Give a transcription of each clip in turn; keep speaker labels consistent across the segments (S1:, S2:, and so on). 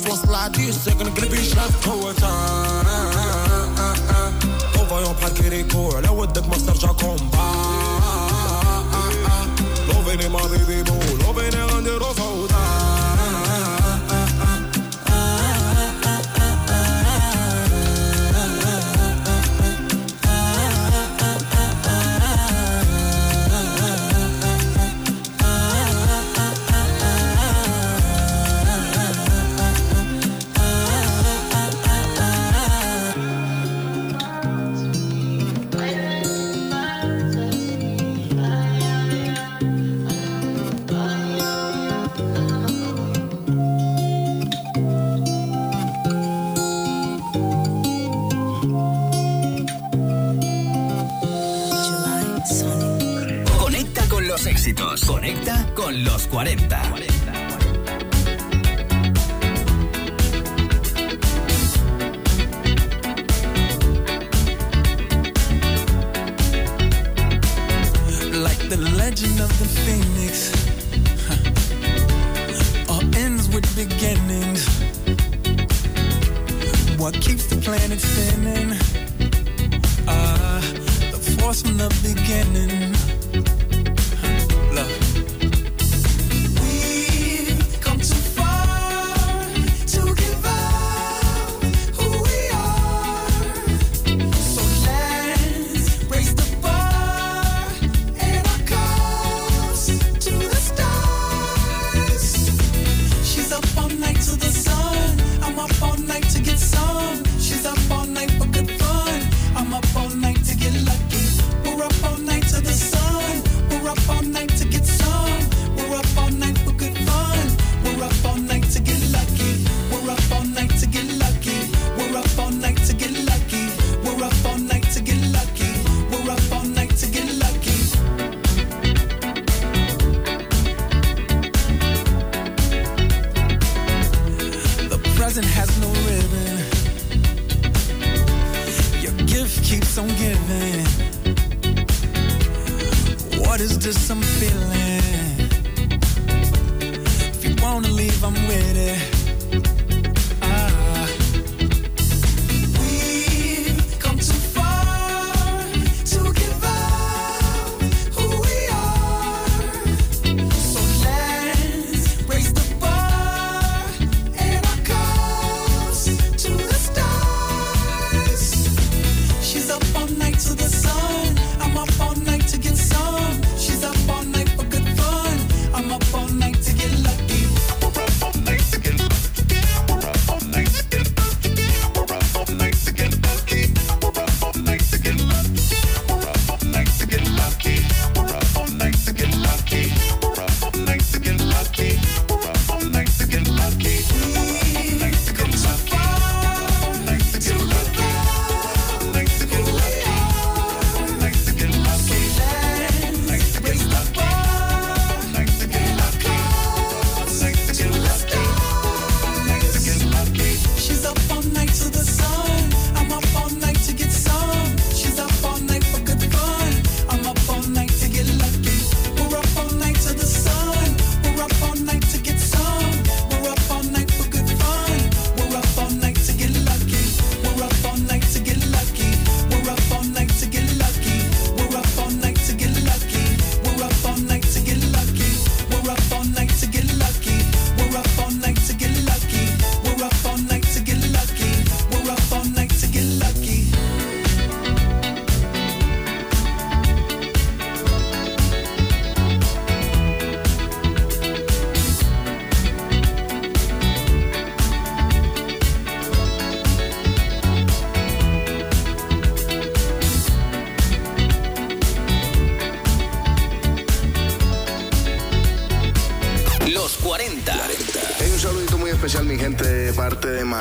S1: zelf loslaat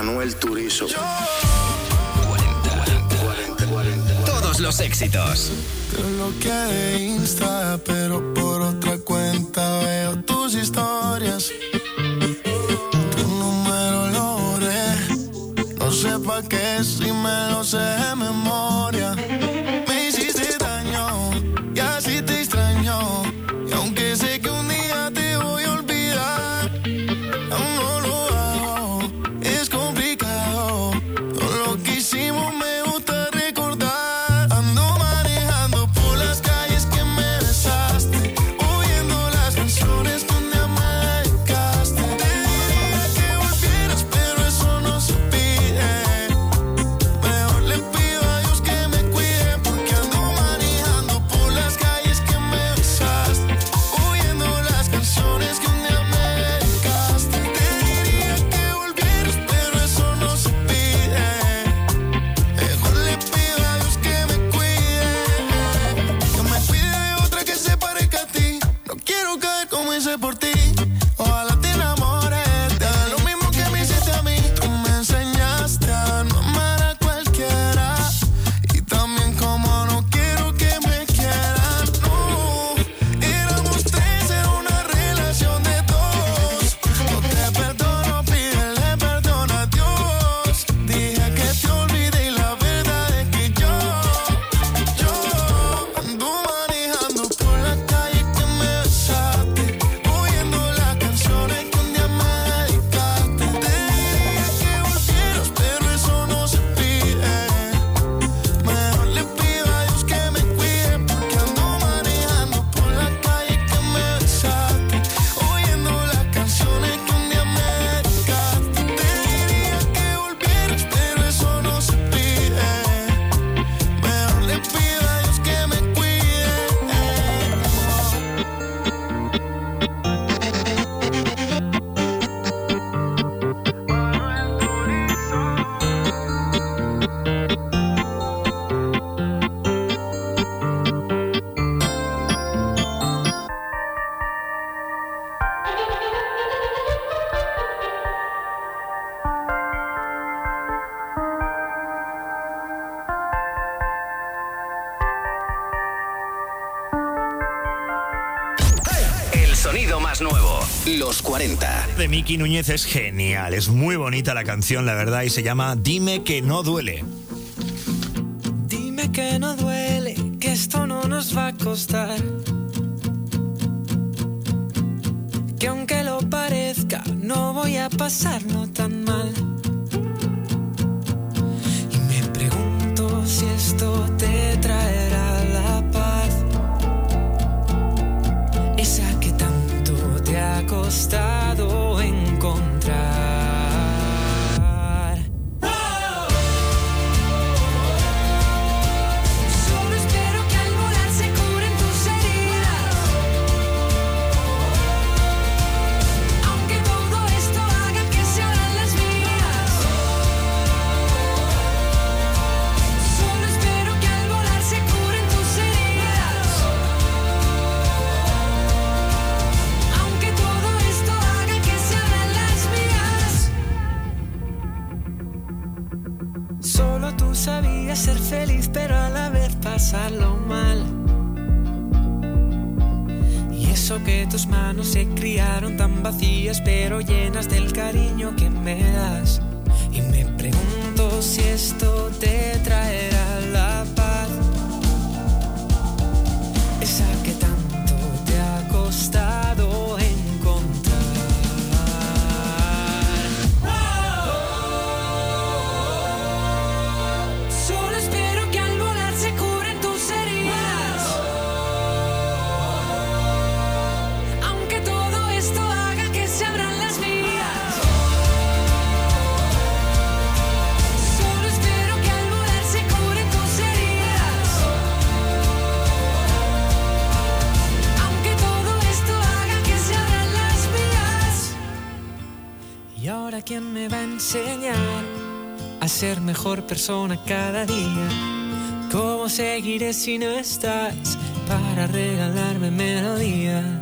S1: Manuel Turizo.
S2: Todos los éxitos.
S3: Miki Núñez es genial, es muy bonita la canción, la verdad, y se llama Dime que no duele.
S4: persona cada día. ¿Cómo seguiré si no estás para regalarme melodías?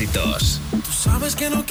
S5: Éxitos.
S6: Tú
S7: sabes que no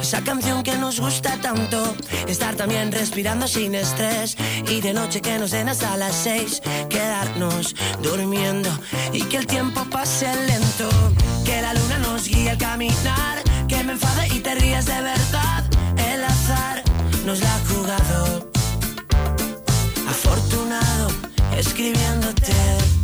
S8: Esa canción que nos gusta tanto. Estar también respirando sin estrés. Y de noche que nos den hasta las seis. Quedarnos durmiendo. Y que el tiempo pase lento. Que la luna nos guíe al caminar. Que me enfade y te ríes de verdad. El azar nos la ha jugado. Afortunado escribiéndote.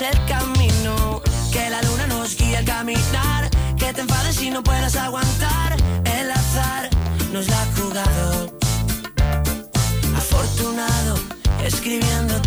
S8: el camino, que la luna nos guíe al caminar, que te enfades si no puedas aguantar, el azar nos la ha jugado. Afortunado,
S9: escribiendo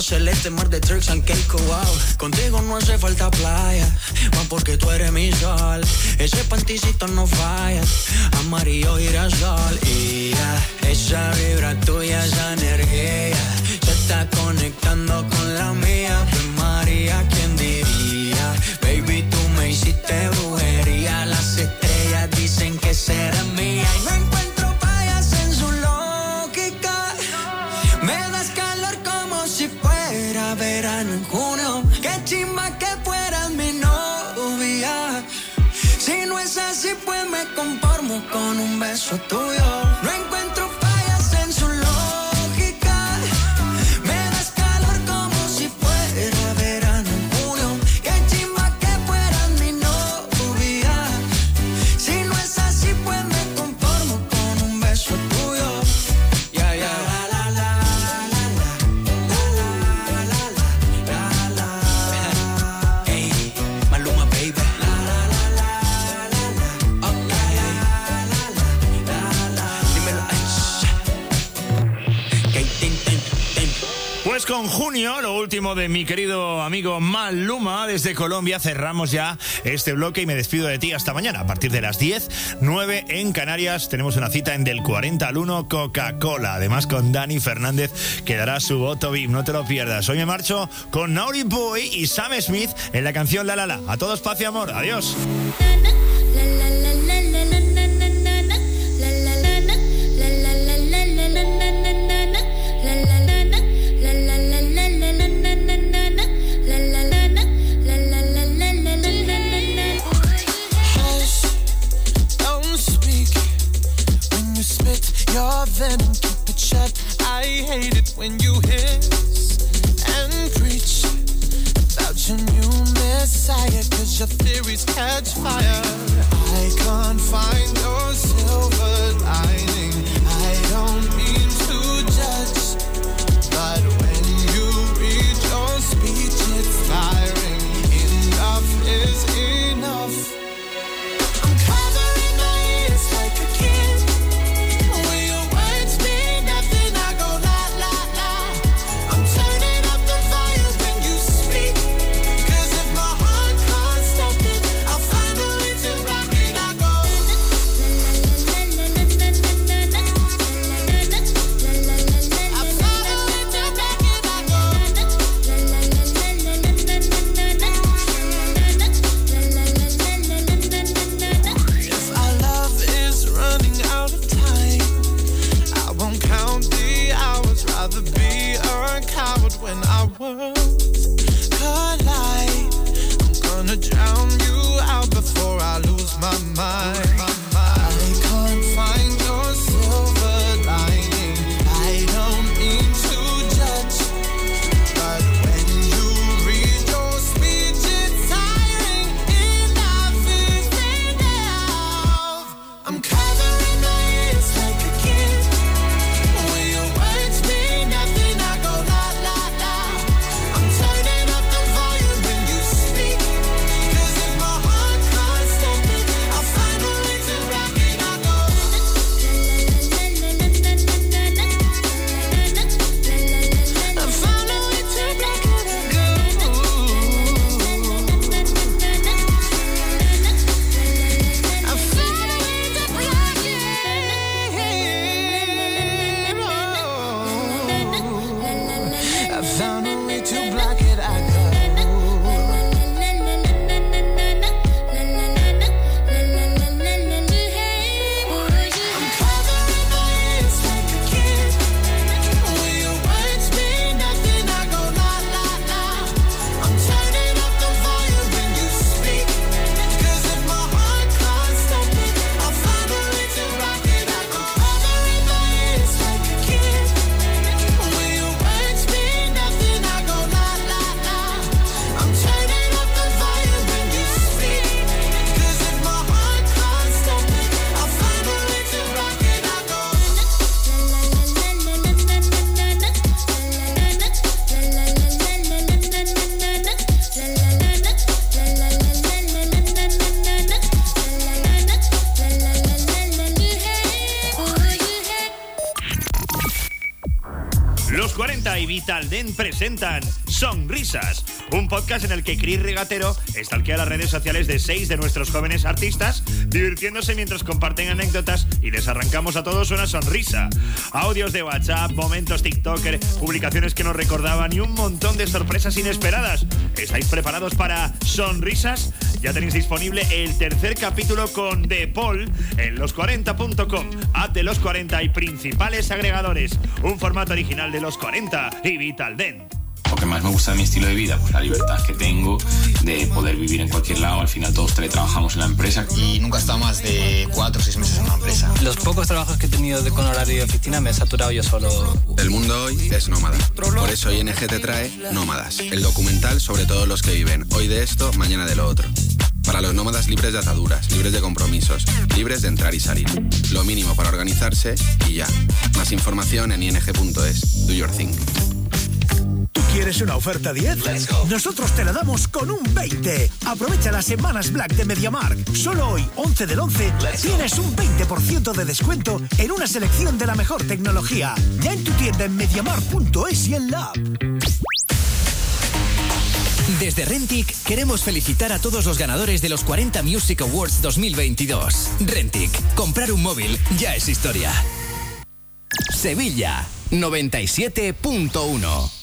S9: Celeste, mar de tricks and cake, wow. Contigo no hace falta playa, más porque tú eres mi sol. Ese panticito no falla, amarillo girasol. Y ya, esa vibra tuya, esa energía,
S7: se está conectando con la mía es así, pues me conformo con un beso tuyo.
S10: lo último de mi querido amigo Maluma desde Colombia. Cerramos ya este bloque y me despido de ti hasta mañana a partir de las 10, 9 en Canarias. Tenemos una cita en del 40 al 1 Coca-Cola. Además con Dani Fernández que dará su voto VIP. No te lo pierdas. Hoy me marcho con Nauri Boy y Sam Smith en la canción La La La. A todos paz y amor. Adiós.
S7: catch fire.
S10: Talden presentan Sonrisas, un podcast en el que Cris Regatero estalquea las redes sociales de seis de nuestros jóvenes artistas, divirtiéndose mientras comparten anécdotas y les arrancamos a todos una sonrisa. Audios de WhatsApp, momentos TikToker, publicaciones que nos recordaban y un montón de sorpresas inesperadas. ¿Estáis preparados para Sonrisas? Ya tenéis disponible el tercer capítulo con The Paul en los40.com, app de los 40 y principales agregadores un formato original de los 40 y Vital Dent.
S11: Lo que más me gusta de mi estilo de vida, pues la libertad que tengo de poder vivir en cualquier lado. Al final todos teletrabajamos en la empresa.
S12: Y nunca he estado más de cuatro o seis meses en una empresa.
S13: Los pocos trabajos que he tenido de, con horario de oficina me he saturado yo solo.
S14: El mundo hoy es nómada. Por eso ING te trae Nómadas, el documental sobre todos los que viven hoy de esto, mañana de lo otro. Para los nómadas libres de ataduras, libres de compromisos, libres de entrar y salir. Lo mínimo para organizarse y ya. Más información en ing.es. Do your thing.
S15: ¿Tú quieres una oferta 10? Nosotros te la damos con un 20. Aprovecha las semanas Black de MediaMark. Solo hoy, 11 del 11, tienes un 20% de descuento en una selección de la mejor tecnología. Ya en tu tienda en mediamar.es y en la
S16: desde Rentic queremos felicitar a todos los ganadores de los 40 Music Awards 2022. Rentic, comprar un móvil ya es historia. Sevilla 97.1.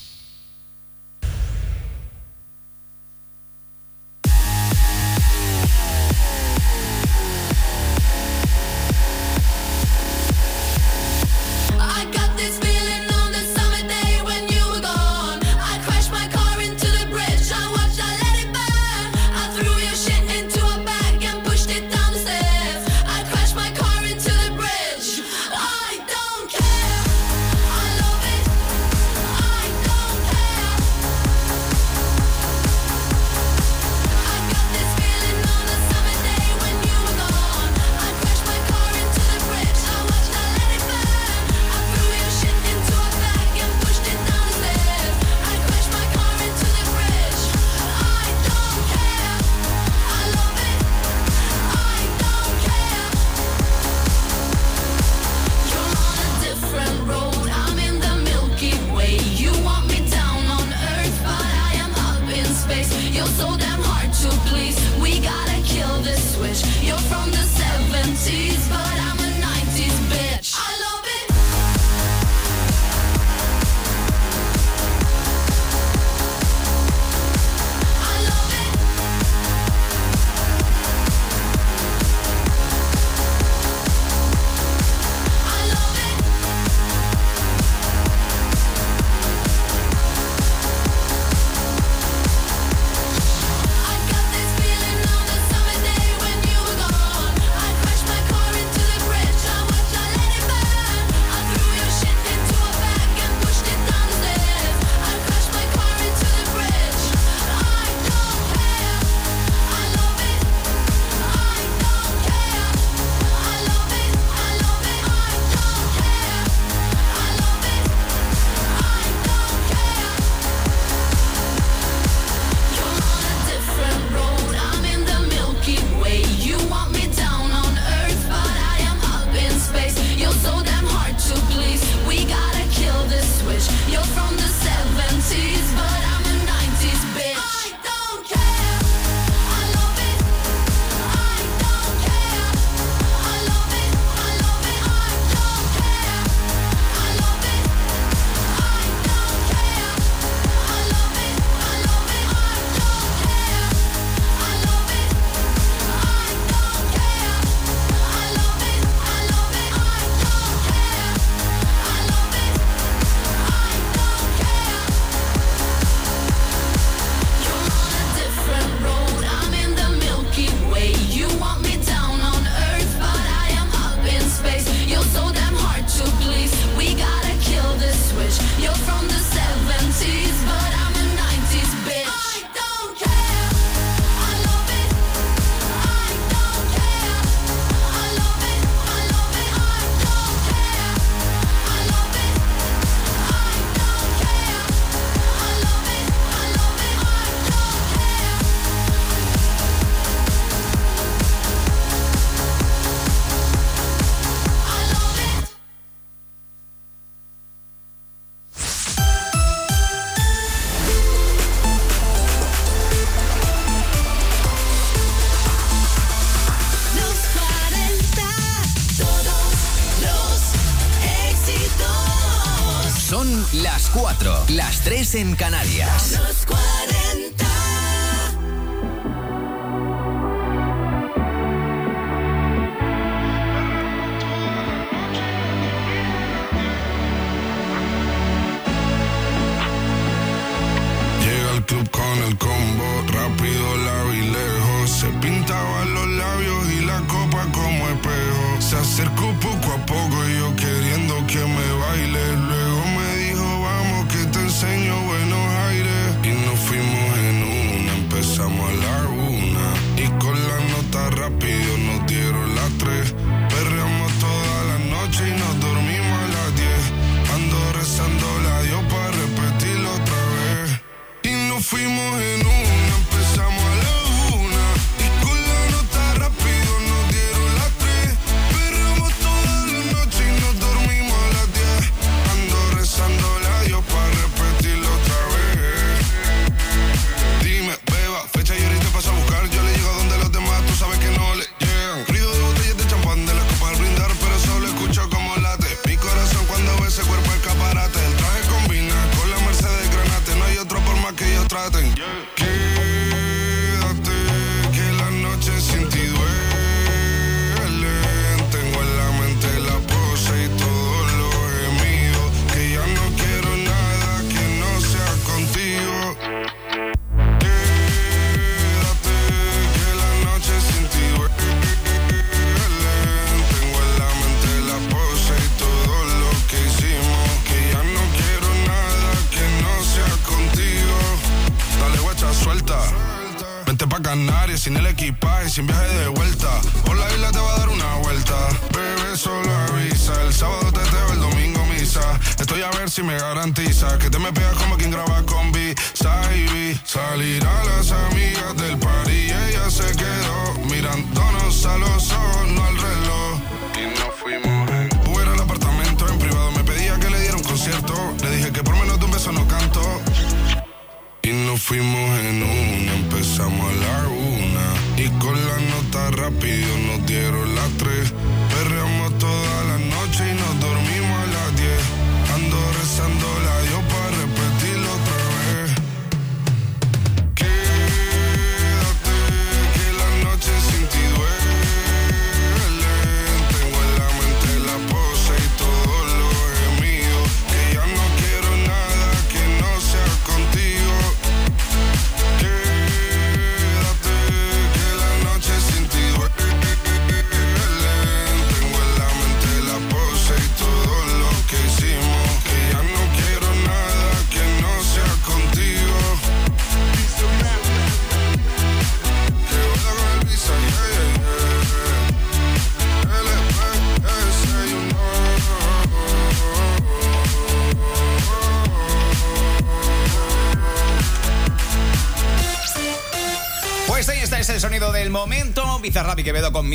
S16: en
S17: Canal.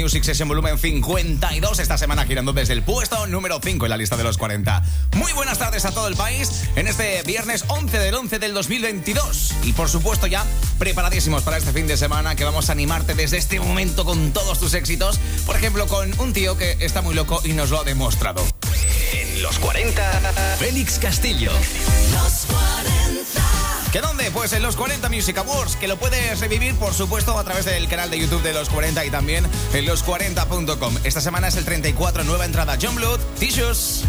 S17: Music Session Volumen 52, esta semana girando desde el puesto número 5 en la lista de los 40. Muy buenas tardes a todo el país en este viernes 11 del 11 del 2022. Y por supuesto ya preparadísimos para este fin de semana que vamos a animarte desde este momento con todos tus éxitos. Por ejemplo, con un tío que está muy loco y nos lo ha demostrado.
S1: En los 40, Félix Castillo
S17: de dónde? Pues en los 40 Music Awards, que lo puedes revivir, por supuesto, a través del canal de YouTube de los 40 y también en los40.com. Esta semana es el 34, nueva entrada John Blood, Tissues.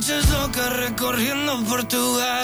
S18: Noches locas recorriendo Portugal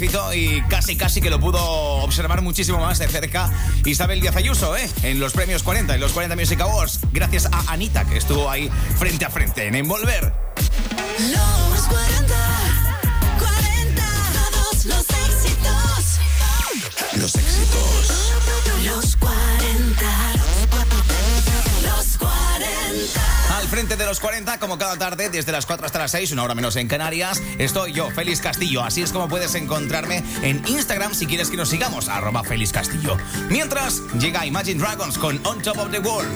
S18: y
S19: casi casi que lo pudo observar muchísimo más de cerca Isabel Díaz Ayuso, ¿eh? En los premios 40, en los 40 Music Awards, gracias a Anita que estuvo ahí frente a frente en Envolver. Al frente de los 40, como cada tarde, desde las 4 hasta las 6, una hora menos en Canarias, estoy yo, Félix Castillo. Así es como puedes encontrarme en Instagram si quieres que nos sigamos, arroba Félix Castillo. Mientras, llega Imagine Dragons con On Top of the World.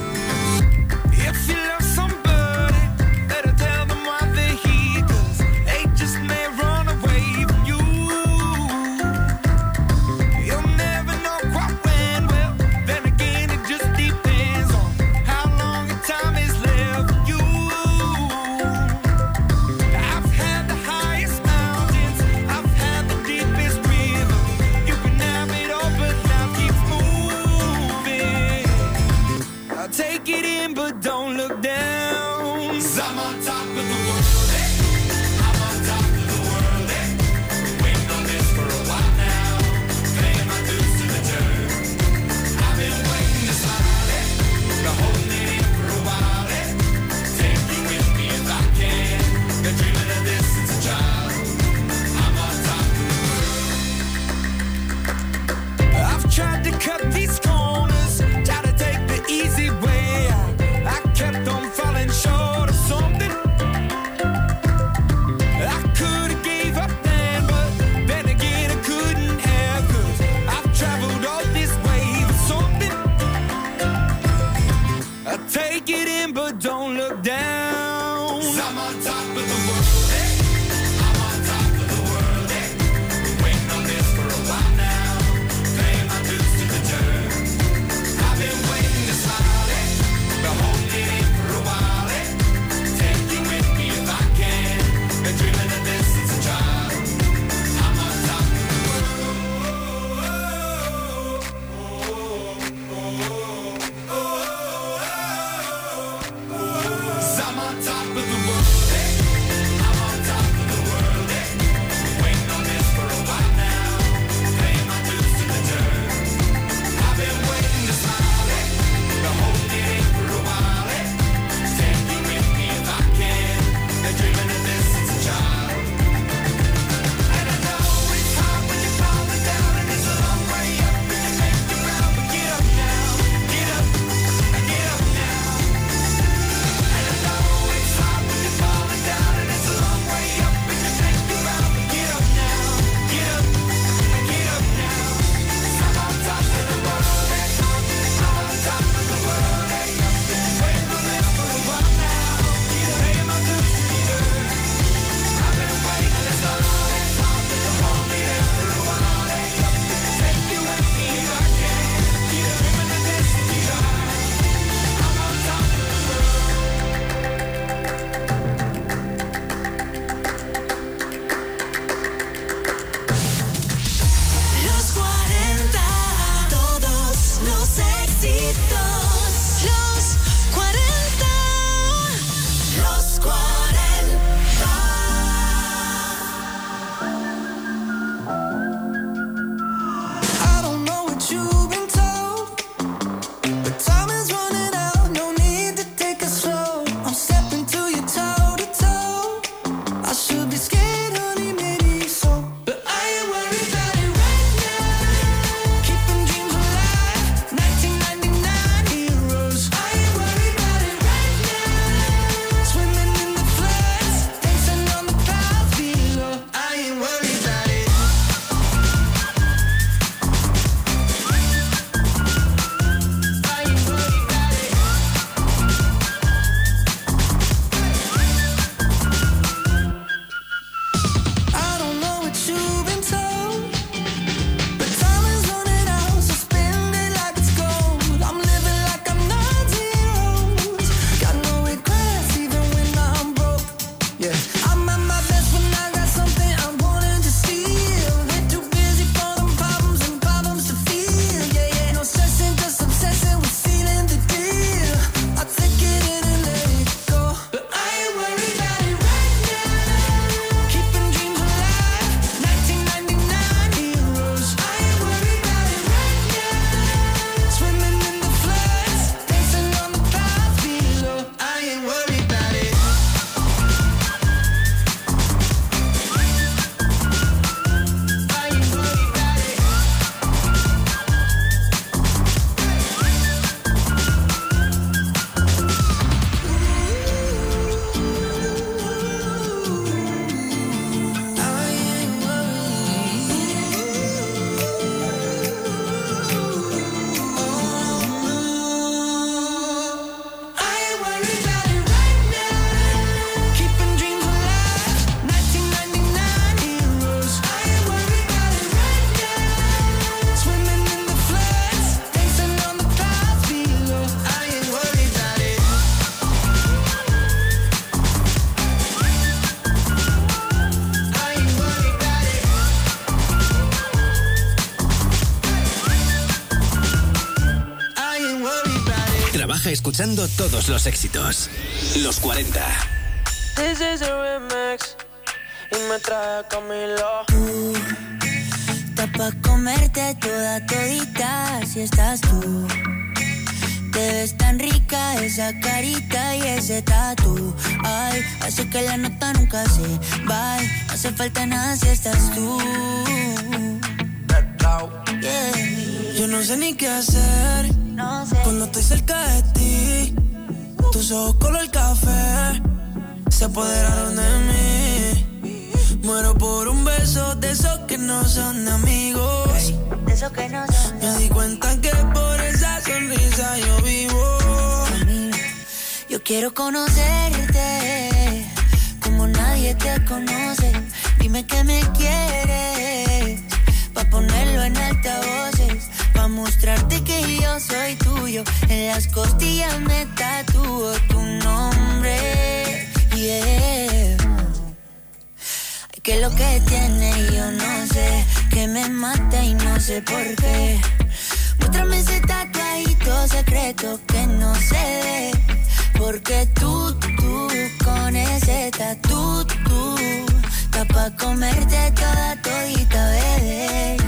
S1: Escuchando todos los éxitos. Los 40.
S20: This is a remix. Y me trae Camilo.
S21: Está pa' comerte toda todita si estás tú. Te ves tan rica esa carita y ese tatu. Ay, hace que la nota nunca se va. No hace falta nada si estás tú. Yeah.
S9: Yo no sé ni qué hacer cuando estoy cerca de ojos color café se apoderaron de mí. Muero por un beso de esos que no son de amigos.
S21: De eso que no son.
S9: Me di cuenta que por esa sonrisa yo vivo.
S21: Yo quiero conocerte como nadie te conoce. Dime que me quieres pa ponerlo en altavoces, pa mostrarte que yo soy tuyo. En las costillas me tatúo tu nombre. Yeah. Que lo que tiene yo no sé, que me mata y no sé por qué. Muéstrame ese tatuadito secreto que no se ve. Porque tú, tú, con ese tatu, tú, está pa' comerte toda todita, bebé.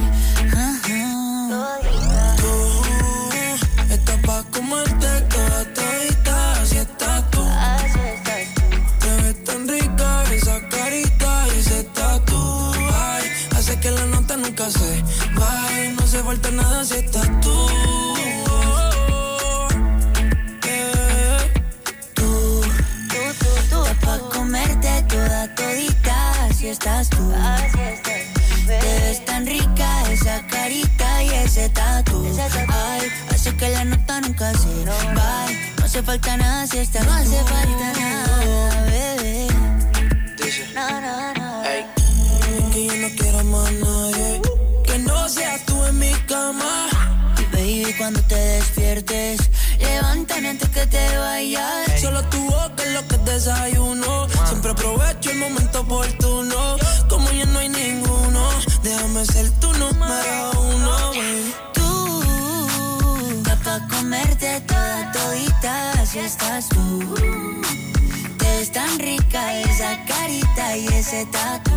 S9: Estás tú. Te ves tan rica esa carita y ese tatu. Ay, hace que la nota nunca se
S21: va. No hace falta nada si estás No hace falta nada, bebé. No, no, no.
S9: Que yo no quiero más nadie. Que no seas tú en mi cama.
S21: Baby, cuando te despiertes, levántame antes que te vayas.
S9: Solo tu boca es lo que desayuno. Siempre aprovecho el momento oportuno. Como ya no hay ninguno, déjame ser tu número uno. baby.
S21: Tú, pa' comerte toda todita, así estás tú. Te ves tan rica esa carita y ese tatu.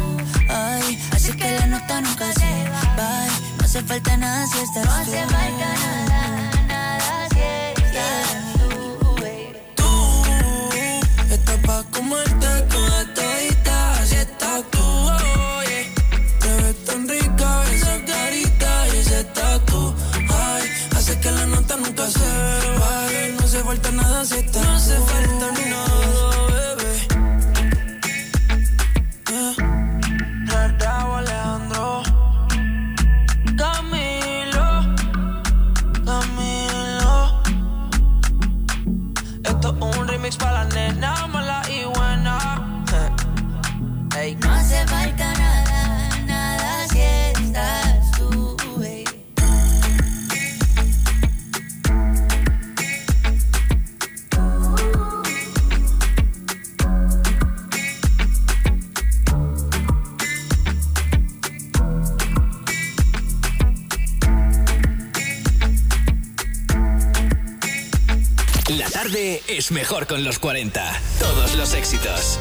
S21: Ay, así que la nota nunca se va. No hace falta nada si estás No hace falta nada, nada si estás tú, baby.
S9: Tú estás pa' comerte se. No hace falta nada si hace falta nada, es
S1: mejor con los 40. Todos los éxitos.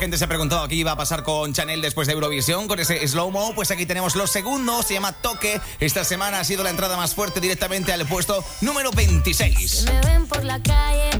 S19: gente se ha preguntado qué iba a pasar con Chanel después de Eurovisión, con ese slow-mo. Pues aquí tenemos los segundos, se llama Toque. Esta semana ha sido la entrada más fuerte directamente al puesto número 26.
S22: Me ven por la calle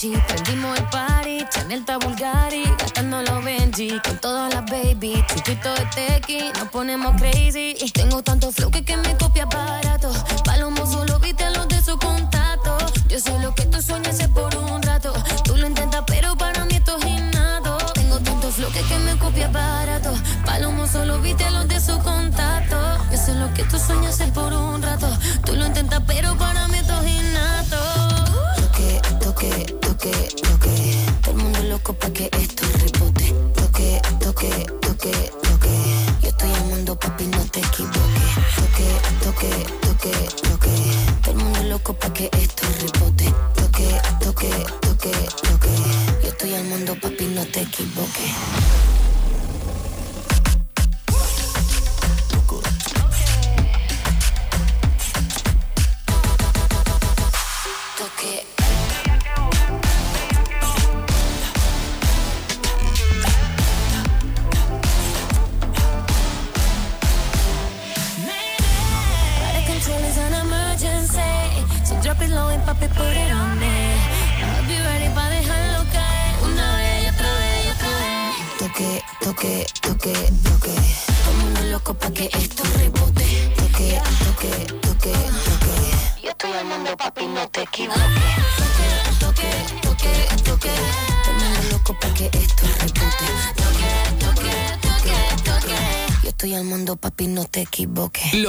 S22: Benji. Prendimos el party, Chanel está Bulgari, gastando los Benji. Con todas las baby, chupito de tequi, nos ponemos crazy. Y tengo tanto flow que, que me copia barato. Palomo solo viste a los de su contacto. Yo sé lo que tú sueñas por un rato. Tú lo intentas, pero para mí esto es innato. Tengo tanto flow que, que me copia barato. Palomo solo viste a los de su contacto. Yo sé lo que tú sueñas por un rato. Tú lo intentas, pero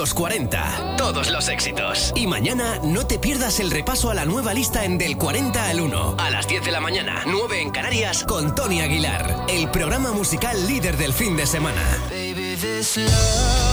S1: los 40. Todos los éxitos. Y mañana no te pierdas el repaso a la nueva lista en Del 40 al 1. A las 10 de la mañana, 9 en Canarias, con Tony Aguilar. El programa musical líder del fin de semana.
S23: Baby, this love.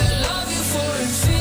S23: I love you for infinity.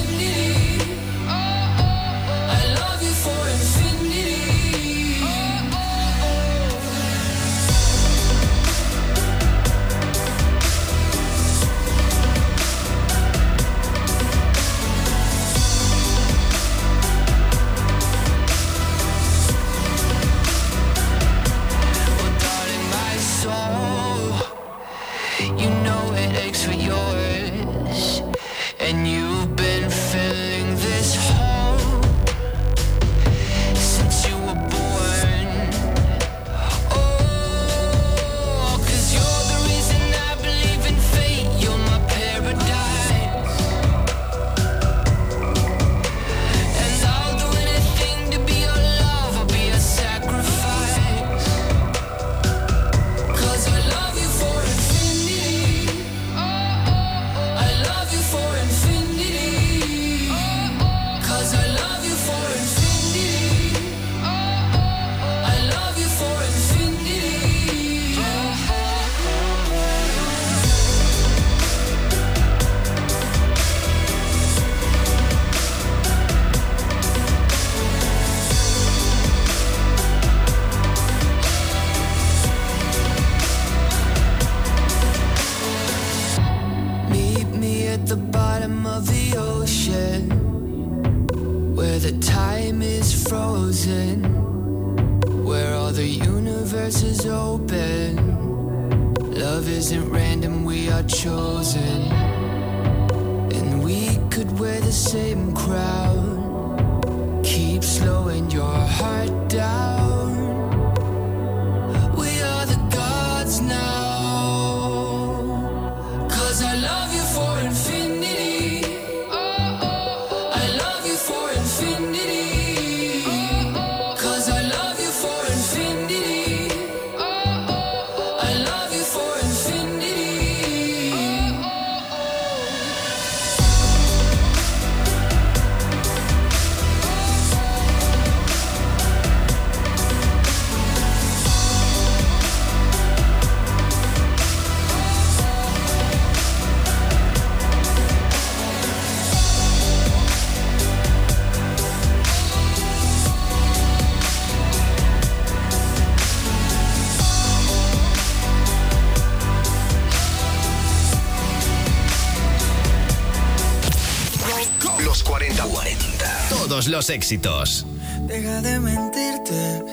S5: éxitos.
S9: Deja de mentirte.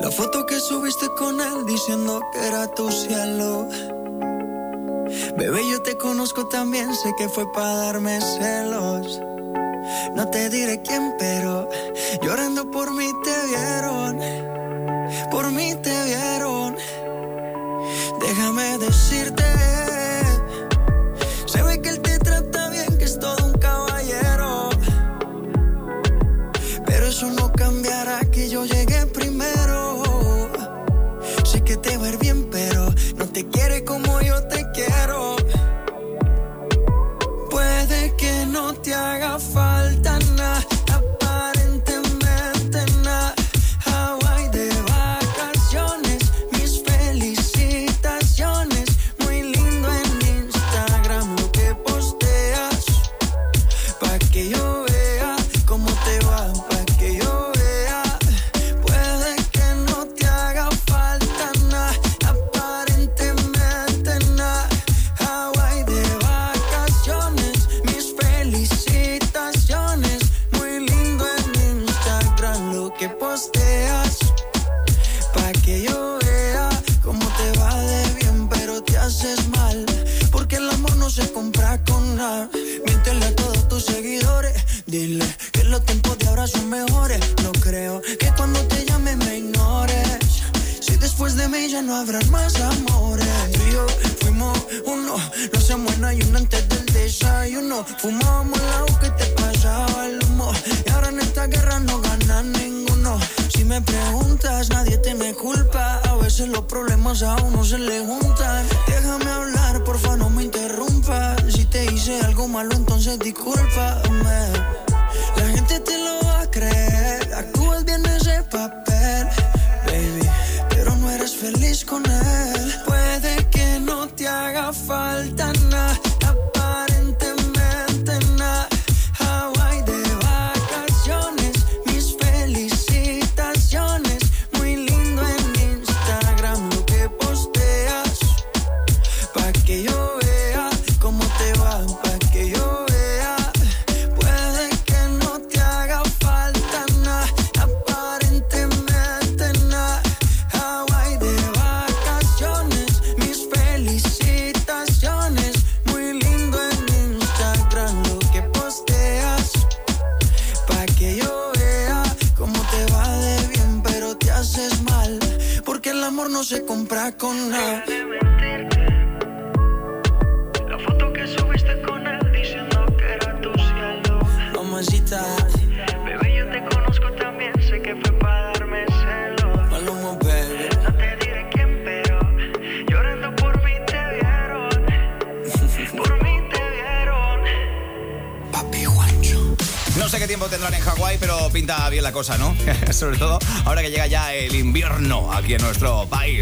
S9: La foto que subiste con él diciendo que era tu cielo. Bebé, yo te conozco también, sé que fue para darme celos. No te diré quién, pero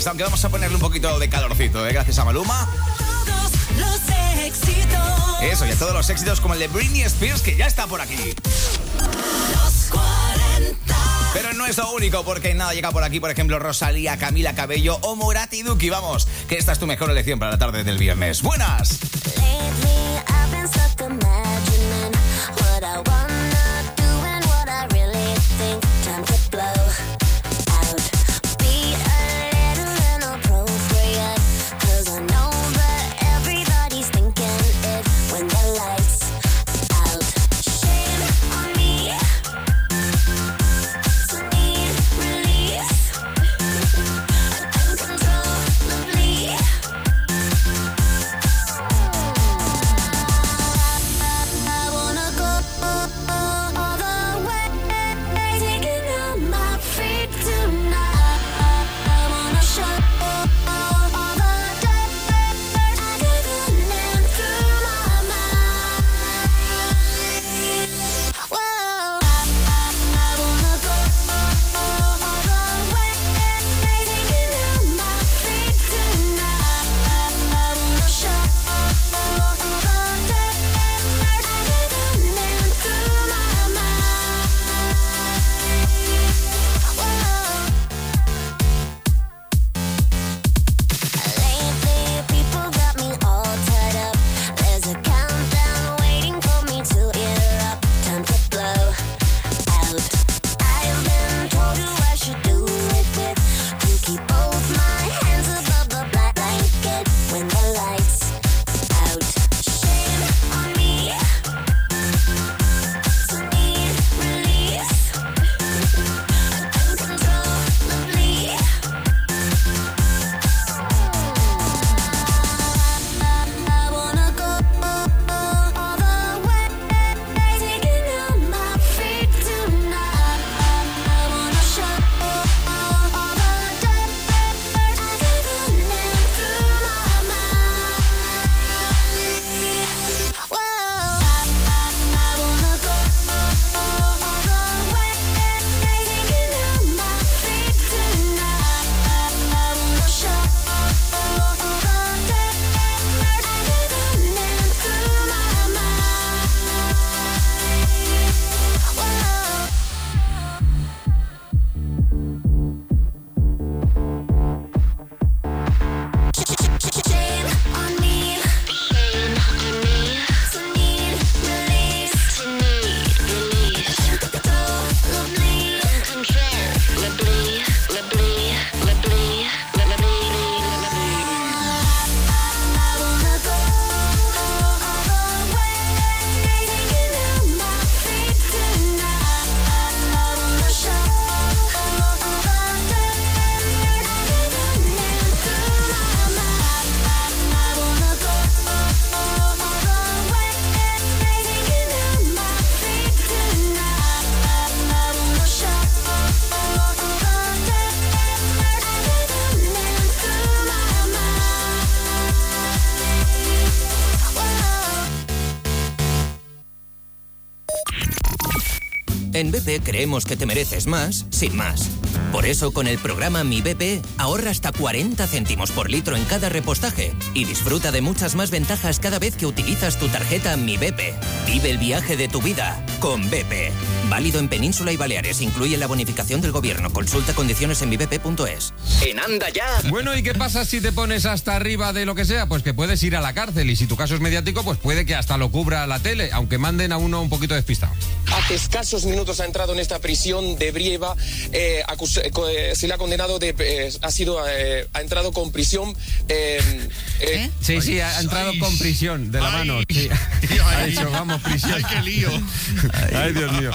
S19: Pues aunque vamos a ponerle un poquito de calorcito, ¿eh? gracias a Maluma.
S7: Todos los éxitos.
S19: Eso, y a todos los éxitos como el de Britney Spears, que ya está por aquí. Pero no es lo único, porque nada llega por aquí, por ejemplo, Rosalía, Camila Cabello o Morati Duki. Vamos, que esta es tu mejor elección para la tarde del viernes. ¡Buenas!
S24: En BP creemos que te mereces más, sin más. Por eso, con el programa Mi BP, ahorra hasta 40 céntimos por litro en cada repostaje y disfruta de muchas más ventajas cada vez que utilizas tu tarjeta Mi BP. Vive el viaje de tu vida con BP. Válido en Península y Baleares. Incluye la bonificación del gobierno. Consulta condiciones en mibp.es.
S5: En Anda Ya.
S25: Bueno, ¿y qué pasa si te pones hasta arriba de lo que sea? Pues que puedes ir a la cárcel y si tu caso es mediático, pues puede que hasta lo cubra la tele, aunque manden a uno un poquito despistado.
S26: Hace escasos minutos ha entrado en esta prisión de Brieva. eh, acus- eh, eh, se le ha condenado de. eh, ha sido. eh, ha entrado con prisión. eh, eh,
S25: Sí, sí, ha entrado con prisión de la mano. sí. Ha dicho, vamos, prisión.
S10: Ay, qué lío.
S25: Ay, Dios mío.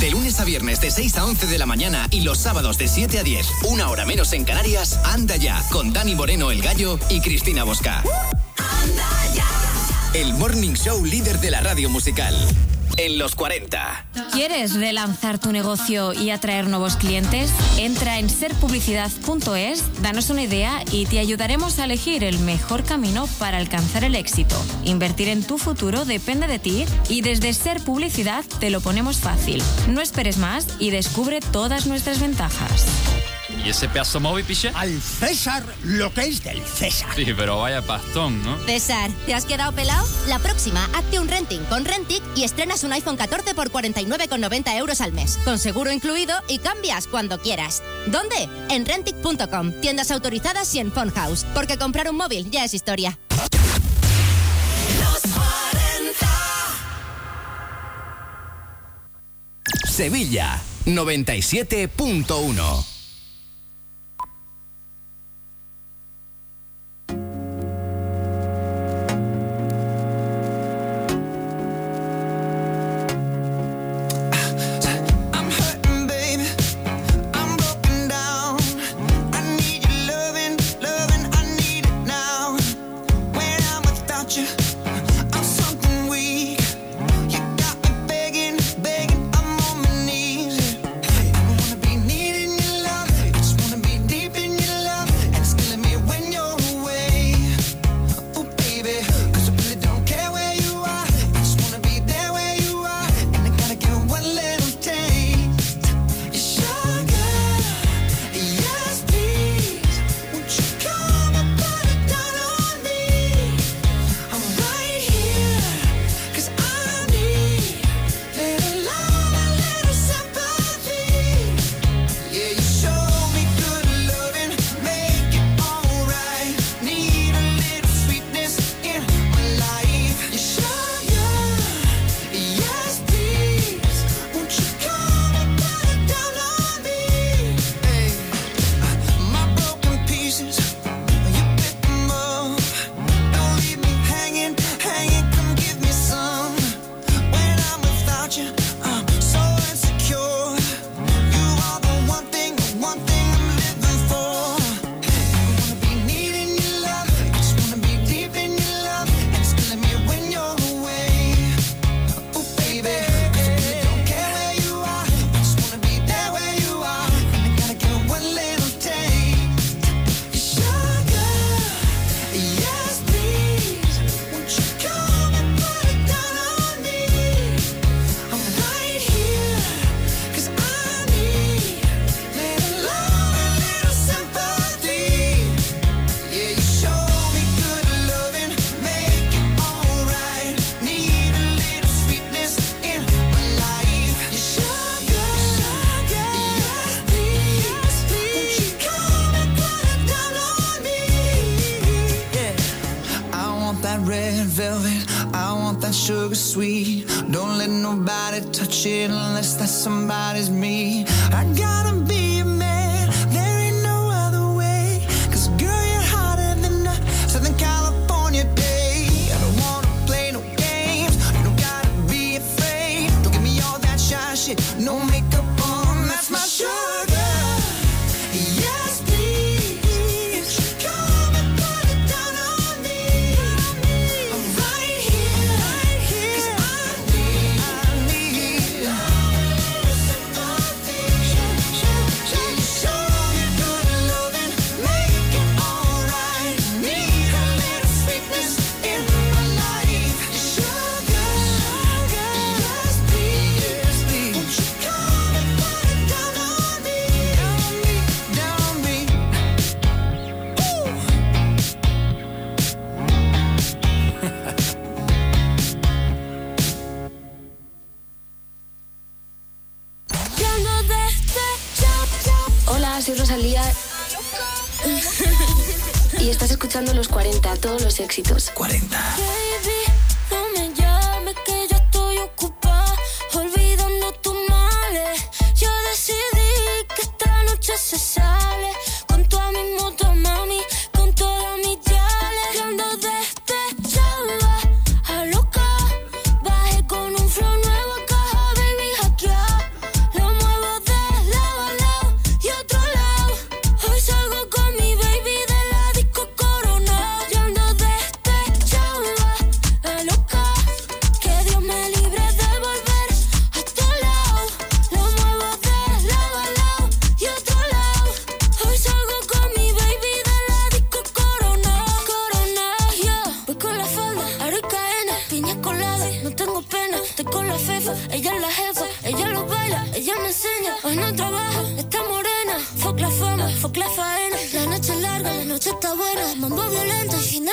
S5: De lunes a viernes de 6 a 11 de la mañana y los sábados de 7 a 10, una hora menos en Canarias, anda ya con Dani Moreno el Gallo y Cristina Bosca. El Morning Show líder de la radio musical. En los 40.
S27: ¿Quieres relanzar tu negocio y atraer nuevos clientes? Entra en serpublicidad.es, danos una idea y te ayudaremos a elegir el mejor camino para alcanzar el éxito. Invertir en tu futuro depende de ti y desde Ser Publicidad te lo ponemos fácil. No esperes más y descubre todas nuestras ventajas.
S28: ¿Y ese pedazo móvil, piche?
S15: Al César lo que es del César.
S28: Sí, pero vaya pastón, ¿no?
S29: César, ¿te has quedado pelado? La próxima, hazte un renting con Rentic y estrenas un iPhone 14 por 49,90 euros al mes, con seguro incluido y cambias cuando quieras. ¿Dónde? En Rentic.com, tiendas autorizadas y en Phone House, porque comprar un móvil ya es historia.
S5: Sevilla 97.1.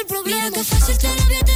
S30: problema. Mira que fácil te lo voy a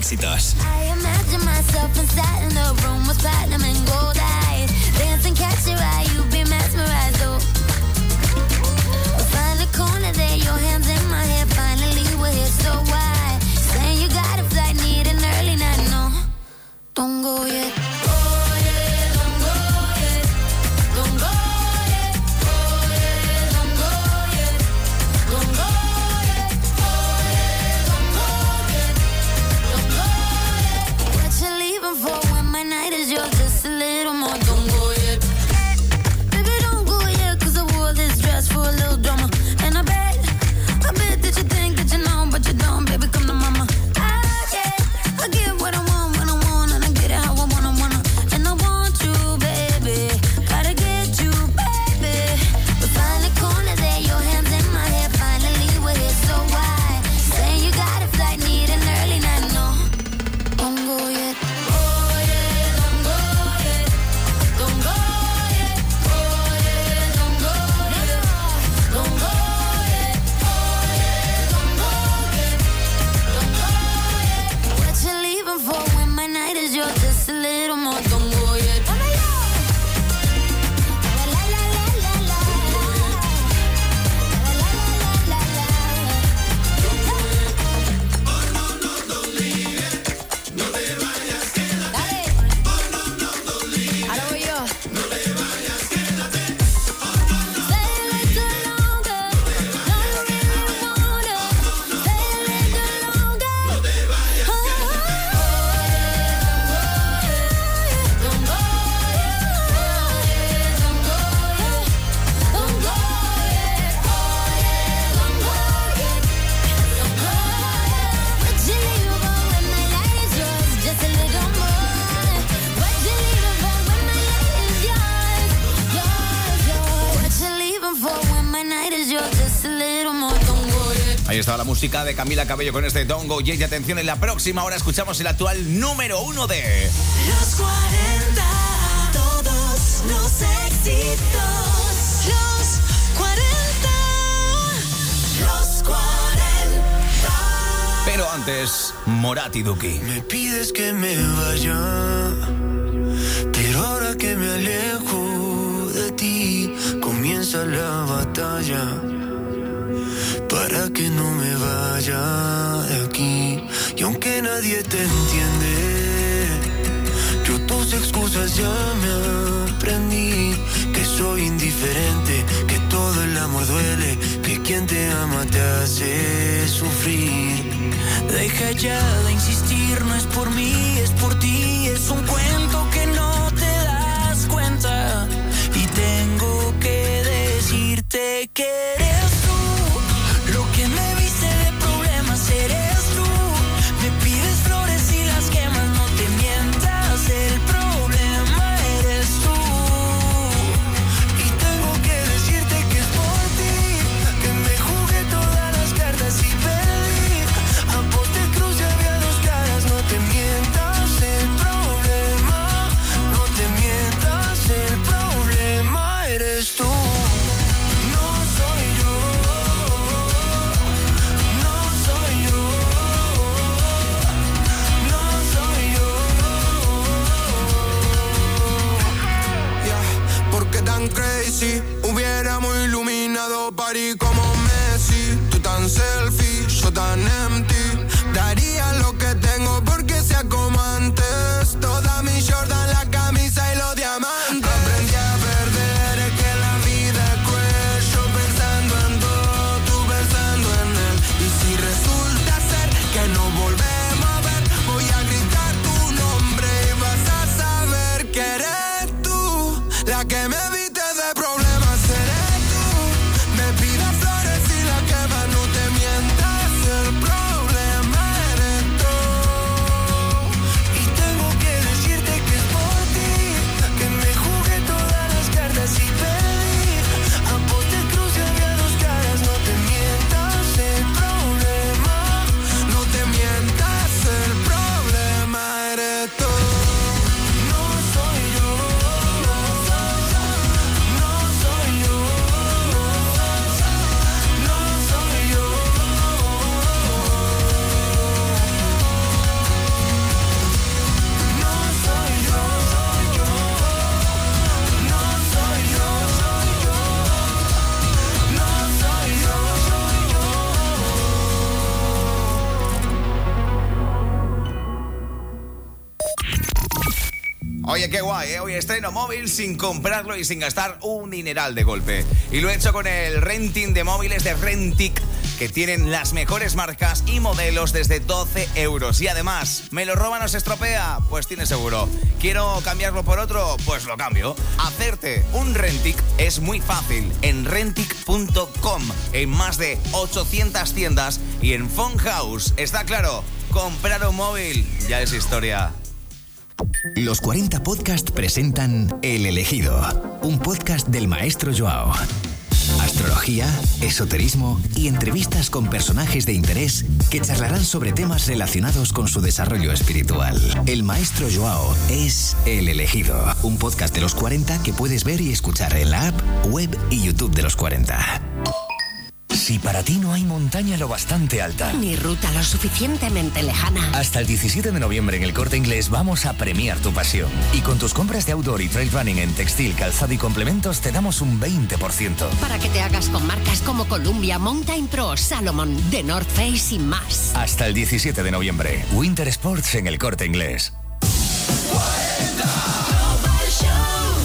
S31: éxitos.
S19: Música de Camila Cabello con este Don't Go Yet. Y atención, en la próxima hora escuchamos el actual número uno de...
S16: Los 40, todos los éxitos. Los 40, los 40.
S19: Pero antes, Morat y Duki.
S7: Me pides que me vaya, pero ahora que me alejo de ti, comienza la batalla. Que no me vaya de aquí, y aunque nadie te entiende, yo tus excusas ya me aprendí. Que soy indiferente, que todo el amor duele, que quien te ama te hace sufrir. Deja ya de insistir, no es por mí, es por ti, es un cuento
S19: ¿eh? Hoy estreno móvil sin comprarlo y sin gastar un dineral de golpe. Y lo he hecho con el renting de móviles de Rentic, que tienen las mejores marcas y modelos desde 12 euros. Y además, ¿me lo roban o se estropea? Pues tiene seguro. ¿Quiero cambiarlo por otro? Pues lo cambio. Hacerte un Rentic es muy fácil en rentic.com, en más de 800 tiendas y en Phone House. ¿Está claro? Comprar un móvil ya es historia.
S1: Los 40 Podcast presentan El Elegido, un podcast del maestro Joao. Astrología, esoterismo y entrevistas con personajes de interés que charlarán sobre temas relacionados con su desarrollo espiritual. El maestro Joao es El Elegido, un podcast de los 40 que puedes ver y escuchar en la app, web y YouTube de los 40. Si para ti no hay montaña lo bastante alta.
S32: Ni ruta lo suficientemente lejana.
S1: Hasta el 17 de noviembre en el Corte Inglés vamos a premiar tu pasión. Y con tus compras de outdoor y trail running en textil, calzado y complementos te damos un 20%.
S32: Para que te hagas con marcas como Columbia, Mountain Pro, Salomon, The North Face y más.
S1: Hasta el 17 de noviembre. Winter Sports en el Corte Inglés.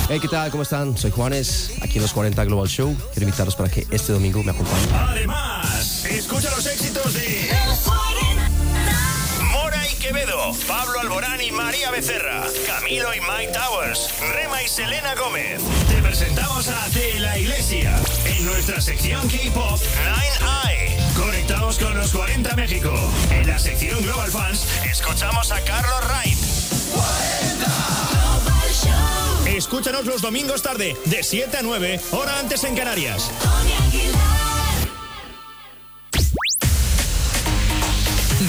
S27: Hey, ¿qué tal? ¿Cómo están? Soy Juanes, aquí en los 40 Global Show. Quiero invitarlos para que este domingo me acompañen.
S10: Además, escucha los éxitos de Mora y Quevedo, Pablo Alborán y María Becerra, Camilo y Mike Towers, Rema y Selena Gómez. Te presentamos a De La Iglesia en nuestra sección K-Pop Nine Eye. Conectamos con los 40 México. En la sección Global Fans escuchamos a Carlos Wright. Escúchanos los domingos tarde, de 7 a 9, hora antes en Canarias.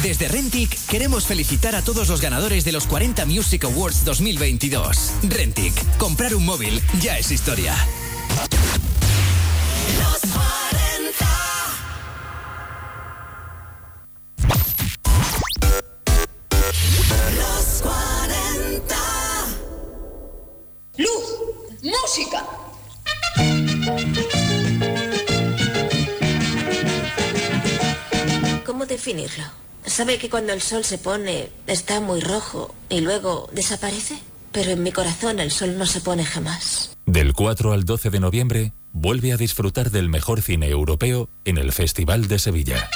S1: Desde Rentic queremos felicitar a todos los ganadores de los 40 Music Awards 2022. Rentic, comprar un móvil ya es historia.
S16: Los
S33: Luz, música.
S34: ¿Cómo definirlo? ¿Sabe que cuando el sol se pone está muy rojo y luego desaparece? Pero en mi corazón el sol no se pone jamás.
S35: Del 4 al 12 de noviembre, vuelve a disfrutar del mejor cine europeo en el Festival de Sevilla.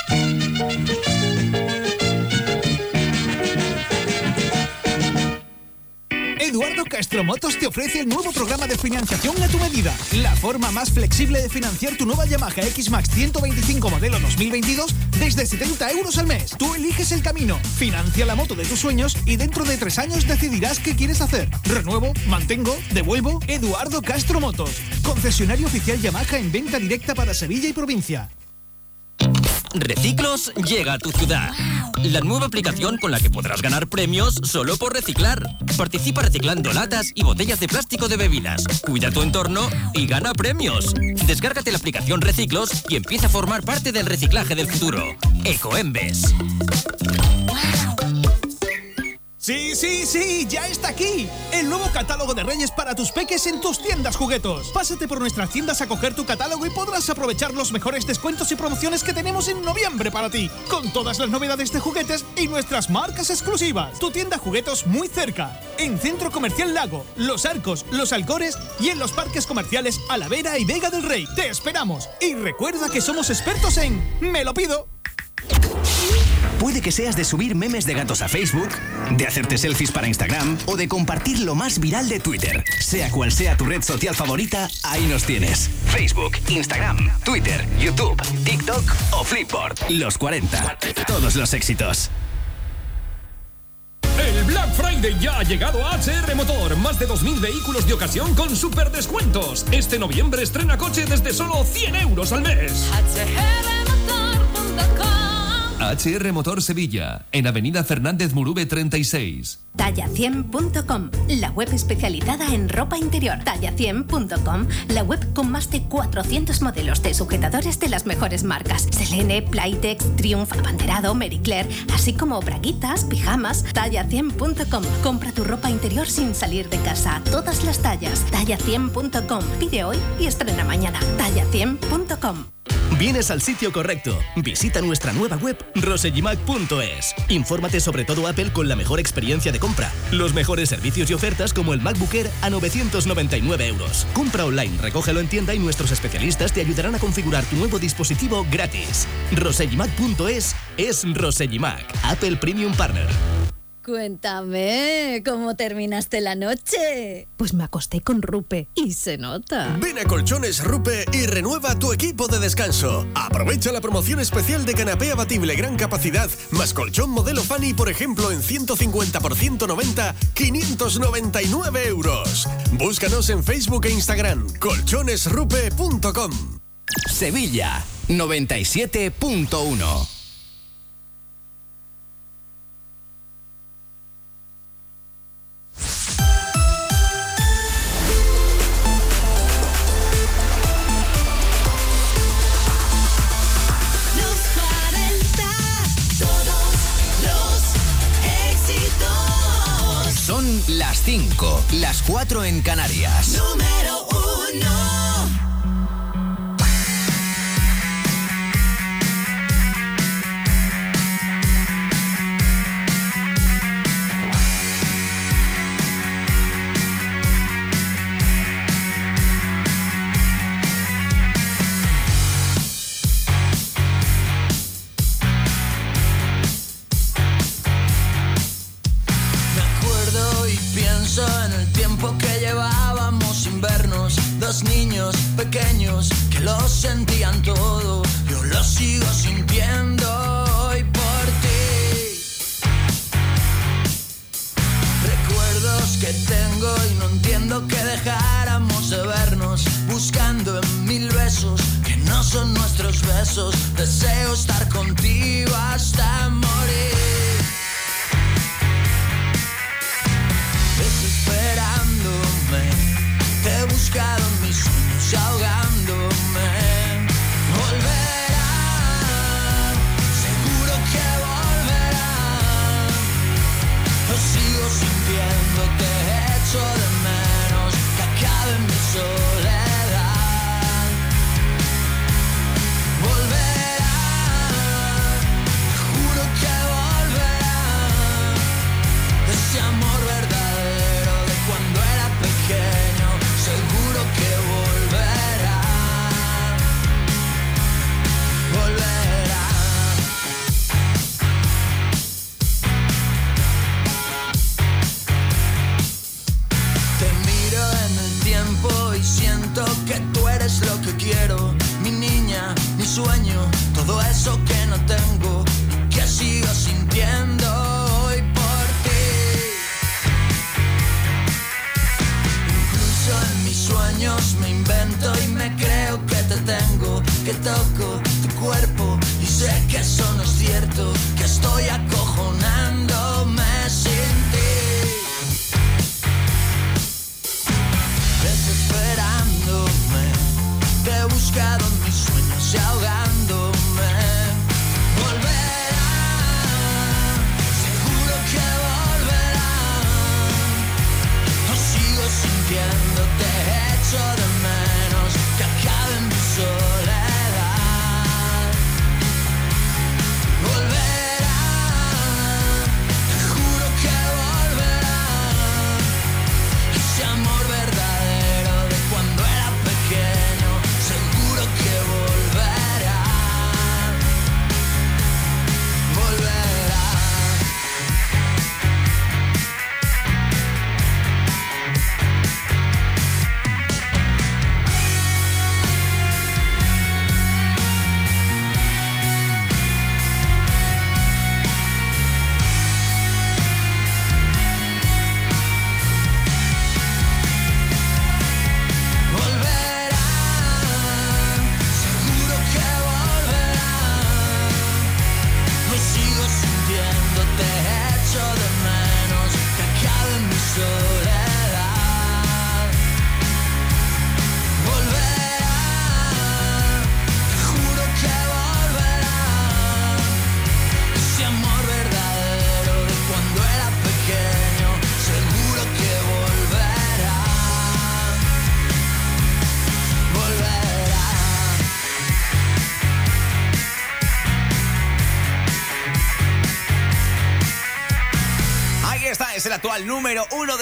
S32: Eduardo Castro Motos te ofrece el nuevo programa de financiación a tu medida. La forma más flexible de financiar tu nueva Yamaha X-Max 125 modelo 2022 desde 70 euros al mes. Tú eliges el camino, financia la moto de tus sueños y dentro de tres años decidirás qué quieres hacer. Renuevo, mantengo, devuelvo. Eduardo Castro Motos, concesionario oficial Yamaha en venta directa para Sevilla y provincia.
S36: Reciclos llega a tu ciudad. La nueva aplicación con la que podrás ganar premios solo por reciclar. Participa reciclando latas y botellas de plástico de bebidas. Cuida tu entorno y gana premios. Descárgate la aplicación Reciclos y empieza a formar parte del reciclaje del futuro. Ecoembes.
S32: Sí, sí, sí, ya está aquí. El nuevo catálogo de Reyes para tus peques en tus tiendas juguetos. Pásate por nuestras tiendas a coger tu catálogo y podrás aprovechar los mejores descuentos y promociones que tenemos en noviembre para ti. Con todas las novedades de juguetes y nuestras marcas exclusivas. Tu tienda juguetos muy cerca. En Centro Comercial Lago, Los Arcos, Los Alcores y en los parques comerciales Alavera y Vega del Rey. Te esperamos. Y recuerda que somos expertos en Me lo pido.
S37: Puede que seas de subir memes de gatos a Facebook, de hacerte selfies para Instagram o de compartir lo más viral de Twitter. Sea cual sea tu red social favorita, ahí nos tienes. Facebook, Instagram, Twitter, YouTube, TikTok o Flipboard. Los 40. Todos los éxitos.
S38: El Black Friday ya ha llegado a HR Motor. Más de 2.000 vehículos de ocasión con super descuentos. Este noviembre estrena coche desde solo 100 euros al mes.
S27: HR Motor Sevilla, en Avenida Fernández Murube 36.
S39: Talla100.com, la web especializada en ropa interior. Talla100.com, la web con más de 400 modelos de sujetadores de las mejores marcas. Selene, Playtex, Triumph, Abanderado, Marie Claire, así como braguitas, pijamas. Talla100.com, compra tu ropa interior sin salir de casa. Todas las tallas. Talla100.com, pide hoy y estrena mañana. Talla100.com.
S37: Vienes al sitio correcto. Visita nuestra nueva web rosellimac.es. Infórmate sobre todo Apple con la mejor experiencia de compra. Los mejores servicios y ofertas como el MacBook Air a 999 euros. Compra online, recógelo en tienda y nuestros especialistas te ayudarán a configurar tu nuevo dispositivo gratis. rosellimac.es es Rosellimac, Apple Premium Partner.
S40: Cuéntame, ¿cómo terminaste la noche? Pues me acosté con Rupe y se nota.
S41: Ven a Colchones Rupe y renueva tu equipo de descanso. Aprovecha la promoción especial de canapé abatible gran capacidad, más colchón modelo Fanny, por ejemplo, en 150 por 190, 599 euros. Búscanos en Facebook e Instagram, colchonesrupe.com.
S37: Sevilla 97.1
S1: las 5, las 4 en Canarias.
S16: Número
S42: Dos niños pequeños que lo sentían todo. Yo lo sigo sintiendo hoy por ti. Recuerdos
S39: que tengo y no entiendo que dejáramos de vernos buscando en mil besos que no son nuestros besos. Deseo estar contigo hasta morir. Buscado mis sueños ahogándome. Volverá, seguro que volverá. Lo sigo sintiendo, te echo de menos, que acabe mi soledad.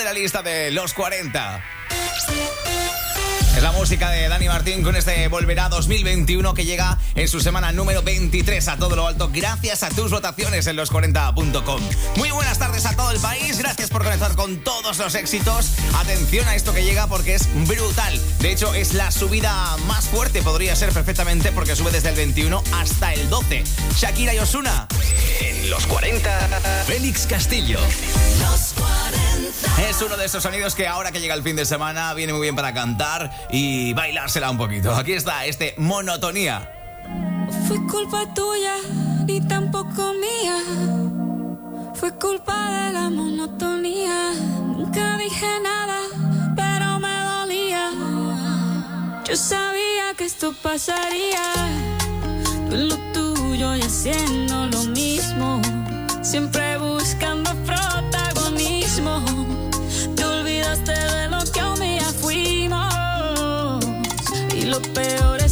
S19: La lista de los 40. Es la música de Dani Martín con este Volverá 2021 que llega en su semana número 23 a todo lo alto gracias a tus votaciones en los40.com. Muy buenas tardes a todo el país, gracias por conectar con todos los éxitos. Atención a esto que llega porque es brutal. De hecho, es la subida más fuerte, podría ser perfectamente porque sube desde el 21 hasta el 12. Shakira y Osuna.
S1: En los 40, Félix Castillo.
S43: Los 40.
S19: Es uno de esos sonidos que ahora que llega el fin de semana viene muy bien para cantar y bailársela un poquito. Aquí está este monotonía.
S44: Fue culpa tuya, ni tampoco mía. Fue culpa de la monotonía. Nunca dije nada, pero me dolía. Yo sabía que esto pasaría. Tú en lo tuyo y haciendo lo mismo. Siempre buscando protagonismo. Te olvidaste de lo que un día fuimos. Y lo peor es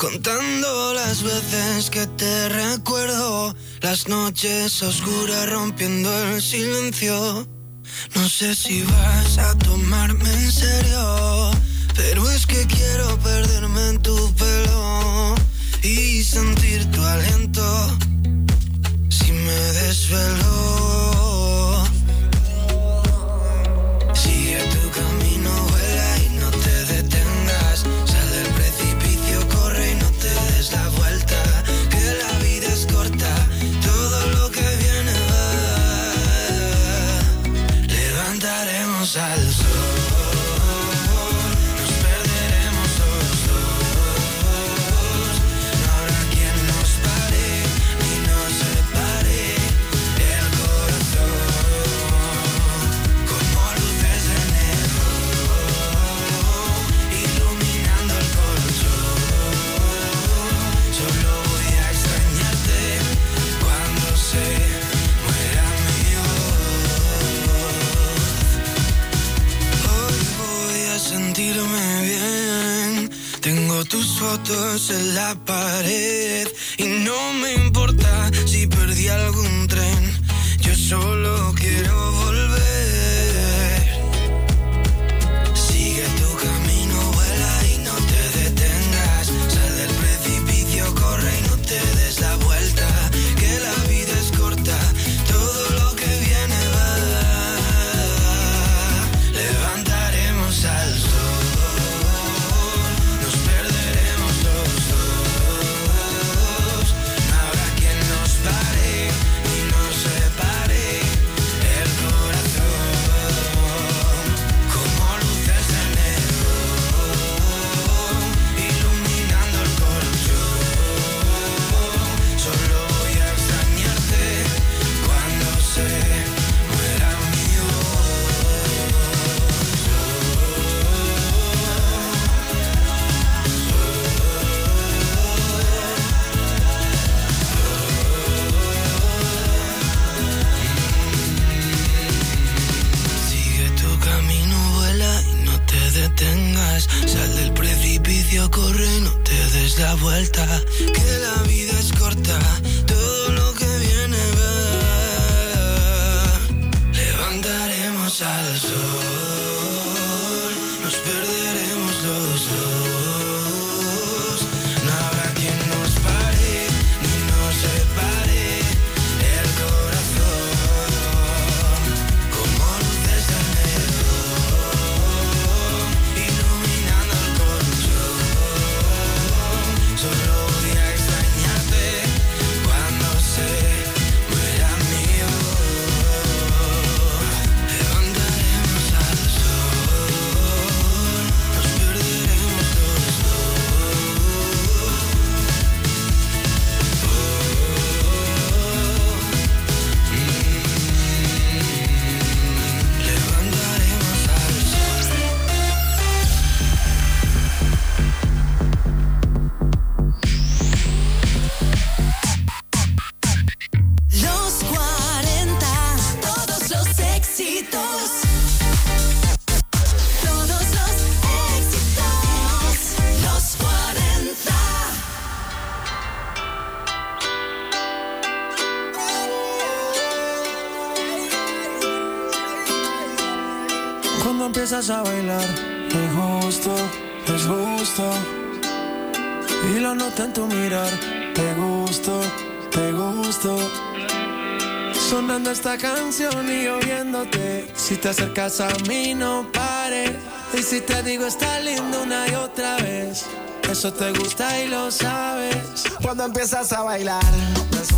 S45: Contando las veces que te recuerdo, las noches oscuras rompiendo el silencio. No sé si vas a tomarme en serio, pero es que quiero perderme en tu pelo y sentir tu aliento si me desvelo. cosas fotos en la pared. Y no me importa si perdí algún tren, yo solo quiero des la vuelta, que la vida y oyéndote. Si te acercas a mí, no pares. Y si te digo, está lindo una y otra vez. Eso te gusta y lo sabes. Cuando empiezas a bailar, no
S46: es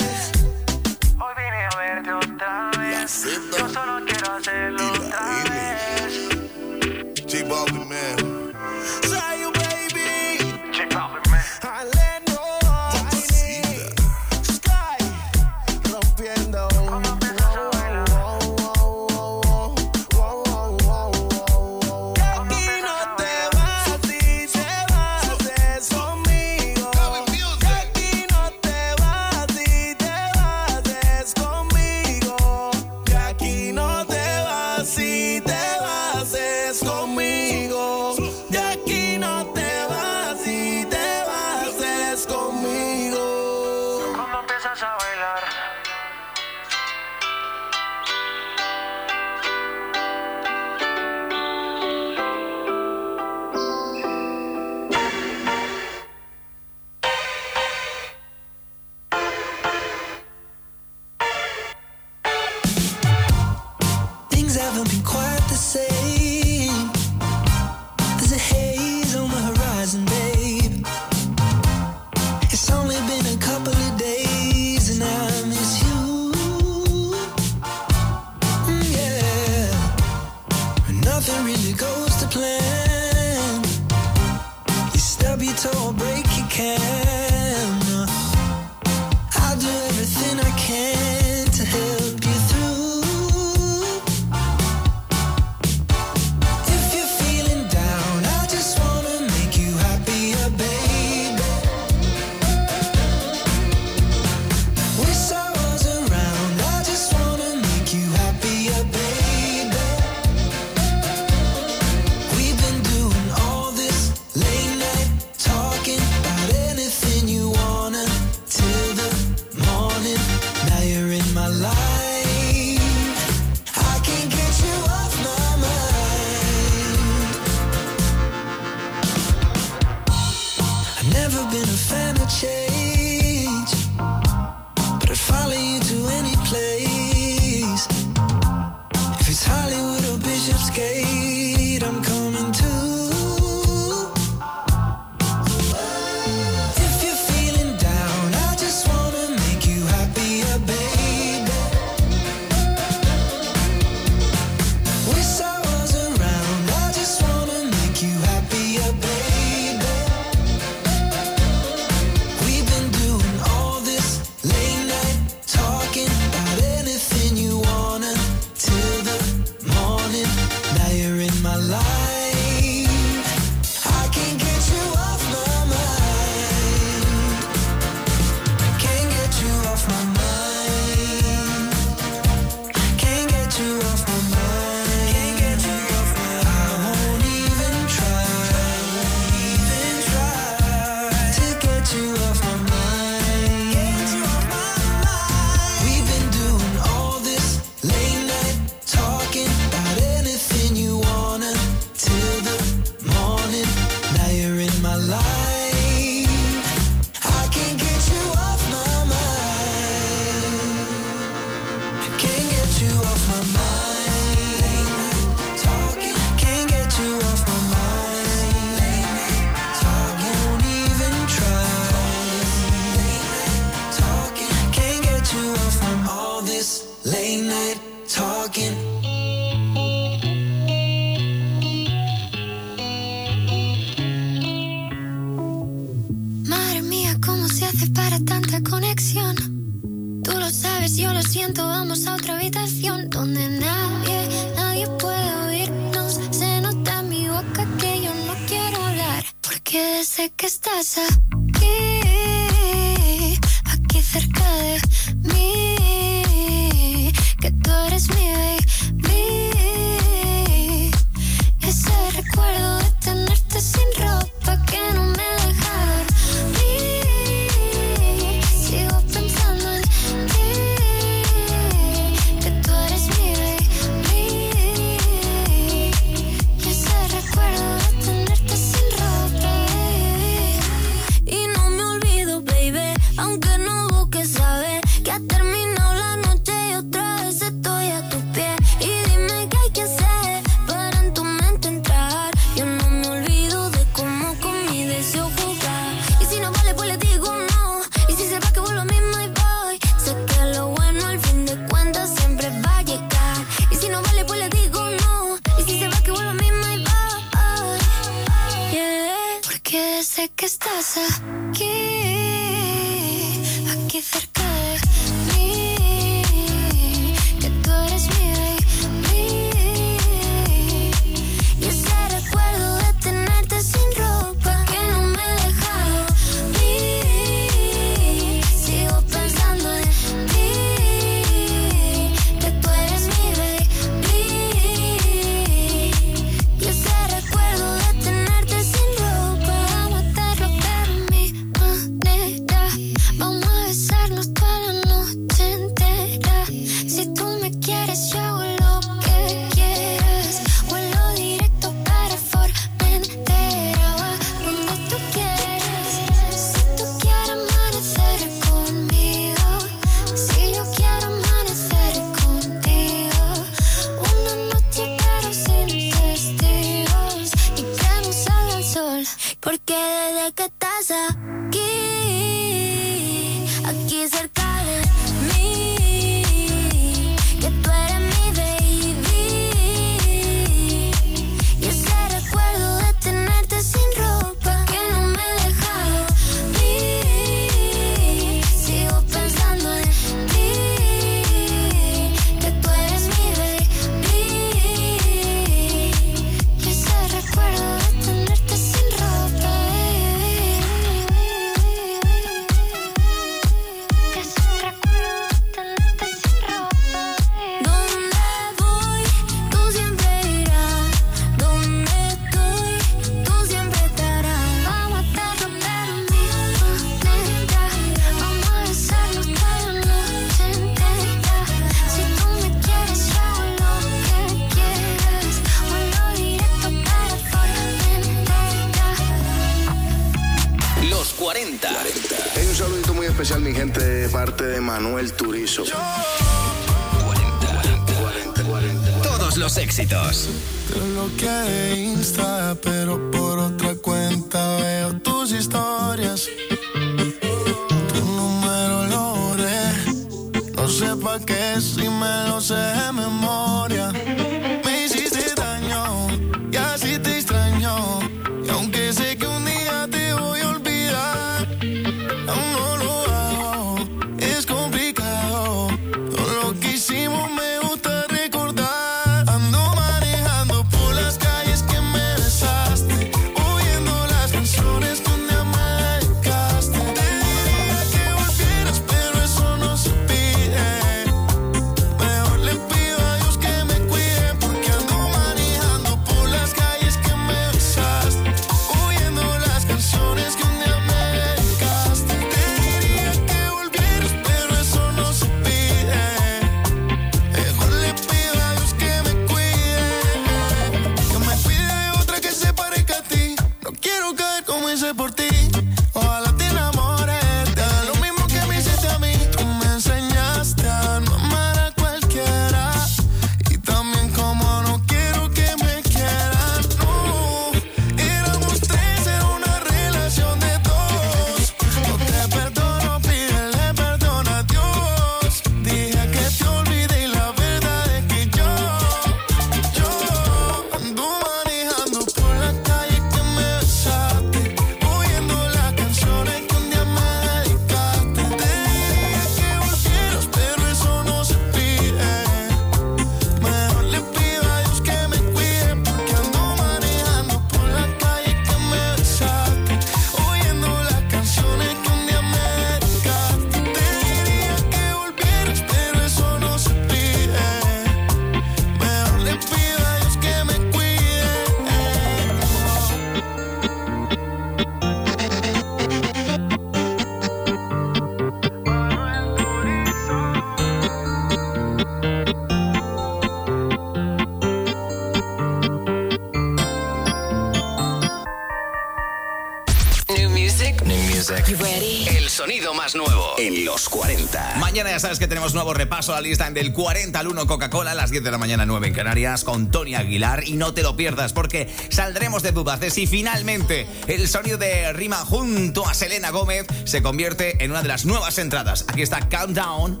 S19: Mañana ya sabes que tenemos nuevo repaso a la lista en del 40 al 1 Coca-Cola a las 10 de la mañana 9 en Canarias con Tony Aguilar y no te lo pierdas porque saldremos de Pupaces y finalmente el sonido de Rima junto a Selena Gómez se convierte en una de las nuevas entradas. Aquí está Countdown.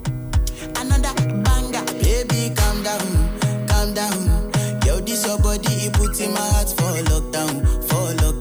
S47: Another banger, baby calm down, calm down. Yo, this your body, it puts in my heart for lockdown, for lockdown.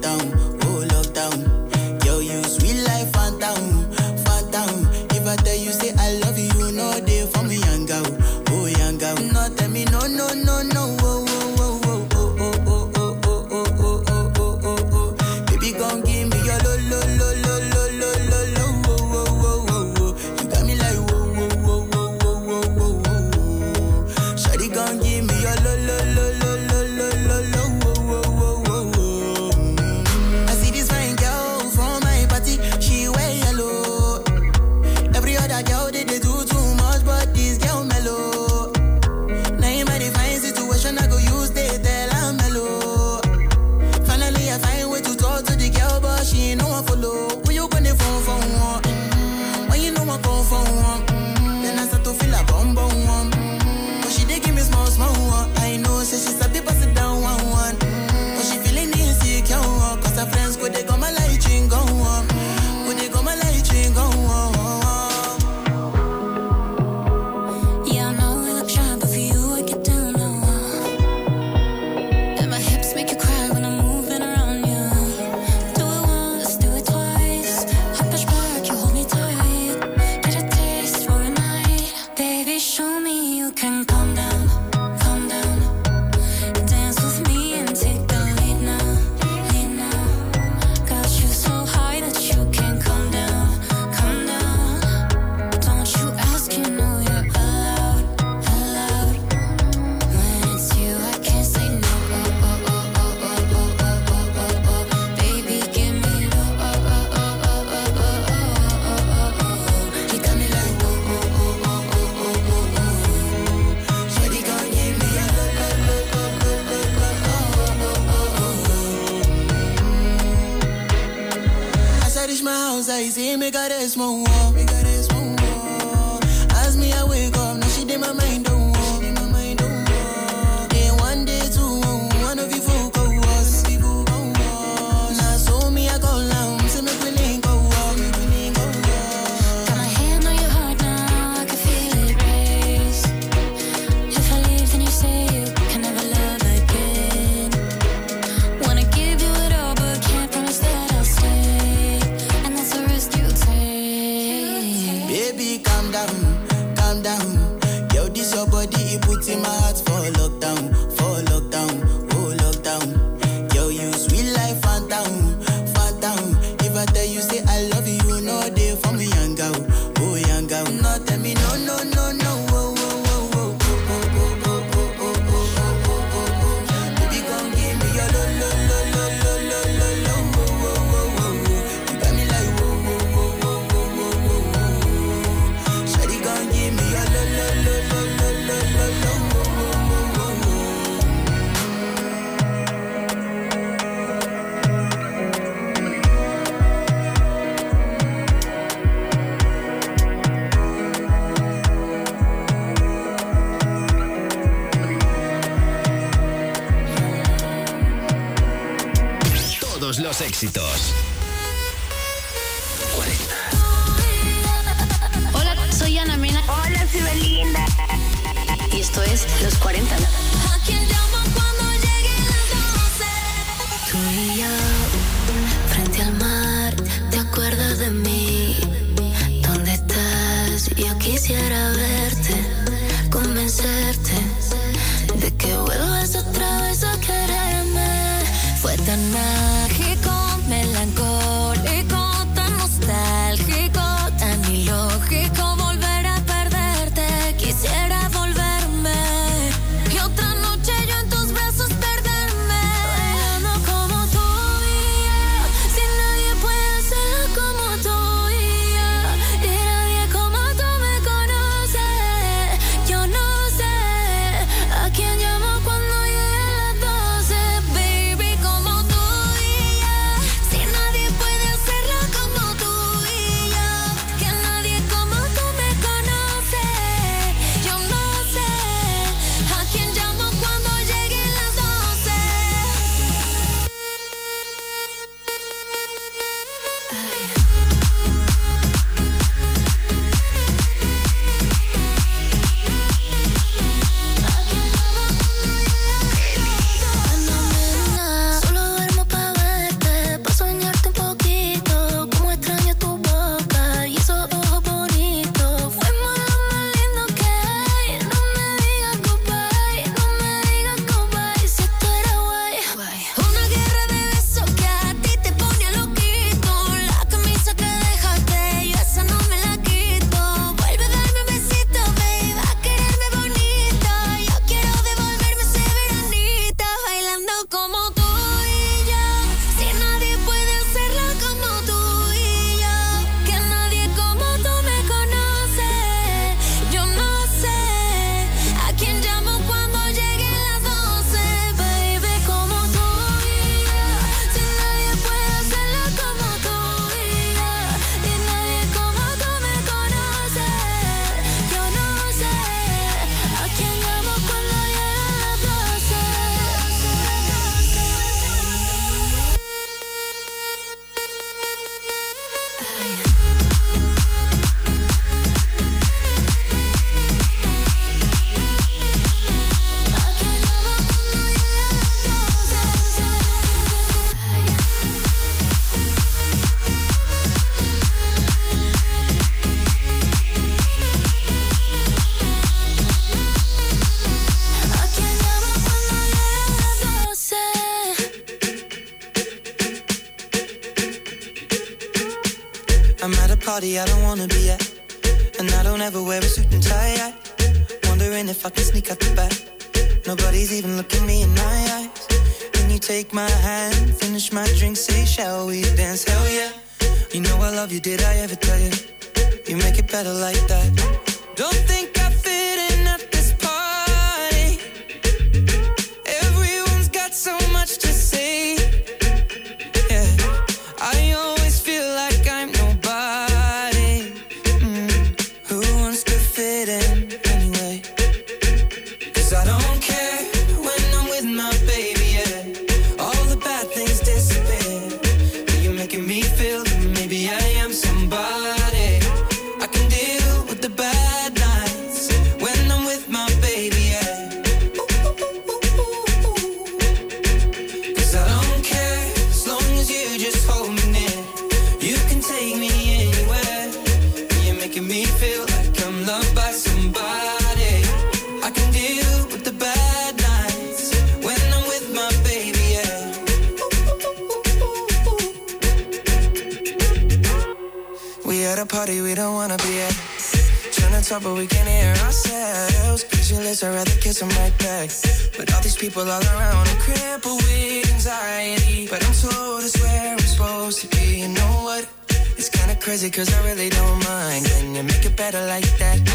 S31: Éxitos.
S9: Party I don't wanna be
S48: people all around me crippled with anxiety. But I'm told it's where I'm supposed to be. You know what? It's kinda crazy, cause I really don't mind. Can you make it better like that?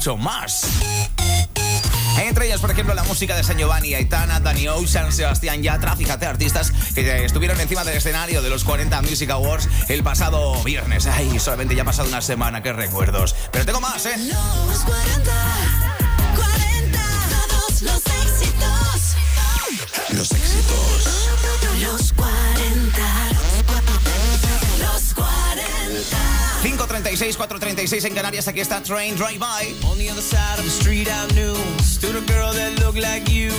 S19: mucho más. Entre ellas, por ejemplo, la música de San Giovanni, Aitana, Danny Ocean, Sebastián Yatra. Fíjate, artistas que estuvieron encima del escenario de los 40 Music Awards el pasado viernes. Ay, solamente ya ha pasado una semana, qué recuerdos. Pero tengo más, ¿eh? 4.36, 4.36 en Canarias. Aquí está Train Drive By.
S49: On the other side of the street I knew Stood a girl that looked like you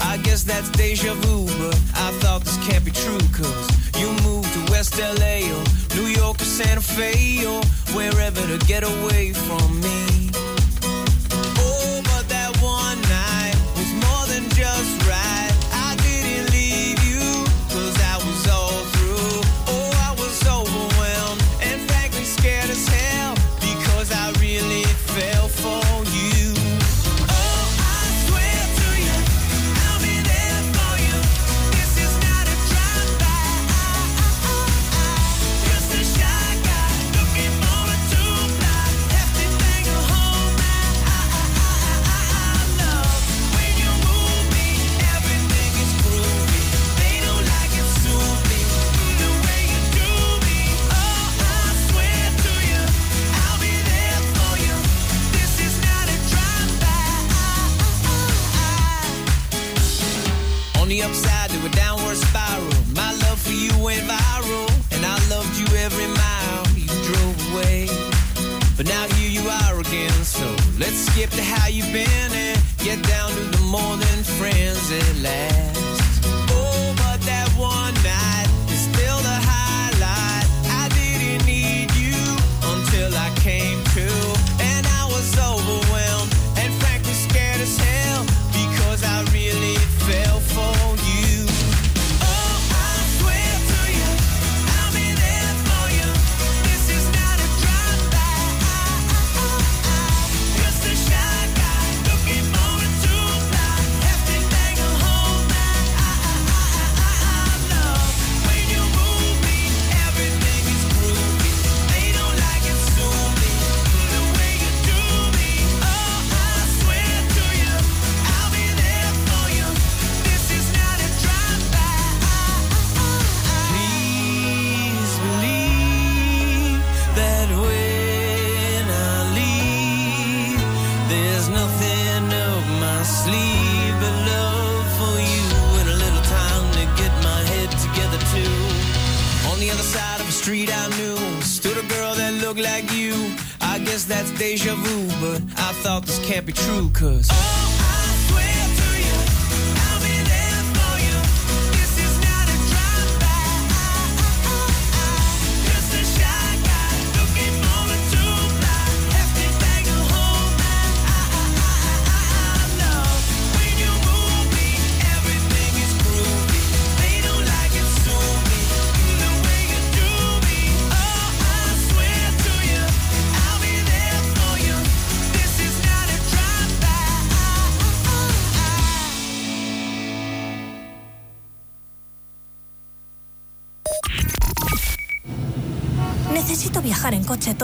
S49: I guess that's deja vu But I thought this can't be true Cause you moved to West L.A. Or New York or Santa Fe Or wherever to get away from me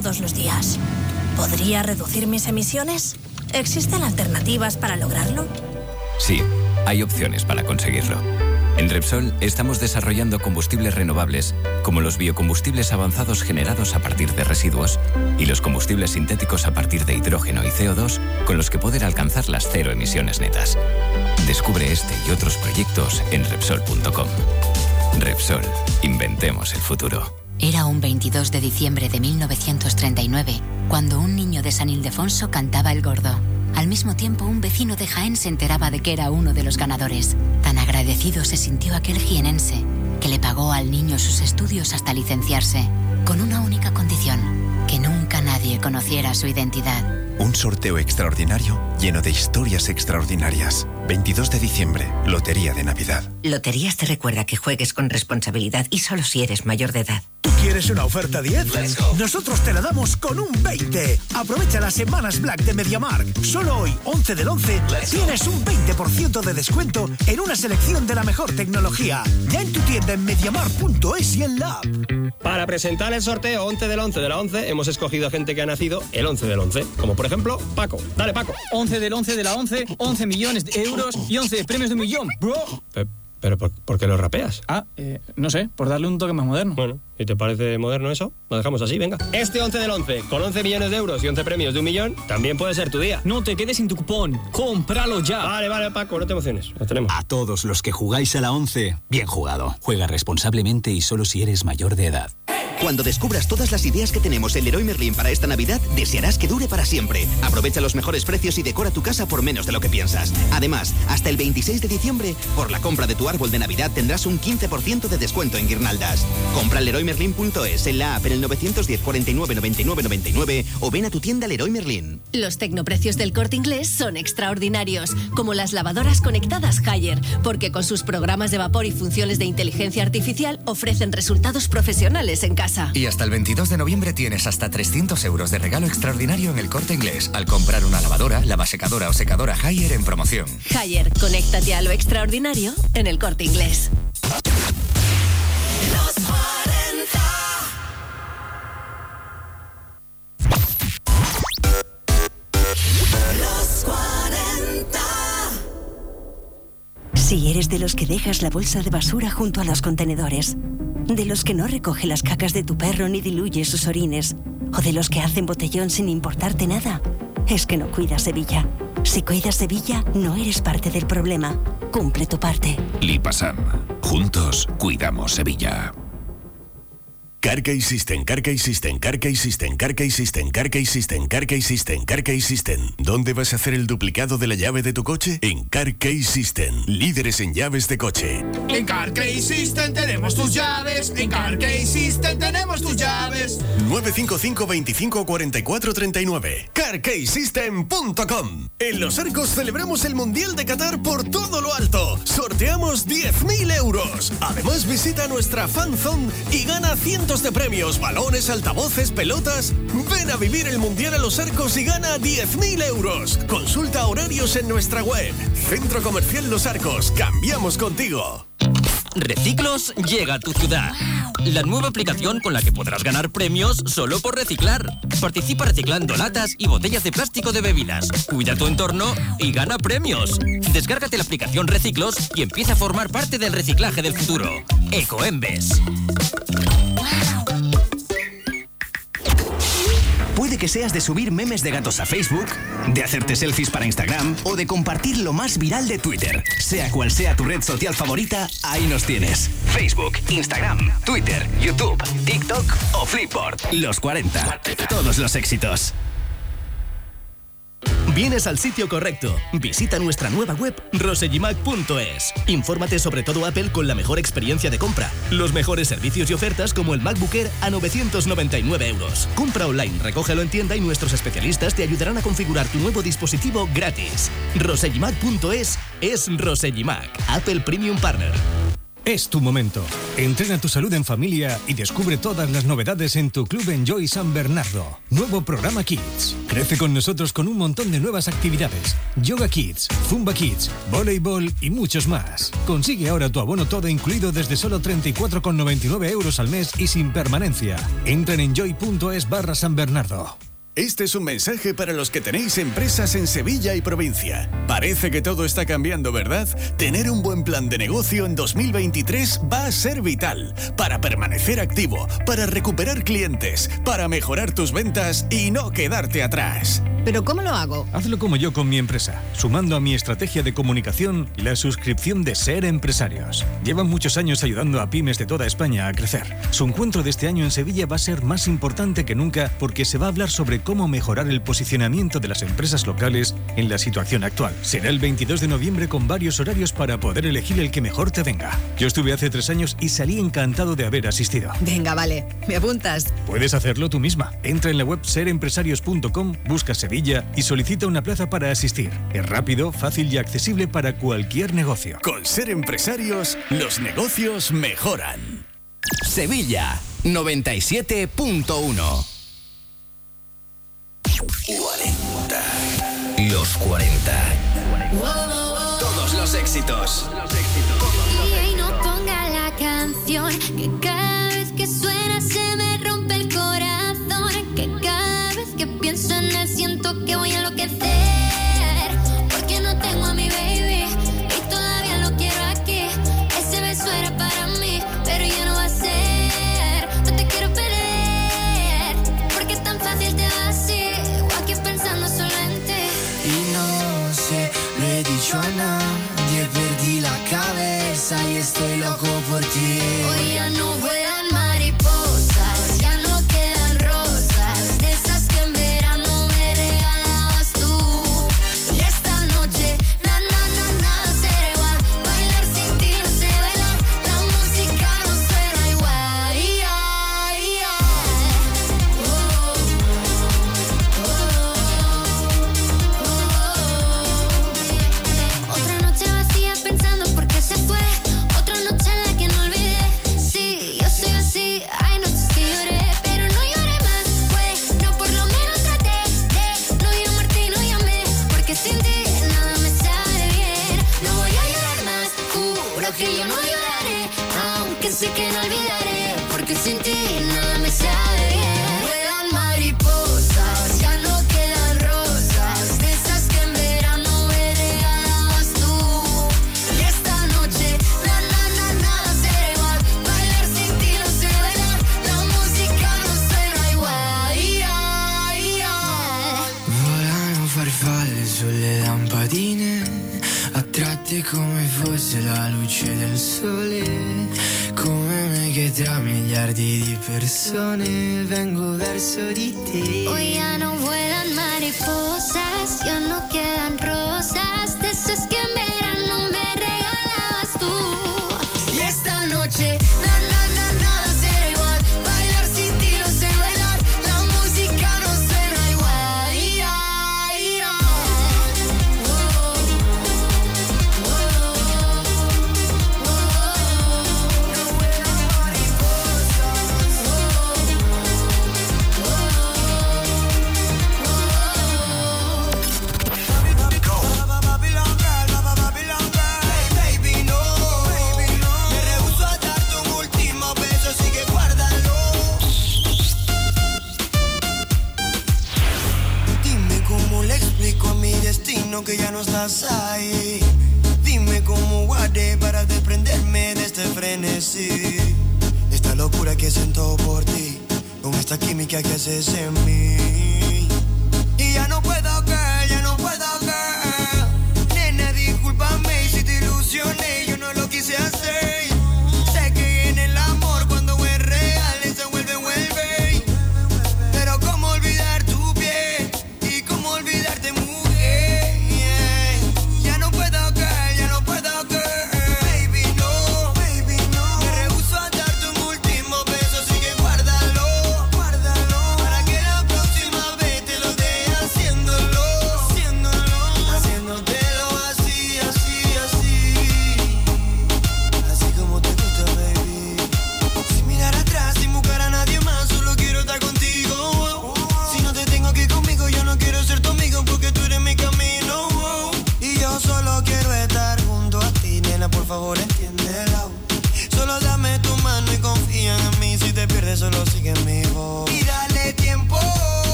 S50: todos los días. ¿Podría reducir mis emisiones? ¿Existen alternativas para lograrlo?
S51: Sí, hay opciones para conseguirlo. En Repsol estamos desarrollando combustibles renovables, como los biocombustibles avanzados generados a partir de residuos y los combustibles sintéticos a partir de hidrógeno y CO2, con los que poder alcanzar las cero emisiones netas. Descubre este y otros proyectos en Repsol.com. Repsol, inventemos el futuro.
S52: Era un 22 de diciembre de 1939 cuando un niño de San Ildefonso cantaba el gordo. Al mismo tiempo, un vecino de Jaén se enteraba de que era uno de los ganadores. Tan agradecido se sintió aquel jienense que le pagó al niño sus estudios hasta licenciarse, con una única condición, que nunca nadie conociera su identidad.
S53: Un sorteo extraordinario lleno de historias extraordinarias. 22 de diciembre, Lotería de Navidad.
S54: Loterías te recuerda que juegues con responsabilidad y solo si eres mayor de edad.
S55: ¿Tú quieres una oferta 10? Nosotros te la damos con un 20. Aprovecha las semanas Black de MediaMark. Solo hoy, 11 del 11, tienes un 20% de descuento en una selección de la mejor tecnología. Ya en tu tienda en MediaMark.es y en la app.
S56: Para presentar el sorteo 11 del 11 de la 11, hemos escogido a gente que ha nacido el 11 del 11. Como por ejemplo, Paco. Dale, Paco.
S57: 11 del 11 de la 11, 11 millones de euros y 11 premios de un millón, bro.
S56: ¿Pero por, por qué lo rapeas?
S57: Ah, eh, no sé, por darle un toque más moderno.
S56: Bueno, ¿y te parece moderno eso? Lo dejamos así, venga. Este 11 del 11, con 11 millones de euros y 11 premios de un millón, también puede ser tu día.
S57: No te quedes sin tu cupón, cómpralo ya.
S56: Vale, vale, Paco, no te emociones. Lo tenemos.
S58: A todos los que jugáis a la 11, bien jugado. Juega responsablemente y solo si eres mayor de edad.
S59: Cuando descubras todas las ideas que tenemos en Leroy Merlin para esta Navidad, desearás que dure para siempre. Aprovecha los mejores precios y decora tu casa por menos de lo que piensas. Además, hasta el 26 de diciembre, por la compra de tu árbol de Navidad tendrás un 15% de descuento en guirnaldas. Compra leroymerlin.es en la app en el 910 49 99 99 o ven a tu tienda Leroy Merlin.
S39: Los tecnoprecios del corte inglés son extraordinarios, como las lavadoras conectadas Haier, porque con sus programas de vapor y funciones de inteligencia artificial ofrecen resultados profesionales en casa.
S60: Y hasta el 22 de noviembre tienes hasta 300 euros de regalo extraordinario en el corte inglés al comprar una lavadora, lavasecadora o secadora Haier en promoción.
S39: Haier, conéctate a lo extraordinario en el corte inglés. Si eres de los que dejas la bolsa de basura junto a los contenedores, de los que no recoge las cacas de tu perro ni diluye sus orines, o de los que hacen botellón sin importarte nada, es que no cuidas Sevilla. Si cuidas Sevilla, no eres parte del problema. Cumple tu parte.
S61: Lipasam. Juntos cuidamos Sevilla.
S37: Carkey System, Carkey System, Carkey System, Carkey System, Carkey System, Carkey System, Carkey System. ¿Dónde vas a hacer el duplicado de la llave de tu coche? En Carkey System, líderes en llaves de coche.
S62: En Carkey System tenemos tus llaves. En Carkey System tenemos tus llaves.
S37: 955 25 44 39 CarkeySystem.com En Los Arcos celebramos el Mundial de Qatar por todo lo alto. Sorteamos 10.000 euros. Además visita nuestra fan zone y gana de premios, balones, altavoces, pelotas. Ven a vivir el Mundial a Los Arcos y gana 10.000 euros. Consulta horarios en nuestra web. Centro Comercial Los Arcos. Cambiamos contigo.
S36: Reciclos llega a tu ciudad. La nueva aplicación con la que podrás ganar premios solo por reciclar. Participa reciclando latas y botellas de plástico de bebidas. Cuida tu entorno y gana premios. Descárgate la aplicación Reciclos y empieza a formar parte del reciclaje del futuro. Ecoembes.
S63: Puede
S1: que seas de subir memes de gatos a Facebook, de hacerte selfies para Instagram o de compartir lo más viral de Twitter. Sea cual sea tu red social favorita, ahí nos tienes. Facebook, Instagram, Twitter, YouTube, TikTok o Flipboard. Los 40. Todos los éxitos.
S64: Vienes al sitio correcto. Visita nuestra nueva web rosellimac.es. Infórmate sobre todo Apple con la mejor experiencia de compra, los mejores servicios y ofertas como el MacBook a 999 euros. Compra online, recógelo en tienda y nuestros especialistas te ayudarán a configurar tu nuevo dispositivo gratis. rosellimac.es es Rosellimac, Apple Premium Partner.
S65: Es tu momento. Entrena tu salud en familia y descubre todas las novedades en tu Club Enjoy San Bernardo. Nuevo programa Kids. Crece con nosotros con un montón de nuevas actividades. Yoga Kids, Zumba Kids, voleibol y muchos más. Consigue ahora tu abono todo incluido desde solo 34,99 euros al mes y sin permanencia. Entra en enjoy.es barra San Bernardo.
S37: Este es un mensaje para los que tenéis empresas en Sevilla y provincia. Parece que todo está cambiando, ¿verdad? Tener un buen plan de negocio en 2023 va a ser vital para permanecer activo, para recuperar clientes, para mejorar tus ventas y no quedarte atrás.
S66: ¿Pero cómo lo hago?
S65: Hazlo como yo con mi empresa, sumando a mi estrategia de comunicación la suscripción de Ser Empresarios. Llevan muchos años ayudando a pymes de toda España a crecer. Su encuentro de este año en Sevilla va a ser más importante que nunca porque se va a hablar sobre cómo mejorar el posicionamiento de las empresas locales en la situación actual. Será el 22 de noviembre con varios horarios para poder elegir el que mejor te venga. Yo estuve hace tres años y salí encantado de haber asistido.
S66: Venga, vale. ¿Me apuntas?
S65: Puedes hacerlo tú misma. Entra en la web serempresarios.com, busca Sevilla y solicita una plaza para asistir. Es rápido, fácil y accesible para cualquier negocio.
S37: Con Ser Empresarios, los negocios mejoran.
S1: Sevilla 97.1 40 Los 40 Todos los éxitos
S31: Y ahí no ponga la canción que cada vez que suena se me rompe el corazón. Que cada vez que pienso en él siento que voy a enloquecer.
S49: Sole, come me che tra miliardi di persone vengo verso di te.
S31: Hoy ya no vuelan mariposas, ya no quedan rosas,
S49: Dime cómo guardé para desprenderme de este frenesí. Esta locura que siento por ti, con esta química que haces en mí.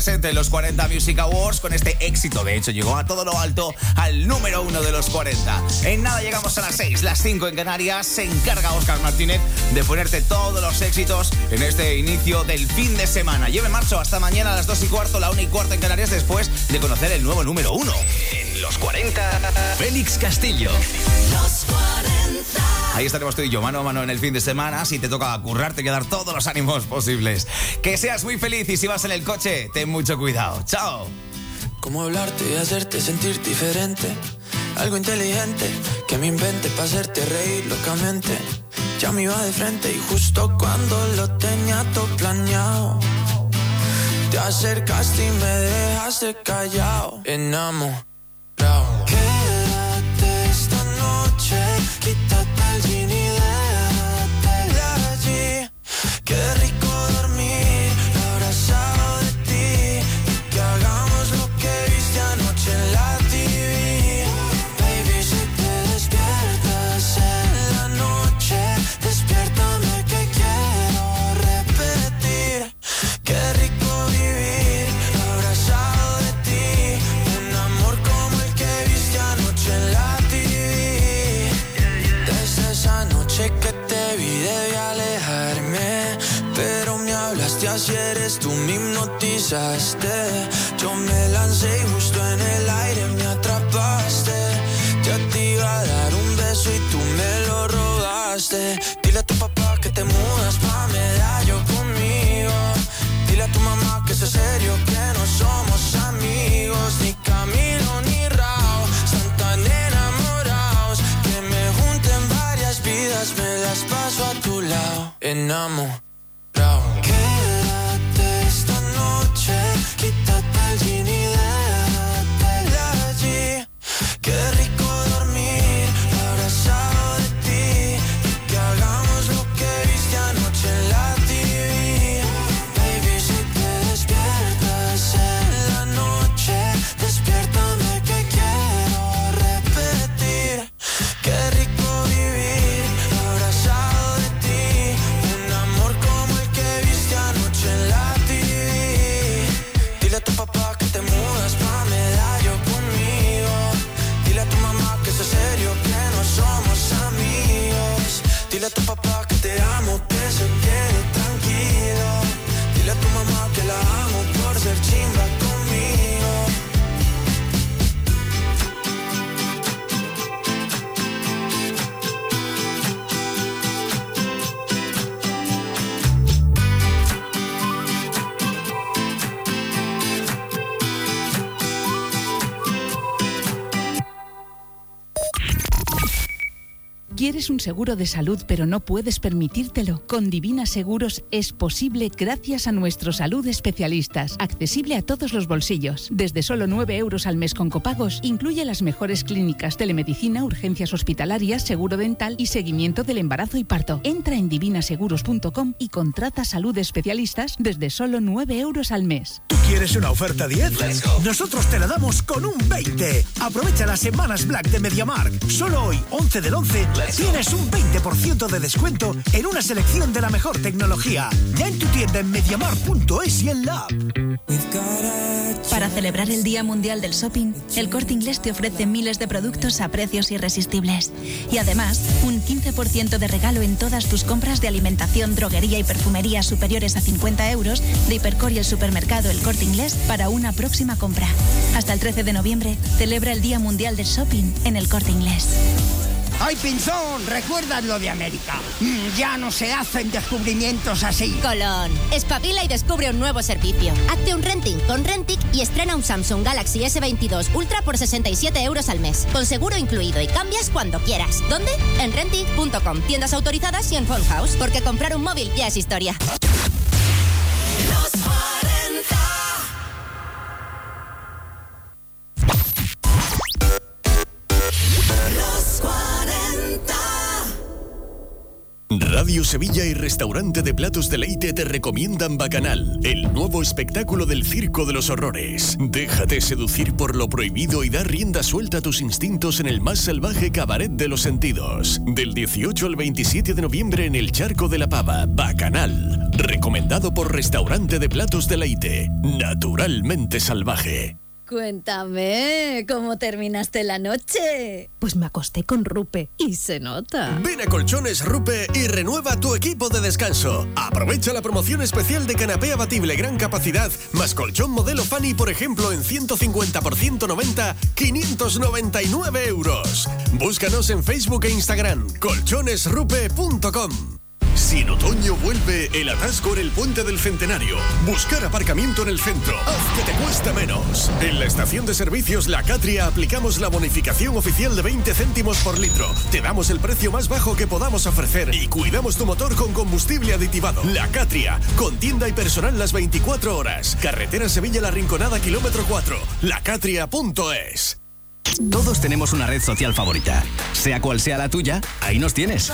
S19: presente en los 40 Music Awards con este éxito. De hecho, llegó a todo lo alto al número uno de los 40. En nada llegamos a las 6, las 5 en Canarias. Se encarga Oscar Martínez de ponerte todos los éxitos en este inicio del fin de semana. Lleve marzo hasta mañana a las 2 y cuarto, la 1 y cuarto en Canarias después de conocer el nuevo número uno.
S1: En los 40, Félix Castillo.
S16: Los 40.
S19: Ahí estaremos tú y yo, mano a mano en el fin de semana. Si te toca currar, te quedar todos los ánimos posibles. Que seas muy feliz y si vas en el coche, ten mucho cuidado. ¡Chao!
S67: ¿Cómo hablarte y hacerte sentir diferente? Algo inteligente que me invente para hacerte reír locamente. Ya me iba de frente y justo cuando lo tenía todo planeado, te acercaste y me dejaste callado. Enamo just un
S68: seguro de salud pero no puedes permitírtelo? Con Divina Seguros es posible gracias a nuestros salud especialistas, accesible a todos los bolsillos. Desde solo 9 euros al mes con copagos, incluye las mejores clínicas, telemedicina, urgencias hospitalarias, seguro dental y seguimiento del embarazo y parto. Entra en divinaseguros.com y contrata salud especialistas desde solo 9 euros al mes.
S55: ¿Tú quieres una oferta 10? Nosotros te la damos con un 20. Aprovecha las semanas Black de MediaMark. Solo hoy, 11 del 11, tienes un 20% de descuento en una selección de la mejor tecnología. Ya en tu tienda en MediaMark.es y en la.
S69: Para celebrar el Día Mundial del Shopping, el Corte Inglés te ofrece miles de productos a precios irresistibles. Y además, un 15% de regalo en todas tus compras de alimentación, droguería y perfumería superiores a 50 euros de Hipercor y el supermercado El Corte Inglés para una próxima compra. Hasta el 13 de noviembre, celebra el Día Mundial del Shopping en el Corte Inglés.
S70: ¡Ay, Pinzón! ¿Recuerdas lo de América? Mm, ya no se hacen descubrimientos así.
S71: Colón, espabila y descubre un nuevo servicio. Hazte un renting con Rentic y estrena un Samsung Galaxy S22 Ultra por 67 euros al mes, con seguro incluido y cambias cuando quieras. ¿Dónde? En rentic.com, tiendas autorizadas y en Phone House, porque comprar un móvil ya es historia.
S72: Los 40.
S37: Radio Sevilla y Restaurante de Platos de Leite te recomiendan Bacanal, el nuevo espectáculo del Circo de los Horrores. Déjate seducir por lo prohibido y da rienda suelta a tus instintos en el más salvaje cabaret de los sentidos. Del 18 al 27 de noviembre en el Charco de la Pava, Bacanal. Recomendado por Restaurante de Platos de Leite. Naturalmente salvaje.
S66: Cuéntame, ¿cómo terminaste la noche? Pues me acosté con Rupe y se nota.
S37: Ven a Colchones Rupe y renueva tu equipo de descanso. Aprovecha la promoción especial de canapé abatible gran capacidad, más colchón modelo Fanny, por ejemplo, en 150 por 190, 599 euros. Búscanos en Facebook e Instagram, colchonesrupe.com. Si en otoño vuelve el atasco en el puente del Centenario, buscar aparcamiento en el centro, haz que te cueste menos. En la estación de servicios La Catria aplicamos la bonificación oficial de 20 céntimos por litro. Te damos el precio más bajo que podamos ofrecer y cuidamos tu motor con combustible aditivado. La Catria, con tienda y personal las 24 horas. Carretera Sevilla-La Rinconada, kilómetro 4. lacatria.es.
S1: Todos tenemos una red social favorita. Sea cual sea la tuya, ahí nos tienes.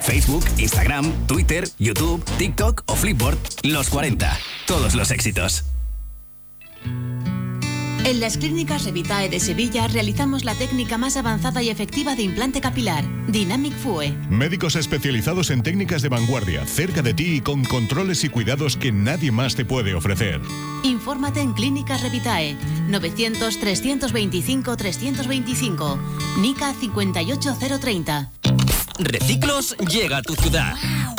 S1: Facebook, Instagram, Twitter, YouTube, TikTok o Flipboard. Los 40. Todos los éxitos.
S70: En las clínicas Revitae de Sevilla realizamos la técnica más avanzada y efectiva de implante capilar, Dynamic Fue.
S73: Médicos especializados en técnicas de vanguardia, cerca de ti y con controles y cuidados que nadie más te puede ofrecer.
S70: Infórmate en Clínicas Revitae 900 325 325 Nica 58030.
S36: Reciclos llega a tu ciudad.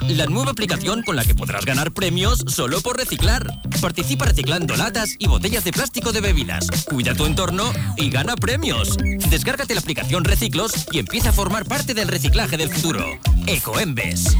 S36: La nueva aplicación con la que podrás ganar premios solo por reciclar. Participa reciclando latas y botellas de plástico de bebidas. Cuida tu entorno y gana premios. Descárgate la aplicación Reciclos y empieza a formar parte del reciclaje del futuro. Ecoembes.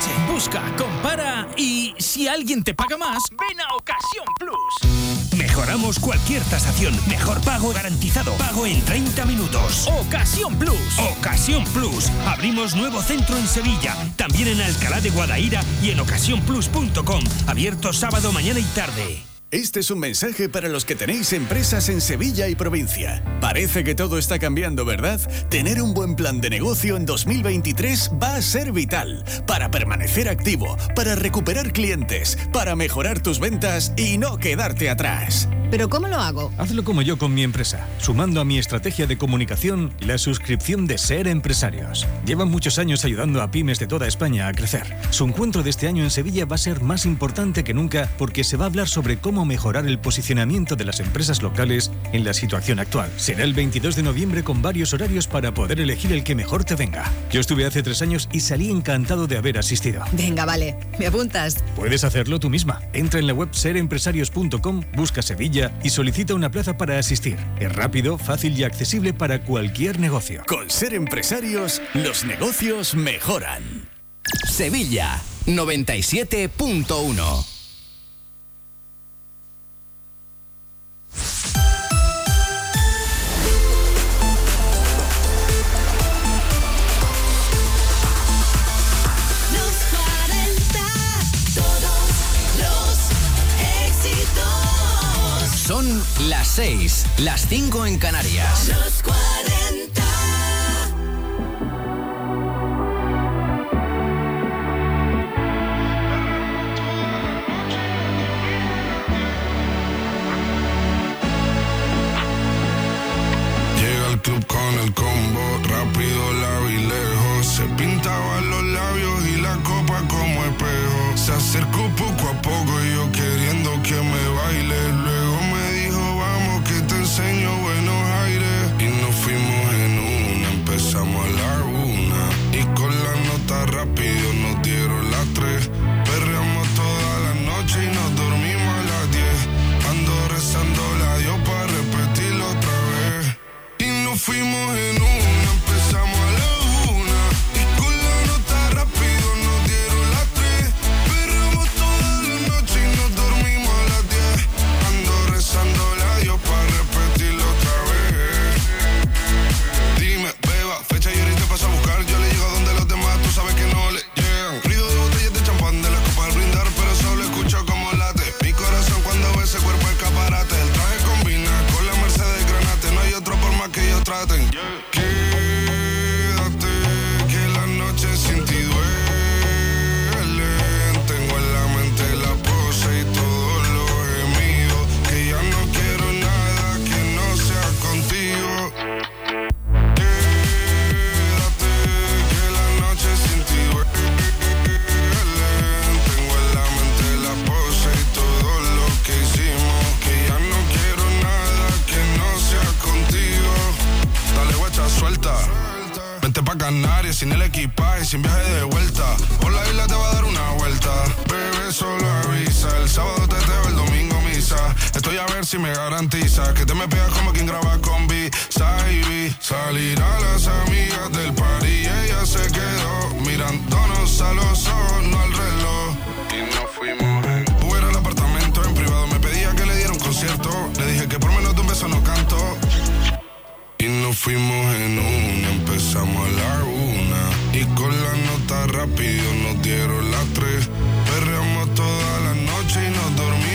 S74: Coche? Busca, compara y si alguien te paga más, ven a Ocasión Plus. Mejoramos cualquier tasación. Mejor pago garantizado. Pago en 30 minutos. Ocasión Plus. Ocasión Plus. Abrimos nuevo centro en Sevilla. También en Alcalá de Guadaira y en ocasiónplus.com. Abierto sábado, mañana y tarde.
S37: Este es un mensaje para los que tenéis empresas en Sevilla y provincia. Parece que todo está cambiando, ¿verdad? Tener un buen plan de negocio en 2023 va a ser vital para permanecer activo, para recuperar clientes, para mejorar tus ventas y no quedarte atrás.
S66: ¿Pero cómo lo hago?
S65: Hazlo como yo con mi empresa, sumando a mi estrategia de comunicación la suscripción de Ser Empresarios. Llevan muchos años ayudando a pymes de toda España a crecer. Su encuentro de este año en Sevilla va a ser más importante que nunca porque se va a hablar sobre cómo mejorar el posicionamiento de las empresas locales en la situación actual. Será el 22 de noviembre con varios horarios para poder elegir el que mejor te venga. Yo estuve hace tres años y salí encantado de haber asistido.
S66: Venga, vale. ¿Me apuntas?
S65: Puedes hacerlo tú misma. Entra en la web serempresarios.com, busca Sevilla y solicita una plaza para asistir. Es rápido, fácil y accesible para cualquier negocio.
S37: Con ser empresarios, los negocios mejoran.
S1: Sevilla 97.1
S72: Los 40, todos los éxitos.
S1: Son las 6, las 5 en Canarias.
S72: Los 40.
S17: Sin el equipaje, sin viaje de vuelta. Por la isla te va a dar una vuelta. Bebé, solo avisa. El sábado te teo, el domingo misa. Estoy a ver si me garantiza que te me pegas como quien graba con B. Saibi. Salir a las amigas del party y ella se quedó mirándonos a los ojos, no al reloj. Y nos fuimos en Uber al apartamento en privado. Me pedía que le diera un concierto. Le dije que por menos de un beso no canto. Y nos fuimos en una, empezamos a la una. Y con la nota rápido nos dieron las tres. Perreamos toda la noche y nos dormimos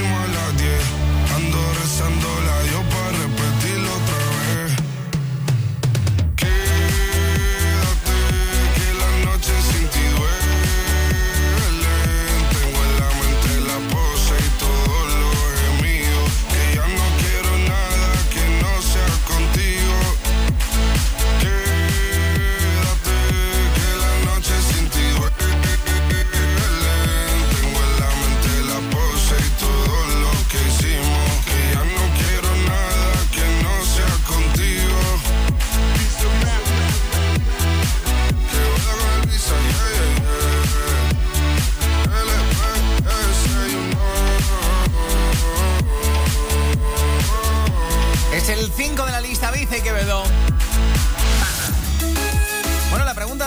S75: lista, dice Quevedo.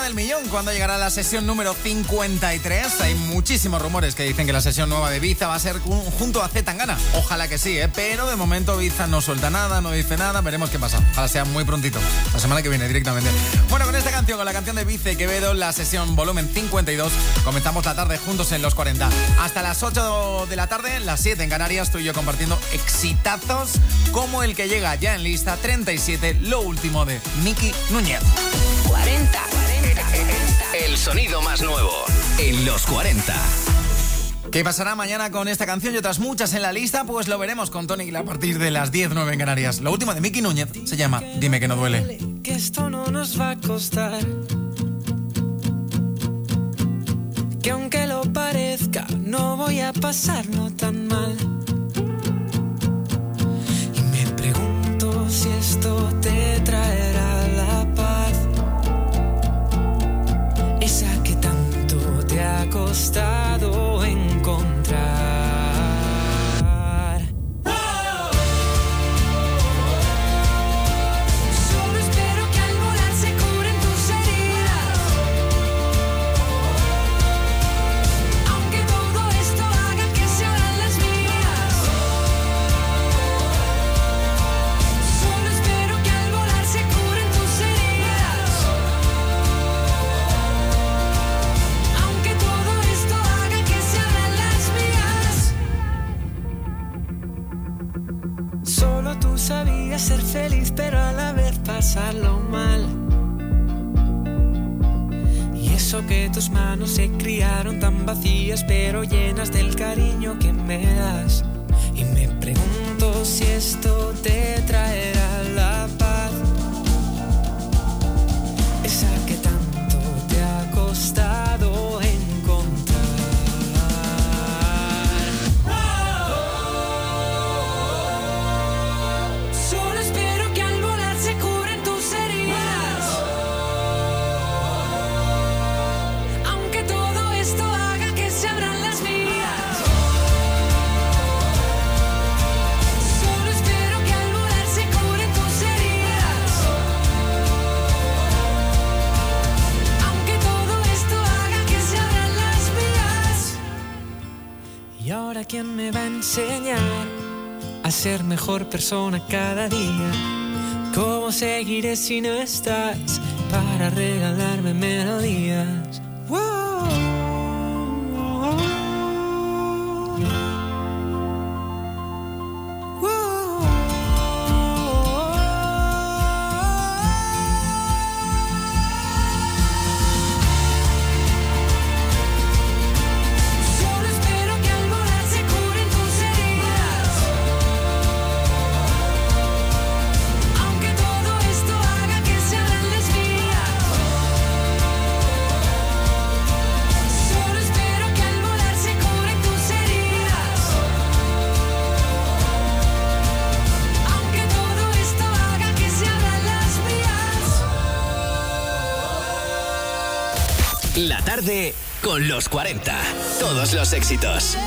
S75: Del millón, ¿cuándo llegará la sesión número 53? Hay muchísimos rumores que dicen que la sesión nueva de Biza va a ser jun- junto a Z Tangana. Ojalá que sí, ¿eh? pero de momento Biza no suelta nada, no dice nada, veremos qué pasa. Ojalá sea muy prontito, la semana que viene directamente. Bueno, con esta canción, con la canción de y Quevedo, la sesión volumen 52, comenzamos la tarde juntos en los 40. Hasta las 8 de la tarde, las 7 en Canarias, tú y yo compartiendo exitazos como el que llega ya en lista 37, lo último de Miki Núñez.
S1: 40. El sonido más nuevo en los 40.
S75: ¿Qué pasará mañana con esta canción y otras muchas en la lista? Pues lo veremos con Tony a partir de las 10, 9 en Canarias. Lo último de Miki Núñez se llama Dime que no duele.
S3: que esto no nos va a costar. Que aunque lo parezca, no voy a pasarlo tan mal. Y me pregunto si esto te traerá te pasarlo mal. Y eso que tus manos se criaron tan vacías, pero llenas del cariño que me das. Y me pregunto si esto te traerá ahora quién me va a enseñar a ser mejor persona cada día. ¿Cómo seguiré si no estás para regalarme melodías?
S1: Todos los éxitos.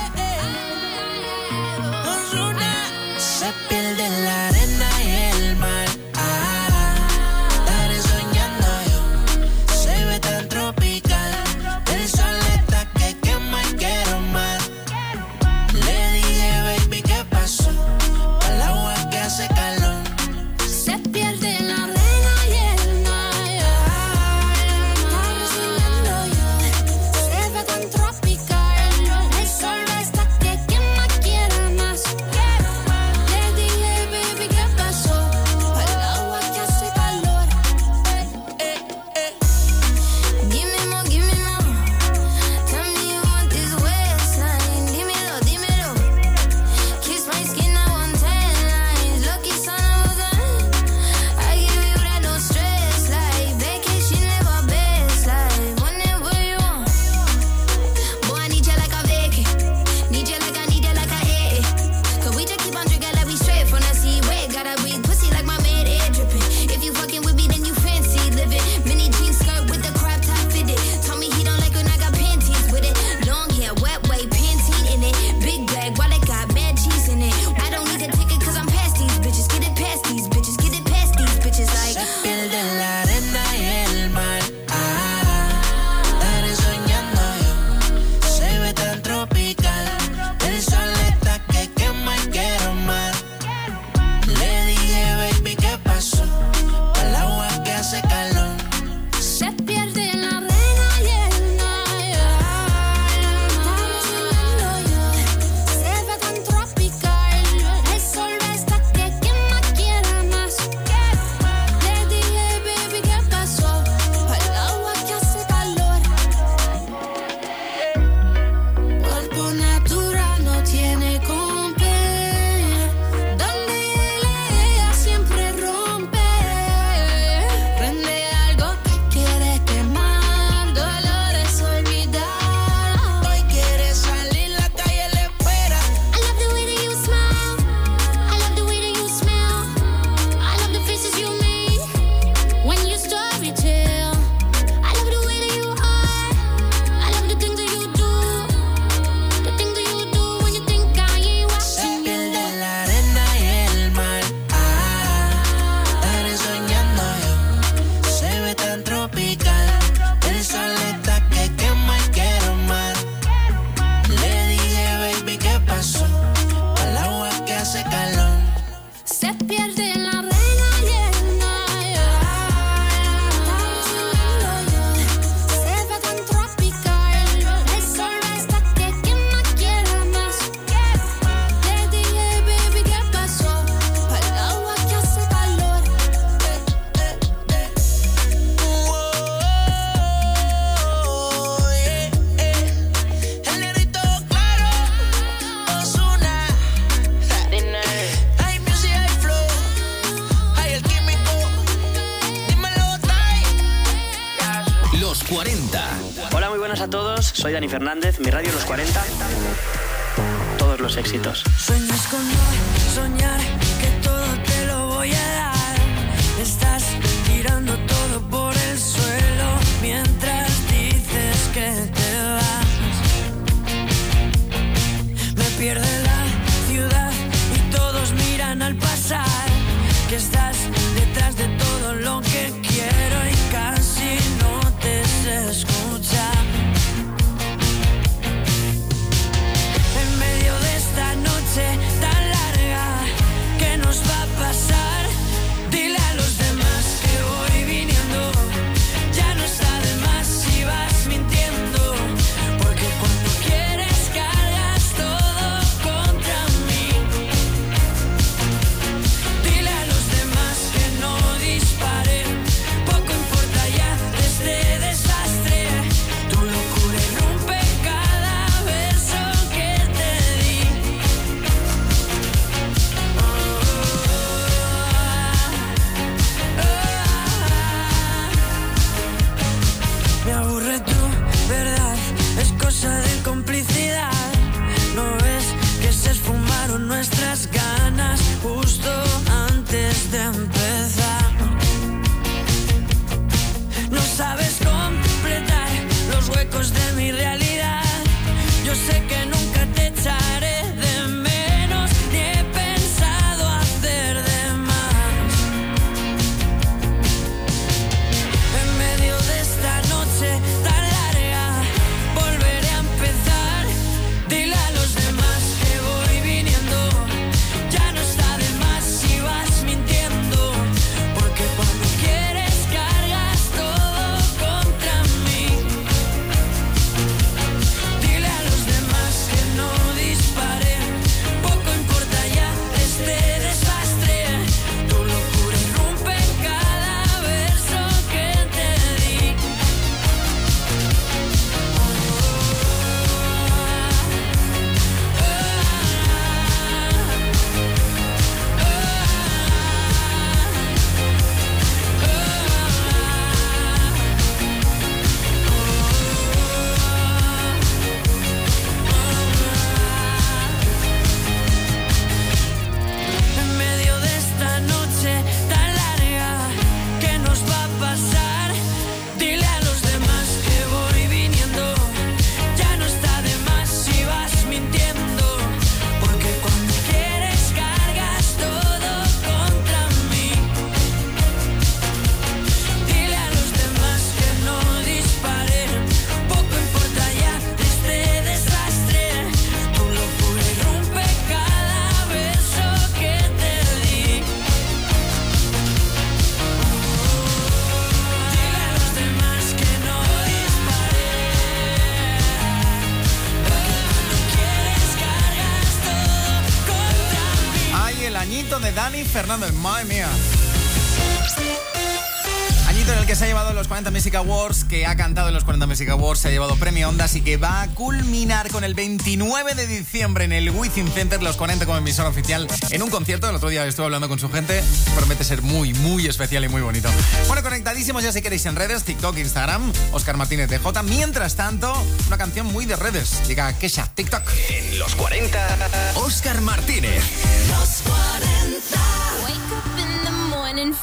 S3: que
S75: ha cantado en los 40 Music Awards, se ha llevado premio Ondas y que va a culminar con el 29 de diciembre en el Within Center, los 40 como emisor oficial, en un concierto. El otro día estuve hablando con su gente, promete ser muy, muy especial y muy bonito. Bueno, conectadísimos ya si queréis en redes, TikTok, Instagram, Oscar Martínez DJ. Mientras tanto, una canción muy de redes. Llega Kesha, TikTok.
S1: En los 40, Oscar Martínez.
S72: Los 40.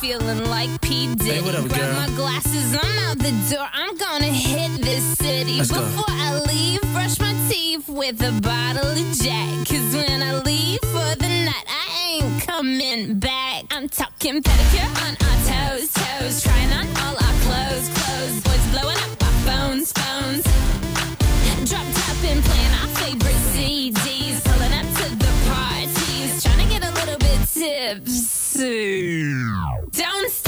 S76: Hey, up, girl?
S77: Grab my glasses, I'm out. gonna hit this city.
S76: Let's
S77: Before go. I leave, brush my teeth with a bottle of Jack. Cause when I leave for the night, I ain't coming back. I'm talking pedicure on our toes, toes. Trying on all our clothes, clothes. Boys blowing up our phones, phones. Dropped up and playing our favorite CDs. Pulling up to the parties. Trying to get a
S78: little bit tipsy. Don't stop.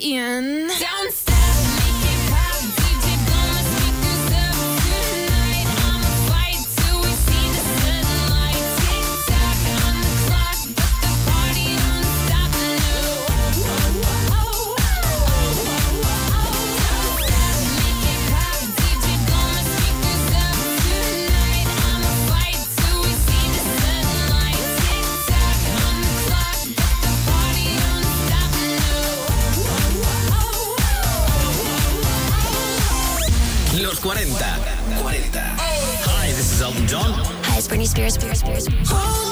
S78: in.
S19: Downstairs. 40. 40. Hi, this is Elton John.
S16: Hi, it's Britney Spears. Spears, Spears. Oh.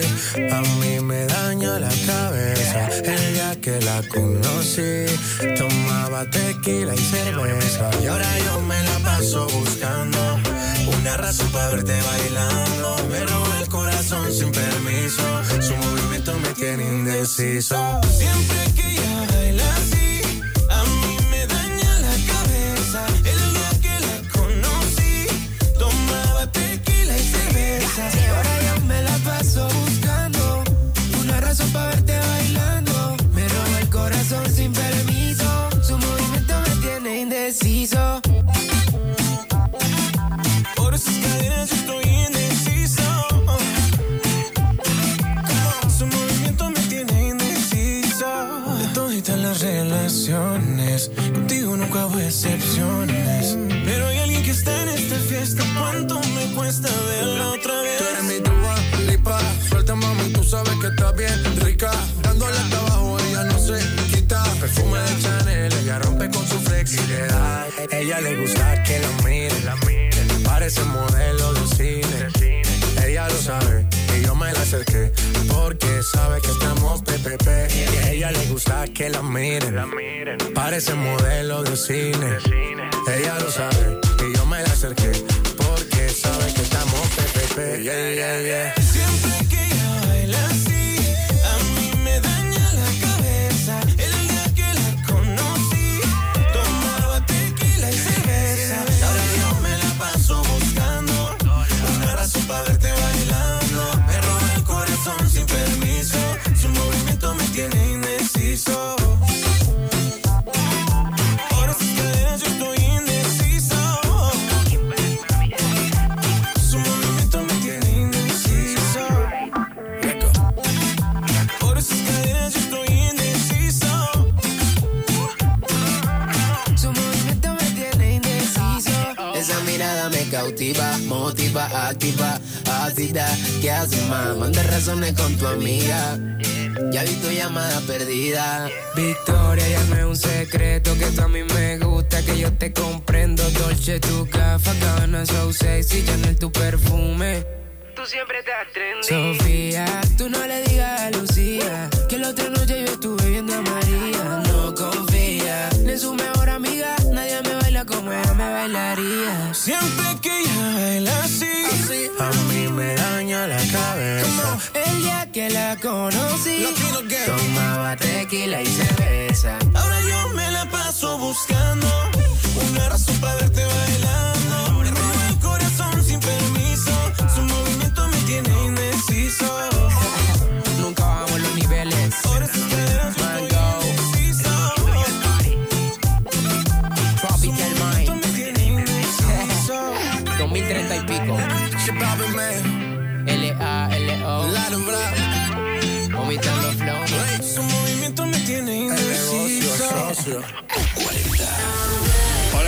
S16: A
S79: mí me daña la cabeza. El día que la conocí, tomaba tequila y cerveza. Y ahora yo me la paso buscando una razón para verte bailando. Me roba el corazón sin permiso, su movimiento me tiene indeciso. Siempre que ella cuesta verla otra vez? Tú eres mi tuba, lipa. Suelta, mami, tú sabes que está bien rica. Dándole hasta abajo, ella no se quita. Perfume de Chanel, ella rompe con su flexibilidad. Ella le gusta que la mire, la mire. Parece modelo de cine. Ella lo sabe y yo me la acerqué porque sabe que estamos PPP. Y a ella le gusta que la miren. Parece modelo de cine. Ella lo sabe y yo me la acerqué porque sabe que estamos PPP. Yeah, yeah, yeah. Siempre que ella baila así,
S80: motiva, activa, ácida. ¿Qué haces, más? Manda razones con tu amiga. Ya vi tu llamada perdida.
S48: Victoria, ya no es un secreto que tú a mí me gusta, que yo te comprendo. Dolce, tu café, Gabbana, so sexy, Chanel, tu perfume. Tú siempre estás trendy. Sofía, tú no le digas a Lucía que la otra noche yo estuve viendo a María. No confía en su mejor
S79: Siempre que ella baila así, a mí me daña la cabeza.
S48: El día que la conocí, tomaba tequila y cerveza.
S79: Ahora yo me la paso buscando una razón para verte bailando.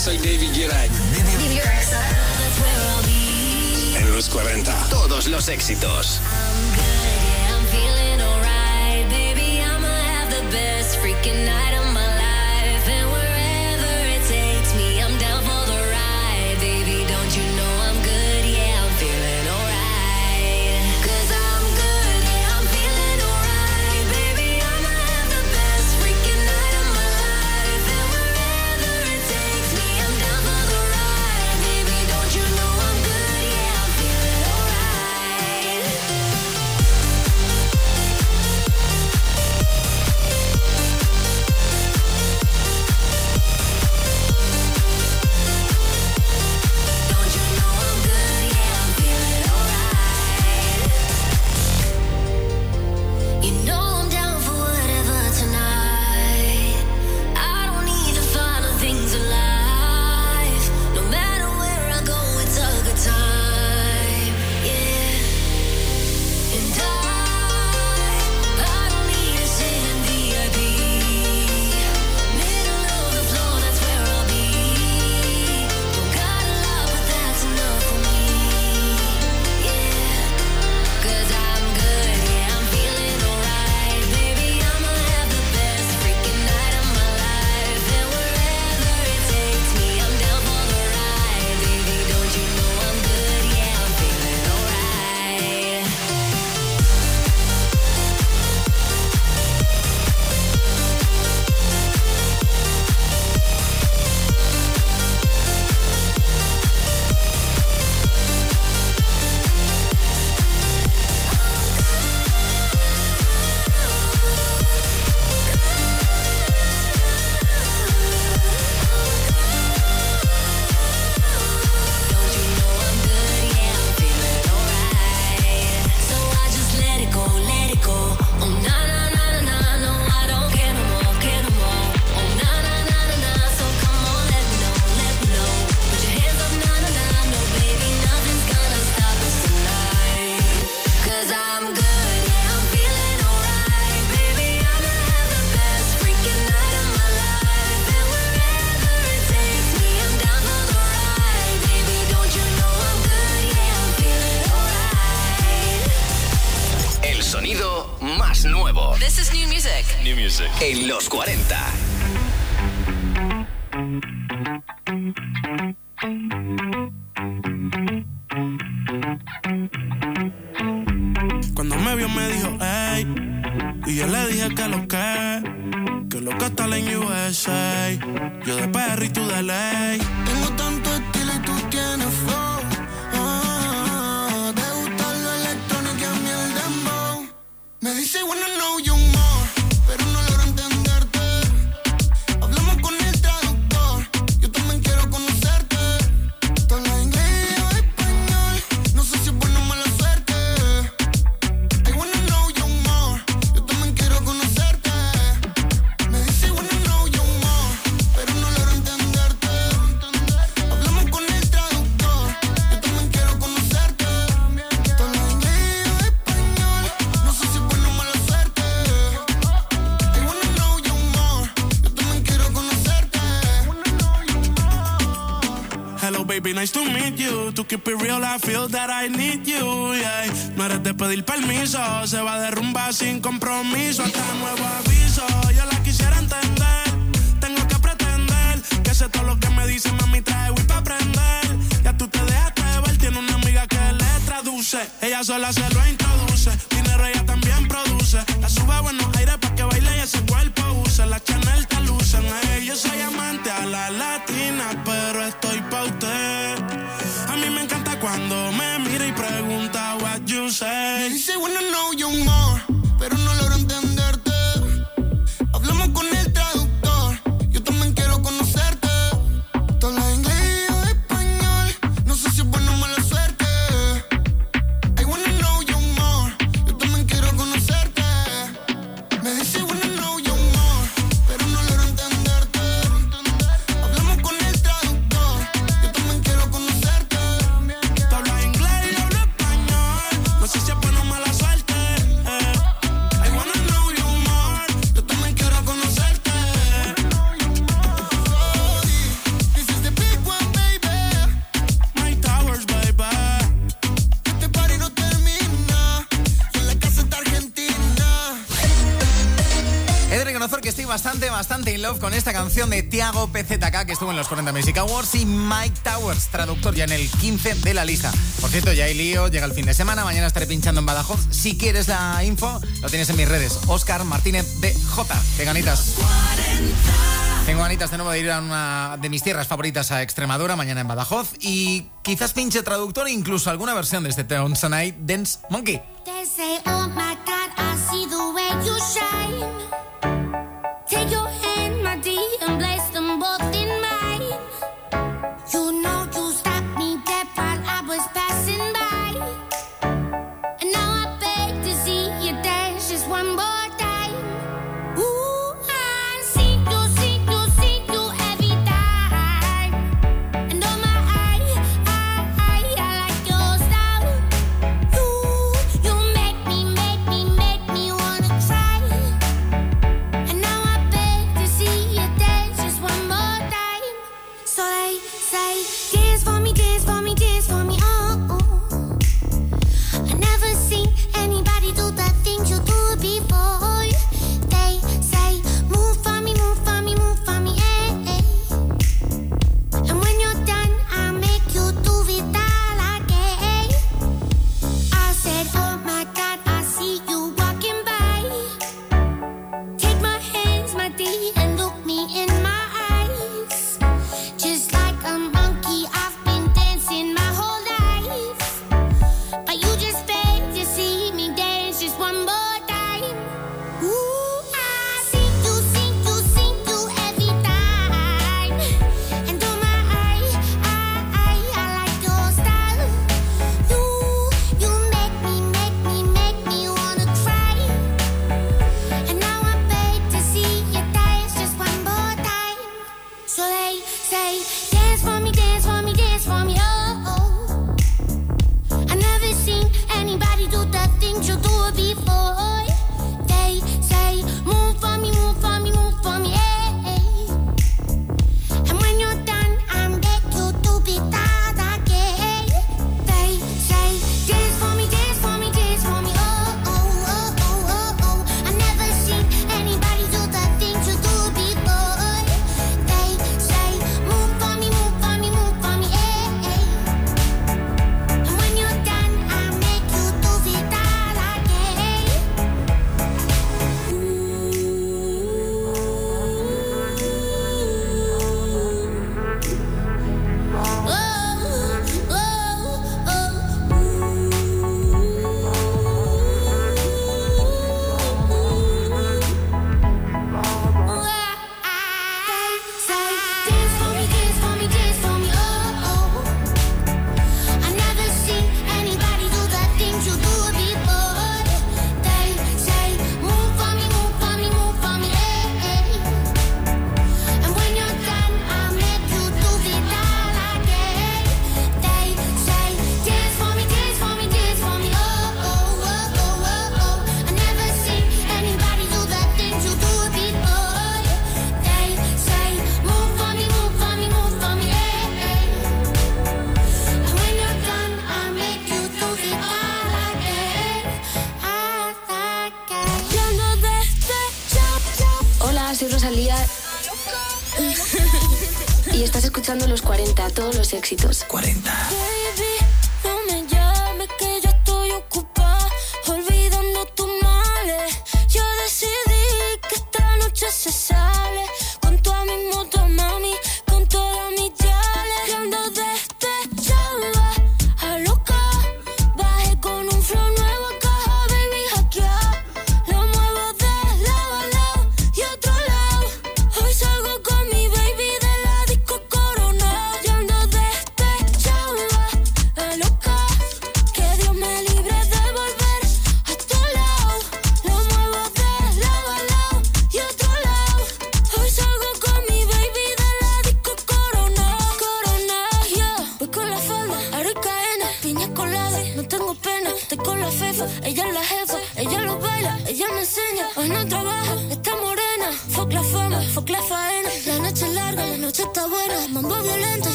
S81: Soy David Guerra. En los 40.
S82: Todos los éxitos.
S16: I'm feeling alright, baby. I'ma have the best freaking night
S83: keep it real, I feel that I need you, yeah. No eres de pedir permiso, se va a derrumbar sin compromiso hasta nuevo aviso.
S75: Love con esta canción de Tiago PZK que estuvo en los 40 Music Awards y Mike Towers, traductor ya en el 15 de la lista. Por cierto, ya hay lío, llega el fin de semana, mañana estaré pinchando en Badajoz. Si quieres la info, lo tienes en mis redes. Oscar Martínez de J. Qué. Tengo ganitas de nuevo de ir a una de mis tierras favoritas a Extremadura, mañana en Badajoz. Y quizás pinche traductor e incluso alguna versión de este Tonsonite Dance Monkey.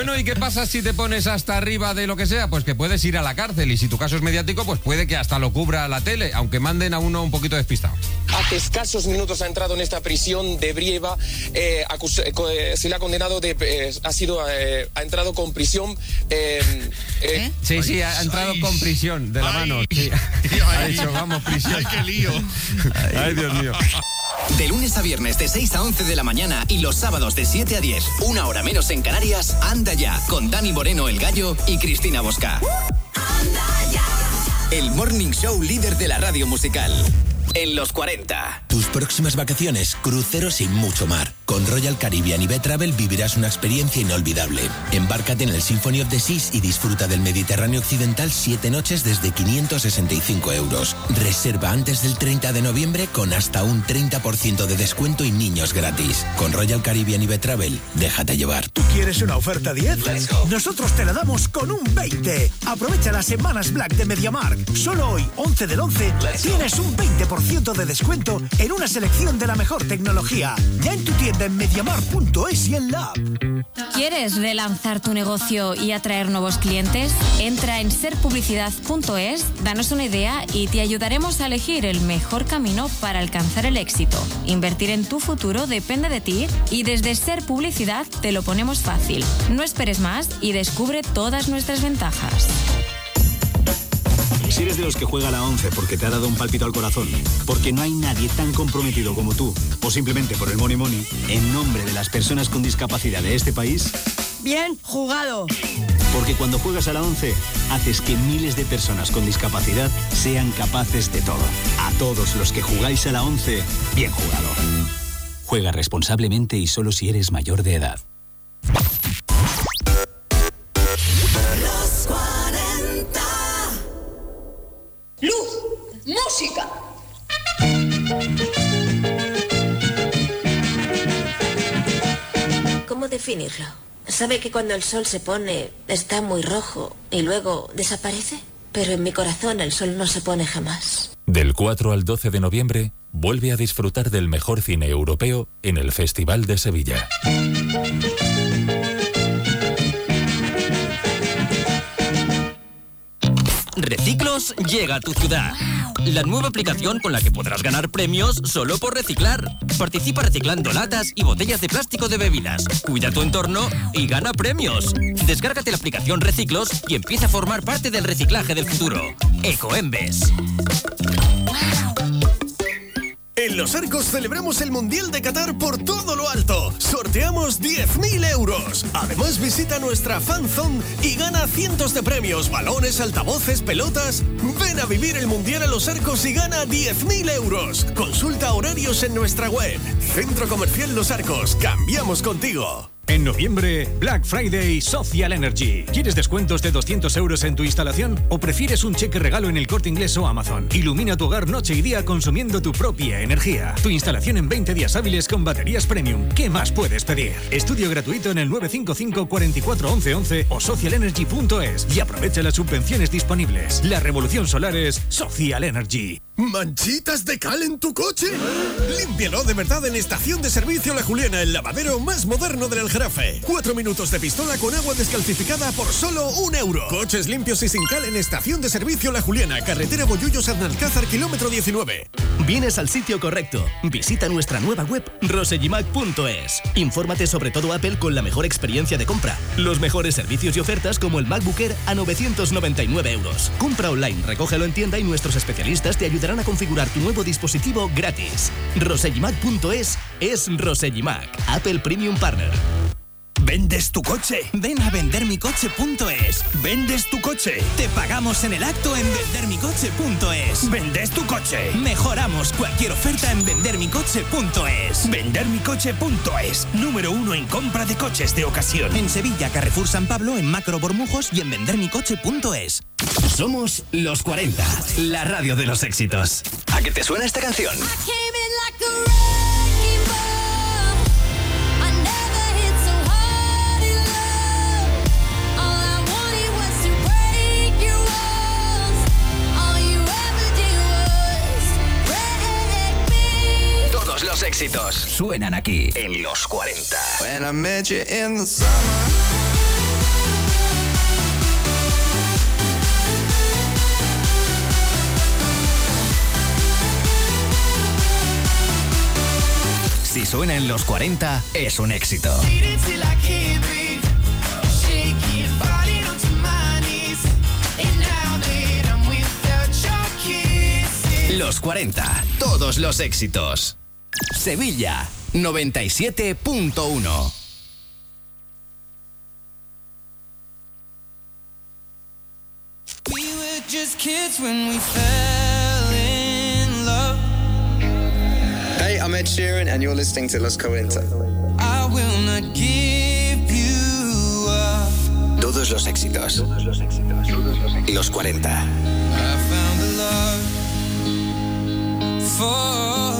S84: Bueno, ¿y qué pasa si te pones hasta arriba de lo que sea? Pues que puedes ir a la cárcel y si tu caso es mediático, pues puede que hasta lo cubra la tele, aunque manden a uno un poquito despistado.
S85: Hace escasos minutos ha entrado en esta prisión de Brieva. eh, acus- eh, eh, se le ha condenado de. eh, ha sido. eh, ha entrado con prisión. eh, eh,
S84: Sí, sí, ha entrado con prisión de la mano. Sí. Ha dicho, vamos, prisión.
S38: Ay, qué lío.
S84: Ay, Dios mío.
S38: De lunes a viernes de 6 a 11 de la mañana y los sábados de 7 a 10, una hora menos en Canarias, anda ya con Dani Moreno el Gallo y Cristina Bosca. El morning show líder de la radio musical. En los 40.
S86: Tus próximas vacaciones, cruceros y mucho mar. Con Royal Caribbean y B-Travel vivirás una experiencia inolvidable. Embárcate en el Symphony of the Seas y disfruta del Mediterráneo Occidental siete noches desde 565 euros. Reserva antes del 30 de noviembre con hasta un 30% de descuento y niños gratis. Con Royal Caribbean y B-Travel, déjate llevar.
S87: ¿Tú quieres una oferta 10? Nosotros te la damos con un 20. Aprovecha las semanas Black de MediaMark. Solo hoy, 11 del 11, tienes un 20% de descuento en una selección de la mejor tecnología. Ya en tu tienda en MediaMark.es y en la.
S88: ¿Quieres relanzar tu negocio y atraer nuevos clientes? Entra en serpublicidad.es, danos una idea y te ayudaremos a elegir el mejor camino para alcanzar el éxito. Invertir en tu futuro depende de ti y desde Ser Publicidad te lo ponemos fácil. No esperes más y descubre todas nuestras ventajas.
S65: Si eres de los que juega a la 11 porque te ha dado un palpito al corazón, porque no hay nadie tan comprometido como tú, o simplemente por el money money, en nombre de las personas con discapacidad de este país,
S89: Bien jugado.
S65: porque cuando juegas a la 11, haces que miles de personas con discapacidad sean capaces de todo. A todos los que jugáis a la 11, bien jugado. Juega responsablemente y solo si eres mayor de edad.
S16: Luz, música.
S90: ¿Cómo definirlo? ¿Sabe que cuando el sol se pone está muy rojo y luego desaparece? Pero en mi corazón el sol no se pone jamás.
S91: Del 4 al 12 de noviembre, vuelve a disfrutar del mejor cine europeo en el Festival de Sevilla.
S92: Llega a tu ciudad. La nueva aplicación con la que podrás ganar premios solo por reciclar. Participa reciclando latas y botellas de plástico de bebidas. Cuida tu entorno y gana premios. Descárgate la aplicación Reciclos y empieza a formar parte del reciclaje del futuro. Ecoembes.
S37: En Los Arcos celebramos el Mundial de Qatar por todo lo alto. Sorteamos 10.000 euros. Además visita nuestra fanzone y gana cientos de premios, balones, altavoces, pelotas. Ven a vivir el Mundial a Los Arcos y gana 10.000 euros. Consulta horarios en nuestra web. Centro Comercial Los Arcos. Cambiamos contigo.
S65: En noviembre, Black Friday Social Energy. ¿Quieres descuentos de 200 euros en tu instalación? ¿O prefieres un cheque regalo en el corte inglés o Amazon? Ilumina tu hogar noche y día consumiendo tu propia energía. Tu instalación en 20 días hábiles con baterías premium. ¿Qué más puedes pedir? Estudio gratuito en el 955 44 11 11 o socialenergy.es y aprovecha las subvenciones disponibles. La revolución solar es Social Energy.
S37: ¿Manchitas de cal en tu coche? Límpialo de verdad en Estación de Servicio La Juliana, el lavadero más moderno del Aljarafe. Cuatro minutos de pistola con agua descalcificada por solo un euro. Coches limpios y sin cal en Estación de Servicio La Juliana, carretera Bollullos Arnalcázar, kilómetro 19.
S93: Vienes al sitio correcto. Visita nuestra nueva web rosellimac.es. Infórmate sobre todo Apple con la mejor experiencia de compra. Los mejores servicios y ofertas como el MacBook Air a 999 euros. Compra online, recógelo en tienda y nuestros especialistas te ayudarán a configurar tu nuevo dispositivo gratis. rosellimac.es es Rosellimac, Apple Premium Partner.
S1: ¿Vendes tu coche? Ven a vendermicoche.es. ¿Vendes tu coche? Te pagamos en el acto en vendermicoche.es. ¿Vendes tu coche? Mejoramos cualquier oferta en vendermicoche.es. Vendermicoche.es. Número uno en compra de coches de ocasión. En Sevilla, Carrefour San Pablo, en Macro Bormujos y en vendermicoche.es.
S38: Somos los 40, la radio de los éxitos. ¿A qué te suena esta canción? Todos los
S1: éxitos suenan aquí en los 40.
S88: When I met you in the summer.
S1: Si suena en los 40, es un éxito. Los 40, todos los éxitos. Sevilla, 97.1.
S88: We were just kids when we fell in love.
S94: Hey, I'm Ed Sheeran, and you're listening to Los 40.
S88: I will not give you up.
S1: Todos los éxitos. Los 40.
S88: I found a love for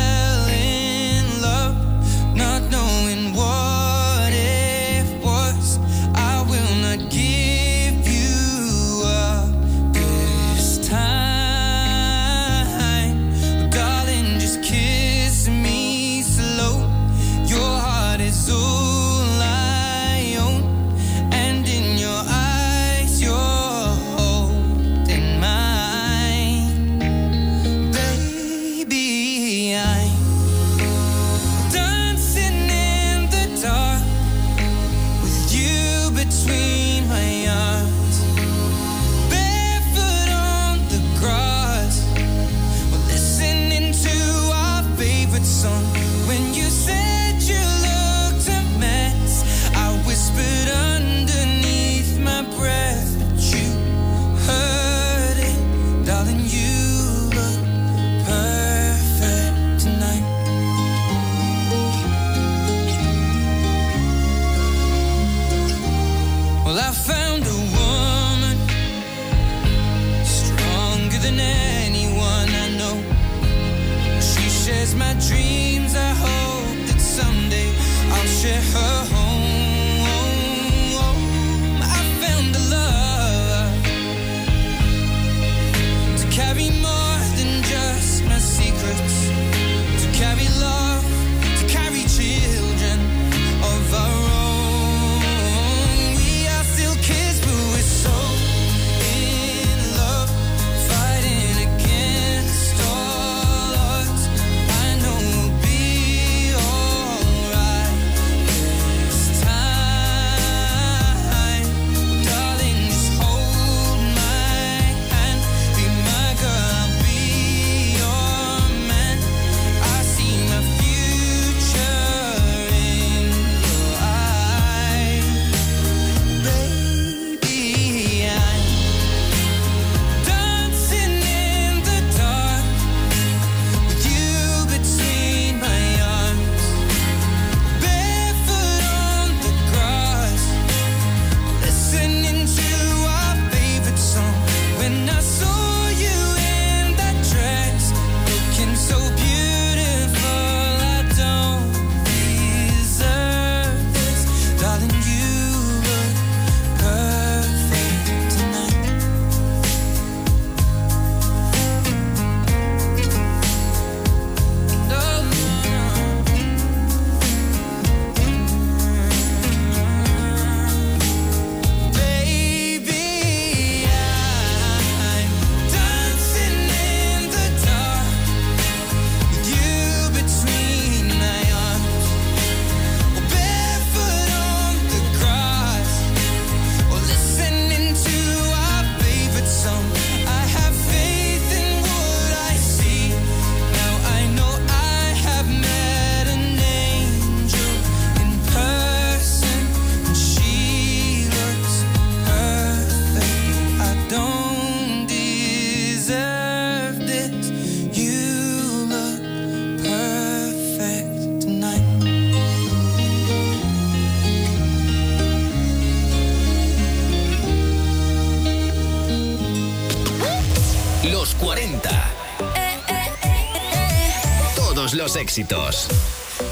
S1: éxitos.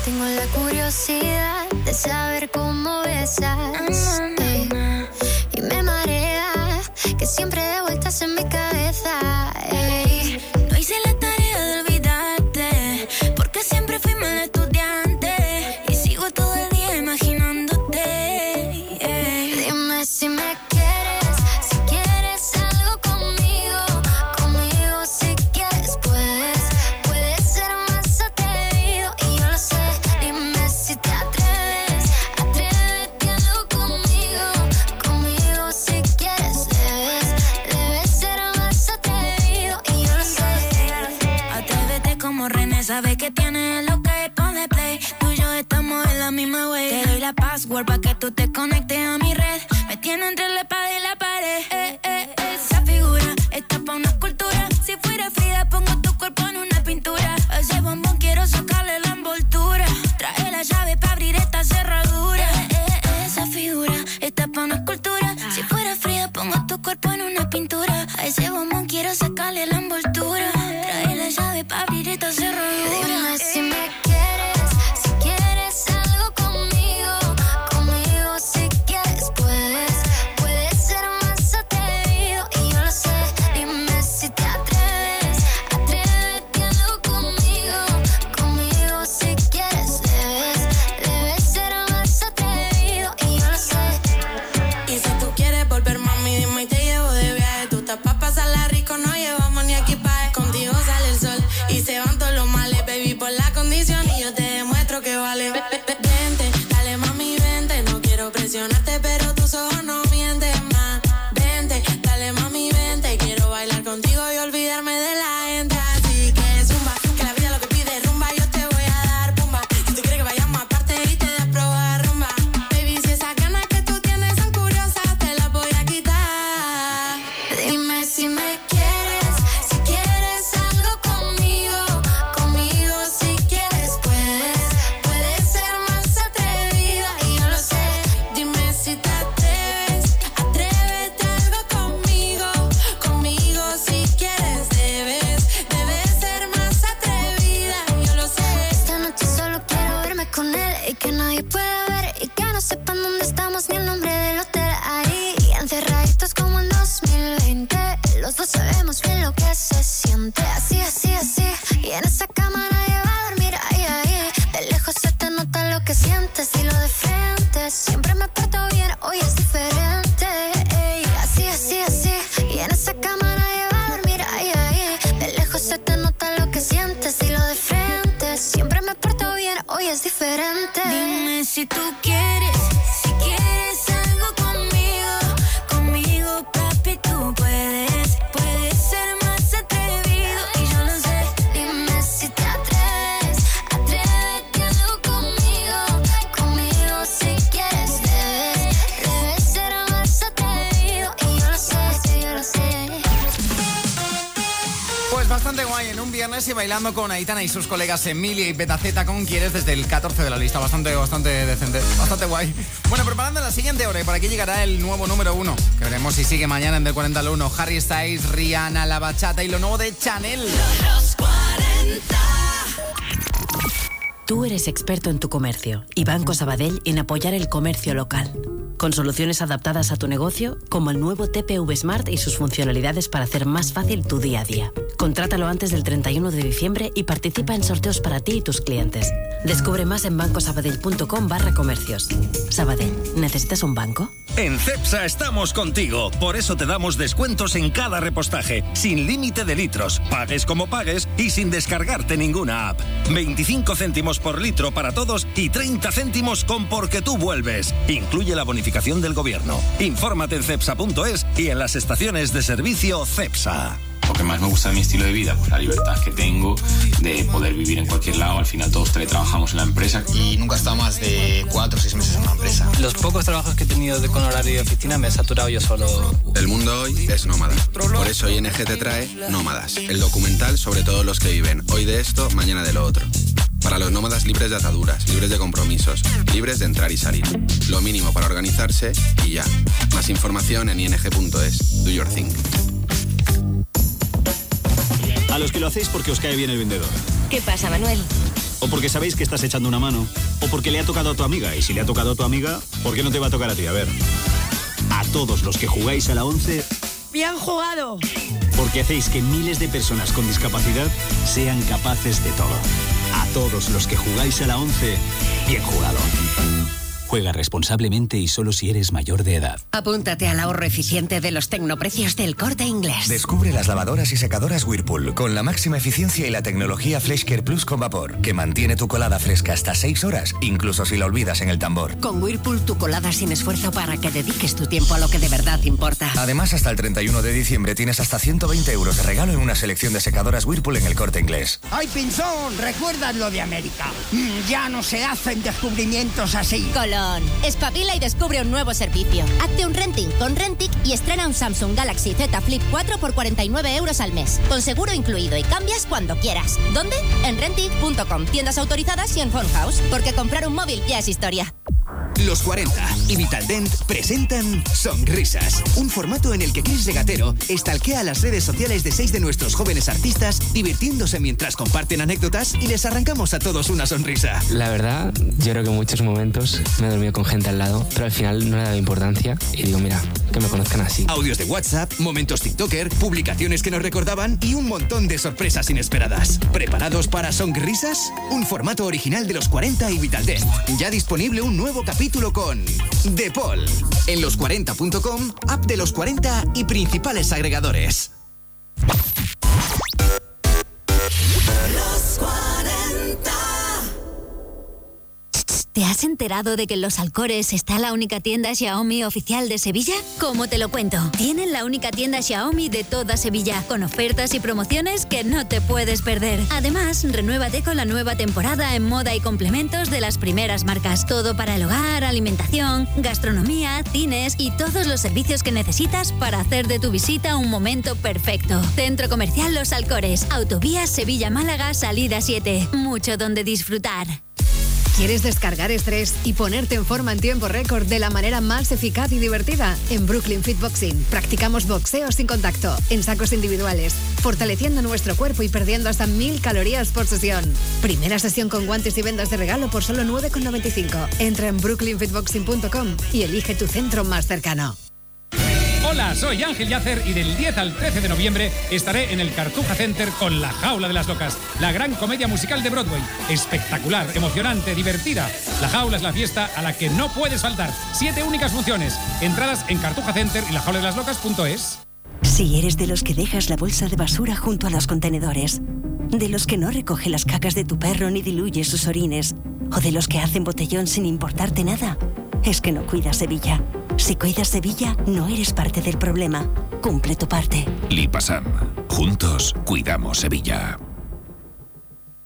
S72: Tengo la curiosidad de saber cómo besas.
S31: Si tú quieres,
S75: bailando con Aitana y sus colegas Emilia y Betaceta con Quieres desde el 14 de la lista. Bastante, bastante decente, bastante guay. Bueno, preparando la siguiente hora y por aquí llegará el nuevo número uno. Que veremos si sigue mañana en del 40 al 1. Harry Styles, Rihanna, La Bachata y lo nuevo de Chanel.
S95: Tú eres experto en tu comercio y Banco Sabadell en apoyar el comercio local. Con soluciones adaptadas a tu negocio, como el nuevo TPV Smart y sus funcionalidades para hacer más fácil tu día a día. Contrátalo antes del 31 de diciembre y participa en sorteos para ti y tus clientes. Descubre más en bancosabadell.com barra comercios. Sabadell, ¿necesitas un banco?
S74: En CEPSA estamos contigo. Por eso te damos descuentos en cada repostaje, sin límite de litros, pagues como pagues y sin descargarte ninguna app. 25 céntimos por litro para todos y 30 céntimos con Porque tú vuelves. Incluye la bonificación del gobierno. Infórmate en cepsa.es y en las estaciones de servicio CEPSA.
S96: Lo que más me gusta de mi estilo de vida, pues la libertad que tengo de poder vivir en cualquier lado. Al final todos trabajamos en la empresa.
S97: Y nunca he estado más de cuatro o seis meses en una empresa.
S98: Los pocos trabajos que he tenido de- con horario de oficina me he saturado yo solo.
S86: El mundo hoy es nómada. Por eso ING te trae Nómadas, el documental sobre todos los que viven hoy de esto, mañana de lo otro. Para los nómadas libres de ataduras, libres de compromisos, libres de entrar y salir. Lo mínimo para organizarse y ya. Más información en ing.es. Do your thing.
S65: A los que lo hacéis porque os cae bien el vendedor.
S99: ¿Qué pasa, Manuel?
S100: o porque sabéis que estás echando una mano, o porque le ha tocado a tu amiga. Y si le ha tocado a tu amiga, ¿por qué no te va a tocar a ti? A ver. A todos los que jugáis a la 11,
S101: ¡Bien jugado!
S100: porque hacéis que miles de personas con discapacidad sean capaces de todo. A todos los que jugáis a la 11, bien jugado. Juega responsablemente y solo si eres mayor de edad.
S102: Apúntate al ahorro eficiente de los tecnoprecios del corte inglés.
S86: Descubre las lavadoras y secadoras Whirlpool con la máxima eficiencia y la tecnología FreshCare Plus con vapor, que mantiene tu colada fresca hasta 6 horas, incluso si la olvidas en el tambor.
S102: Con Whirlpool tu colada sin esfuerzo para que dediques tu tiempo a lo que de verdad importa.
S86: Además, hasta el 31 de diciembre tienes hasta 120 euros de regalo en una selección de secadoras Whirlpool en el corte inglés.
S103: ¡Ay, Pinzón! ¿Recuerdas lo de América? Mm, Ya no se hacen descubrimientos así.
S104: Espabila y descubre un nuevo servicio. Hazte un renting con Rentic y estrena un Samsung Galaxy Z Flip 4 por 49 euros al mes, con seguro incluido y cambias cuando quieras. ¿Dónde? En Rentic.com, tiendas autorizadas y en Phone House, porque comprar un móvil ya es historia.
S1: Los 40 y Vitaldent presentan Sonrisas, un formato en el que Chris Regatero estalquea las redes sociales de seis de nuestros jóvenes artistas, divirtiéndose mientras comparten anécdotas y les arrancamos a todos una sonrisa.
S105: La verdad, yo creo que en muchos momentos me he dormido con gente al lado, pero al final no le he dado importancia y digo, mira, que me conozcan así.
S1: Audios de WhatsApp, momentos TikToker, publicaciones que nos recordaban y un montón de sorpresas inesperadas. ¿Preparados para Sonrisas? Un formato original de los 40 y Vitaldent. Ya disponible un nuevo capítulo con De Paul. En los40.com, app de los 40 y principales agregadores.
S98: ¿Te has enterado de que en Los Alcores está la única tienda Xiaomi oficial de Sevilla? ¿Cómo te lo cuento? Tienen la única tienda Xiaomi de toda Sevilla, con ofertas y promociones que no te puedes perder. Además, renuévate con la nueva temporada en moda y complementos de las primeras marcas. Todo para el hogar, alimentación, gastronomía, cines y todos los servicios que necesitas para hacer de tu visita un momento perfecto. Centro Comercial Los Alcores, Autovía Sevilla-Málaga, salida 7. Mucho donde disfrutar.
S106: ¿Quieres descargar estrés y ponerte en forma en tiempo récord de la manera más eficaz y divertida? En Brooklyn Fit Boxing practicamos boxeo sin contacto, en sacos individuales, fortaleciendo nuestro cuerpo y perdiendo hasta mil calorías por sesión. Primera sesión con guantes y vendas de regalo por solo 9,95. Entra en brooklynfitboxing.com y elige tu centro más cercano.
S107: Hola, soy Ángel Yacer y del 10 al 13 de noviembre estaré en el Cartuja Center con La Jaula de las Locas, la gran comedia musical de Broadway. Espectacular, emocionante, divertida. La Jaula es la fiesta a la que no puedes faltar. Siete únicas funciones. Entradas en Cartuja Center y lajauladelasLocas.es.
S108: Si eres de los que dejas la bolsa de basura junto a los contenedores, de los que no recoge las cacas de tu perro ni diluye sus orines, o de los que hacen botellón sin importarte nada, es que no cuidas Sevilla. Si cuidas Sevilla, no eres parte del problema. Cumple tu parte.
S109: Lipasam. Juntos cuidamos Sevilla.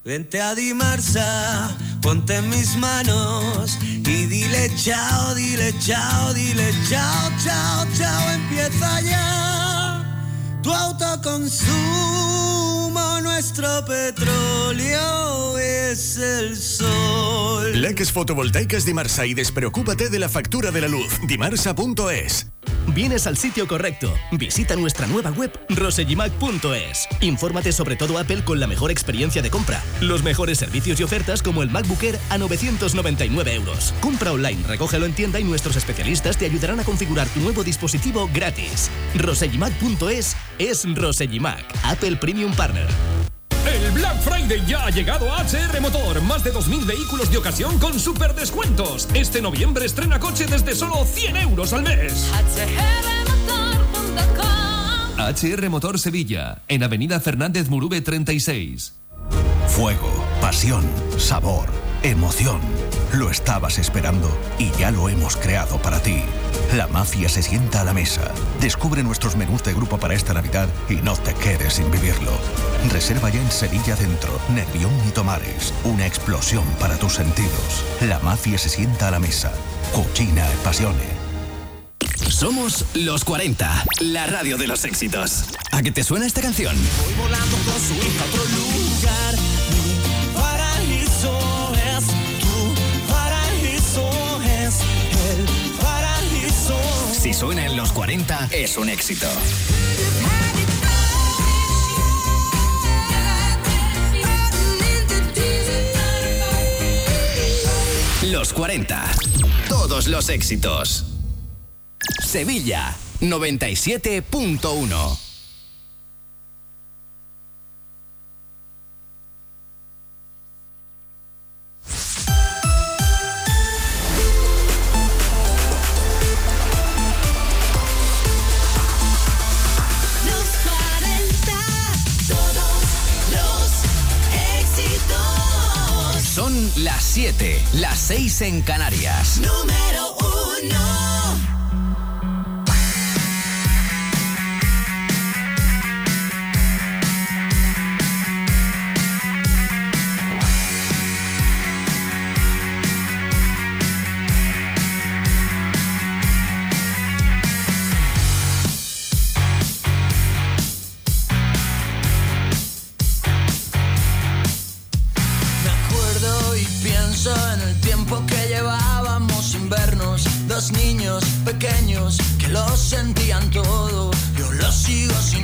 S110: Vente a Dimarsa, ponte en mis manos y dile chao, dile chao, dile chao, chao, chao, empieza ya tu autoconsumo, nuestro petróleo es el sol.
S37: Leques fotovoltaicas Dimarsa y despreocúpate de la factura de la luz. Dimarsa.es.
S111: Vienes al sitio correcto. Visita nuestra nueva web rosellimac.es. Infórmate sobre todo Apple con la mejor experiencia de compra. Los mejores servicios y ofertas como el MacBook Air a 999 euros. Compra online, recógelo en tienda y nuestros especialistas te ayudarán a configurar tu nuevo dispositivo gratis. rosellimac.es es Rosellimac, Apple Premium Partner.
S38: El Black Friday ya ha llegado a HR Motor. Más de 2.000 vehículos de ocasión con super descuentos. Este noviembre estrena coche desde solo 100 euros al mes.
S112: HR Motor Sevilla, en Avenida Fernández Murube 36.
S65: Fuego, pasión, sabor, emoción. Lo estabas esperando y ya lo hemos creado para ti. La mafia se sienta a la mesa. Descubre nuestros menús de grupo para esta Navidad y no te quedes sin vivirlo. Reserva ya en Sevilla Centro, Nervión y Tomares. Una explosión para tus sentidos. La mafia se sienta a la mesa. Cucina e pasione.
S1: Somos los 40, la radio de los éxitos. ¿A qué te suena esta canción?
S110: Voy volando con su hija
S1: Si suena en los 40, es un éxito. Los 40. Todos los éxitos. Sevilla 97.1 las 7, las 6 en Canarias.
S16: Número 1.
S113: Lo sentían todo. Yo lo sigo sintiendo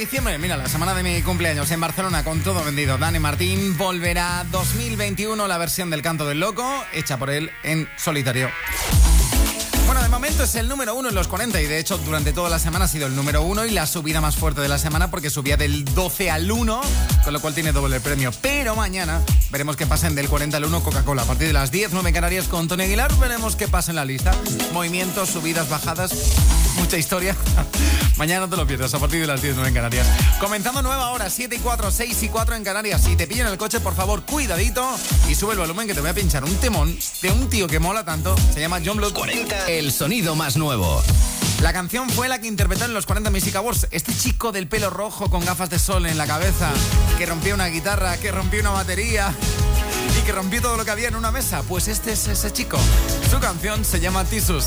S75: diciembre, mira, la semana de mi cumpleaños en Barcelona con todo vendido. Dani Martín volverá 2021 la versión del canto del loco, hecha por él en solitario. Bueno, de momento es el número uno en los 40 y de hecho durante toda la semana ha sido el número uno y la subida más fuerte de la semana porque subía del 12 al 1, con lo cual tiene doble el premio. Pero mañana veremos qué pasa en del 40 al 1 Coca-Cola. A partir de las 10, 9 Canarias con Tony Aguilar, veremos qué pasa en la lista. Movimientos, subidas, bajadas,
S76: mucha historia. Mañana no te lo pierdas, a partir de las 10 en Canarias. Comenzando nueva hora, 7 y 4, 6 y 4 en Canarias. Si te pillan el coche, por favor, cuidadito y sube el volumen que te voy a pinchar un temón de un tío que mola tanto. Se llama John Blood
S1: 40. El sonido más nuevo.
S76: La canción fue la que interpretó en los 40 Music Awards. Este chico del pelo rojo con gafas de sol en la cabeza, que rompió una guitarra, que rompió una batería y que rompió todo lo que había en una mesa. Pues este es ese chico. Su canción se llama Tisus.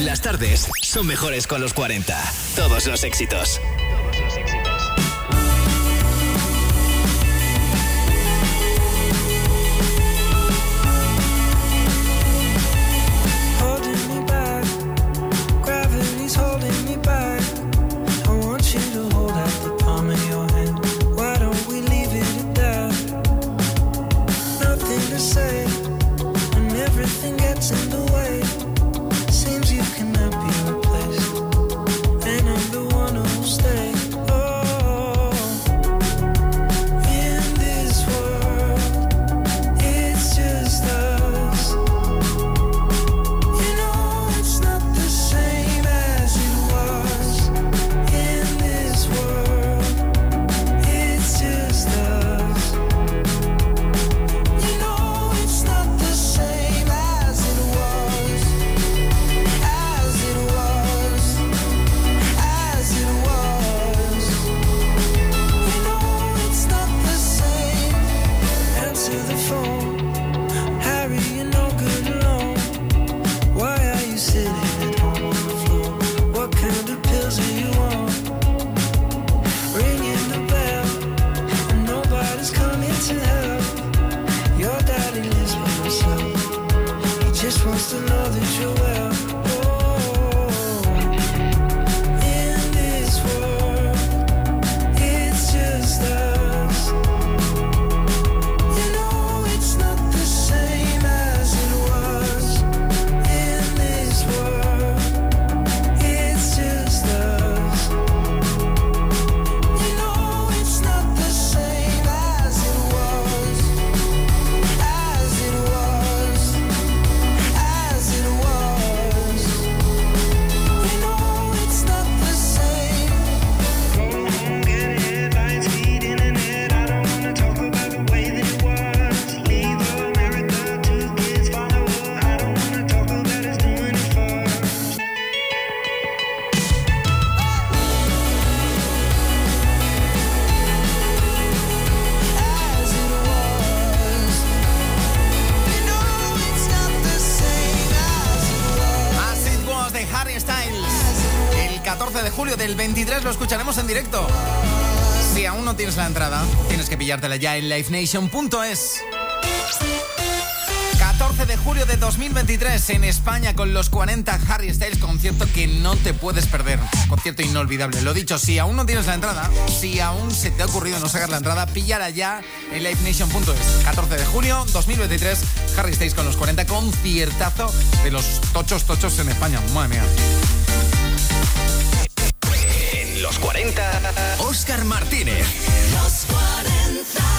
S1: Las tardes son mejores con los 40. Todos los éxitos.
S38: 23 lo escucharemos en directo. Si aún no tienes la entrada, tienes que pillártela ya en lifenation.es. 14 de julio de 2023 en España con los 40 Harry Styles, concierto que no te puedes perder, concierto inolvidable. Lo dicho, si aún no tienes la entrada, si aún se te ha ocurrido no sacar la entrada, píllala ya en livenation.es. 14 de julio 2023, Harry Styles con los 40, conciertazo de los tochos tochos en España. Madre mía.
S1: Martínez.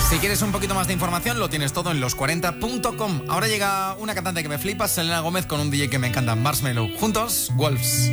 S38: Si quieres un poquito más de información, lo tienes todo en los40.com. Ahora llega una cantante que me flipa, Selena Gómez, con un DJ que me encanta, Marshmallow. Juntos, Wolves.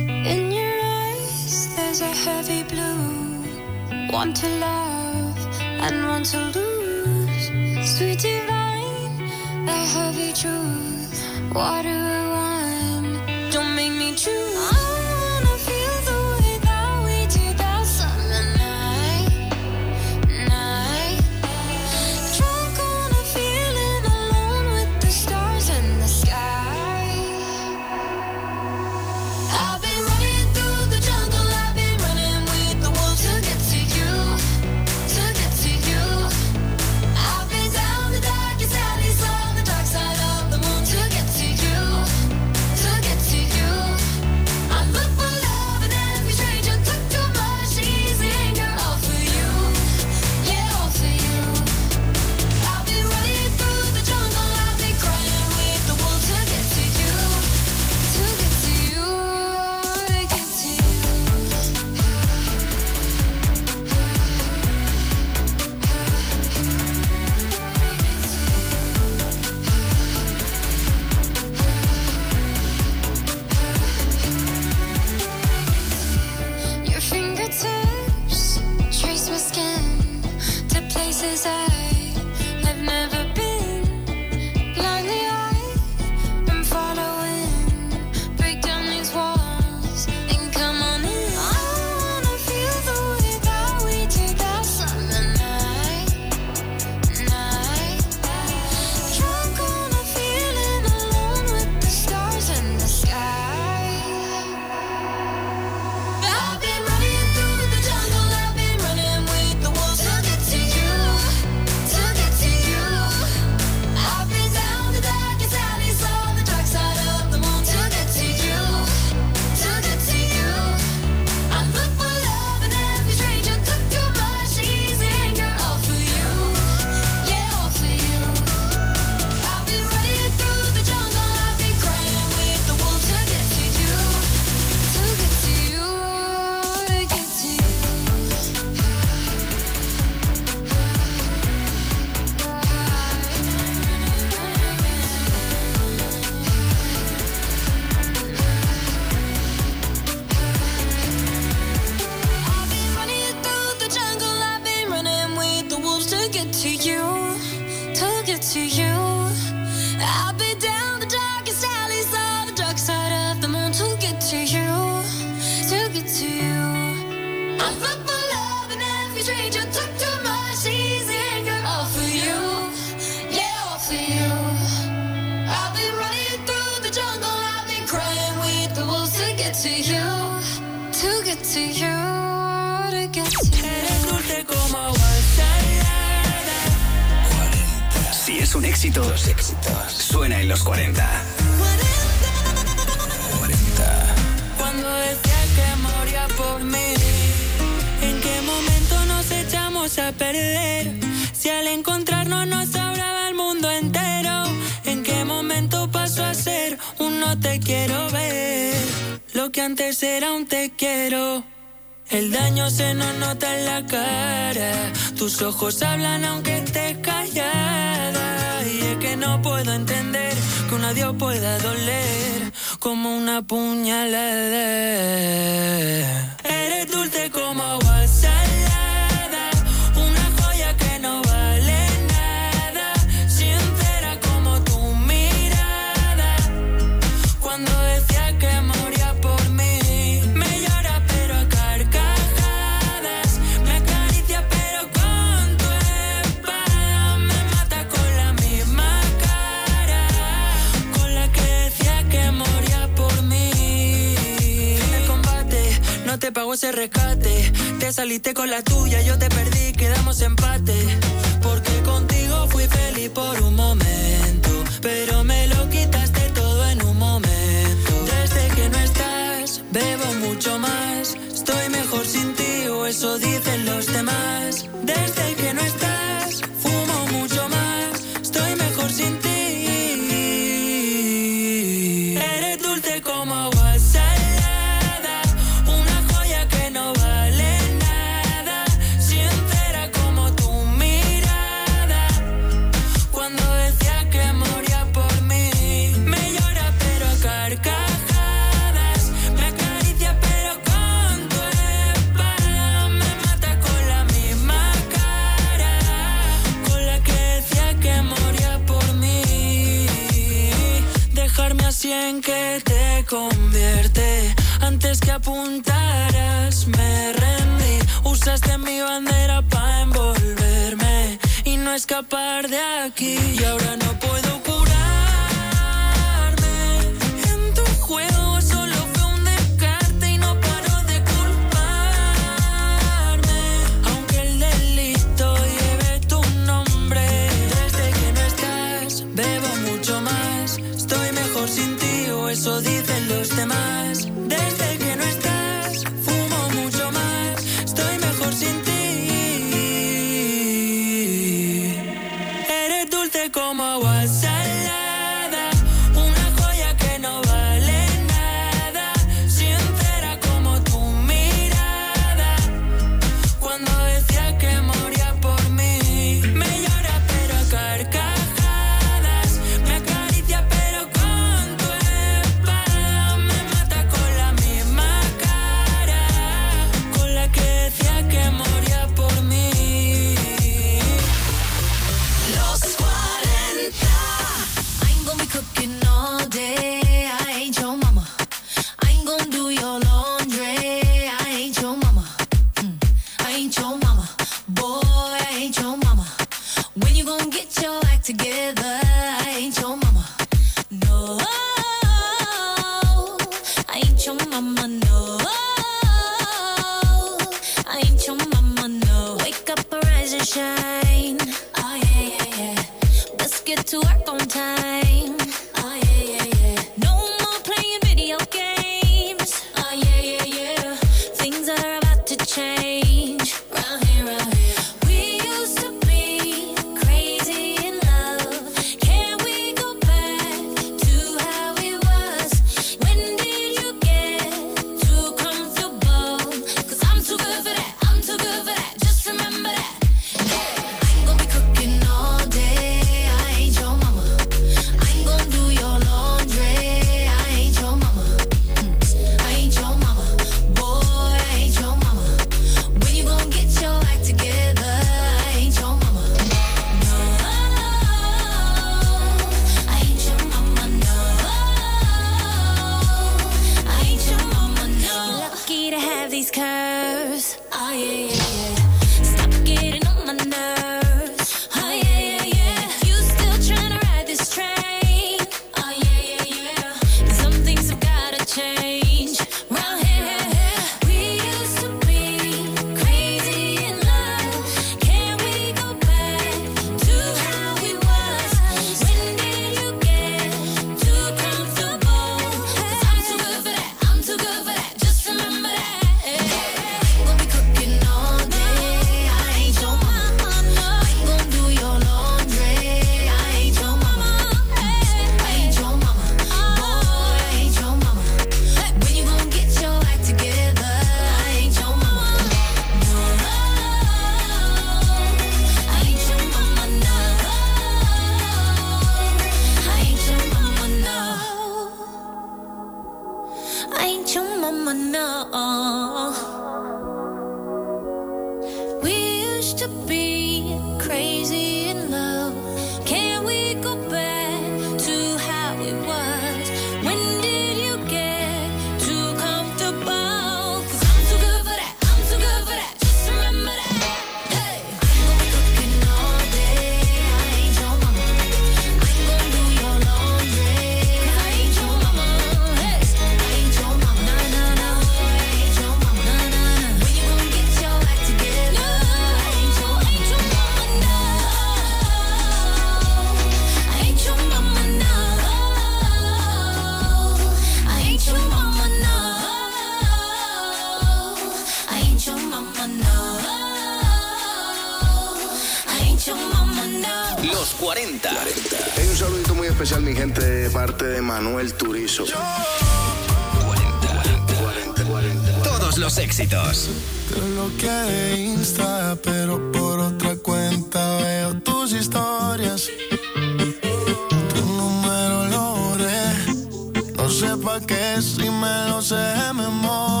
S114: Tus ojos hablan aunque estés callada. Y es que no puedo entender que un adiós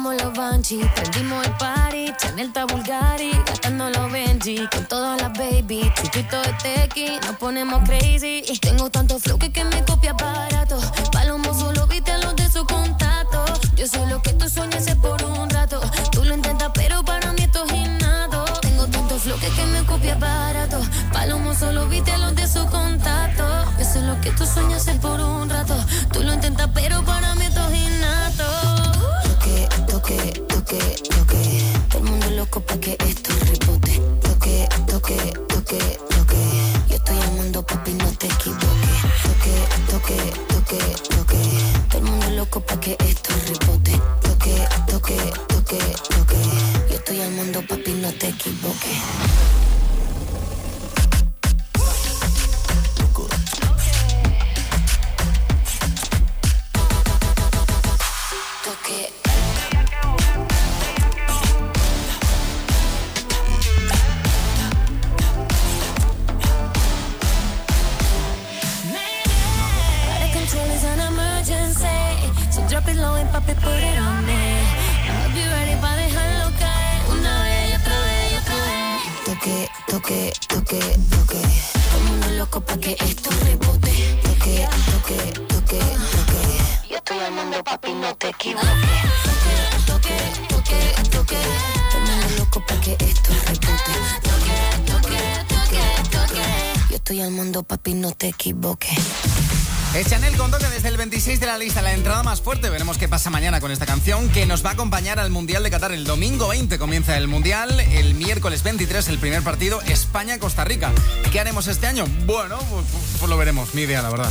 S114: Bajamos los
S115: banshees, prendimos el party, Chanel ta Bulgari, gastando los Benji, con todas las baby, chiquito de tequi, nos ponemos crazy. Tengo tanto flow
S21: la lista la entrada más fuerte. Veremos qué pasa mañana con esta canción que nos va a acompañar al Mundial de Qatar. El domingo 20 comienza el Mundial, el miércoles 23 el primer partido España-Costa Rica. ¿Qué haremos este año? Bueno, pues, pues lo veremos, ni idea la verdad.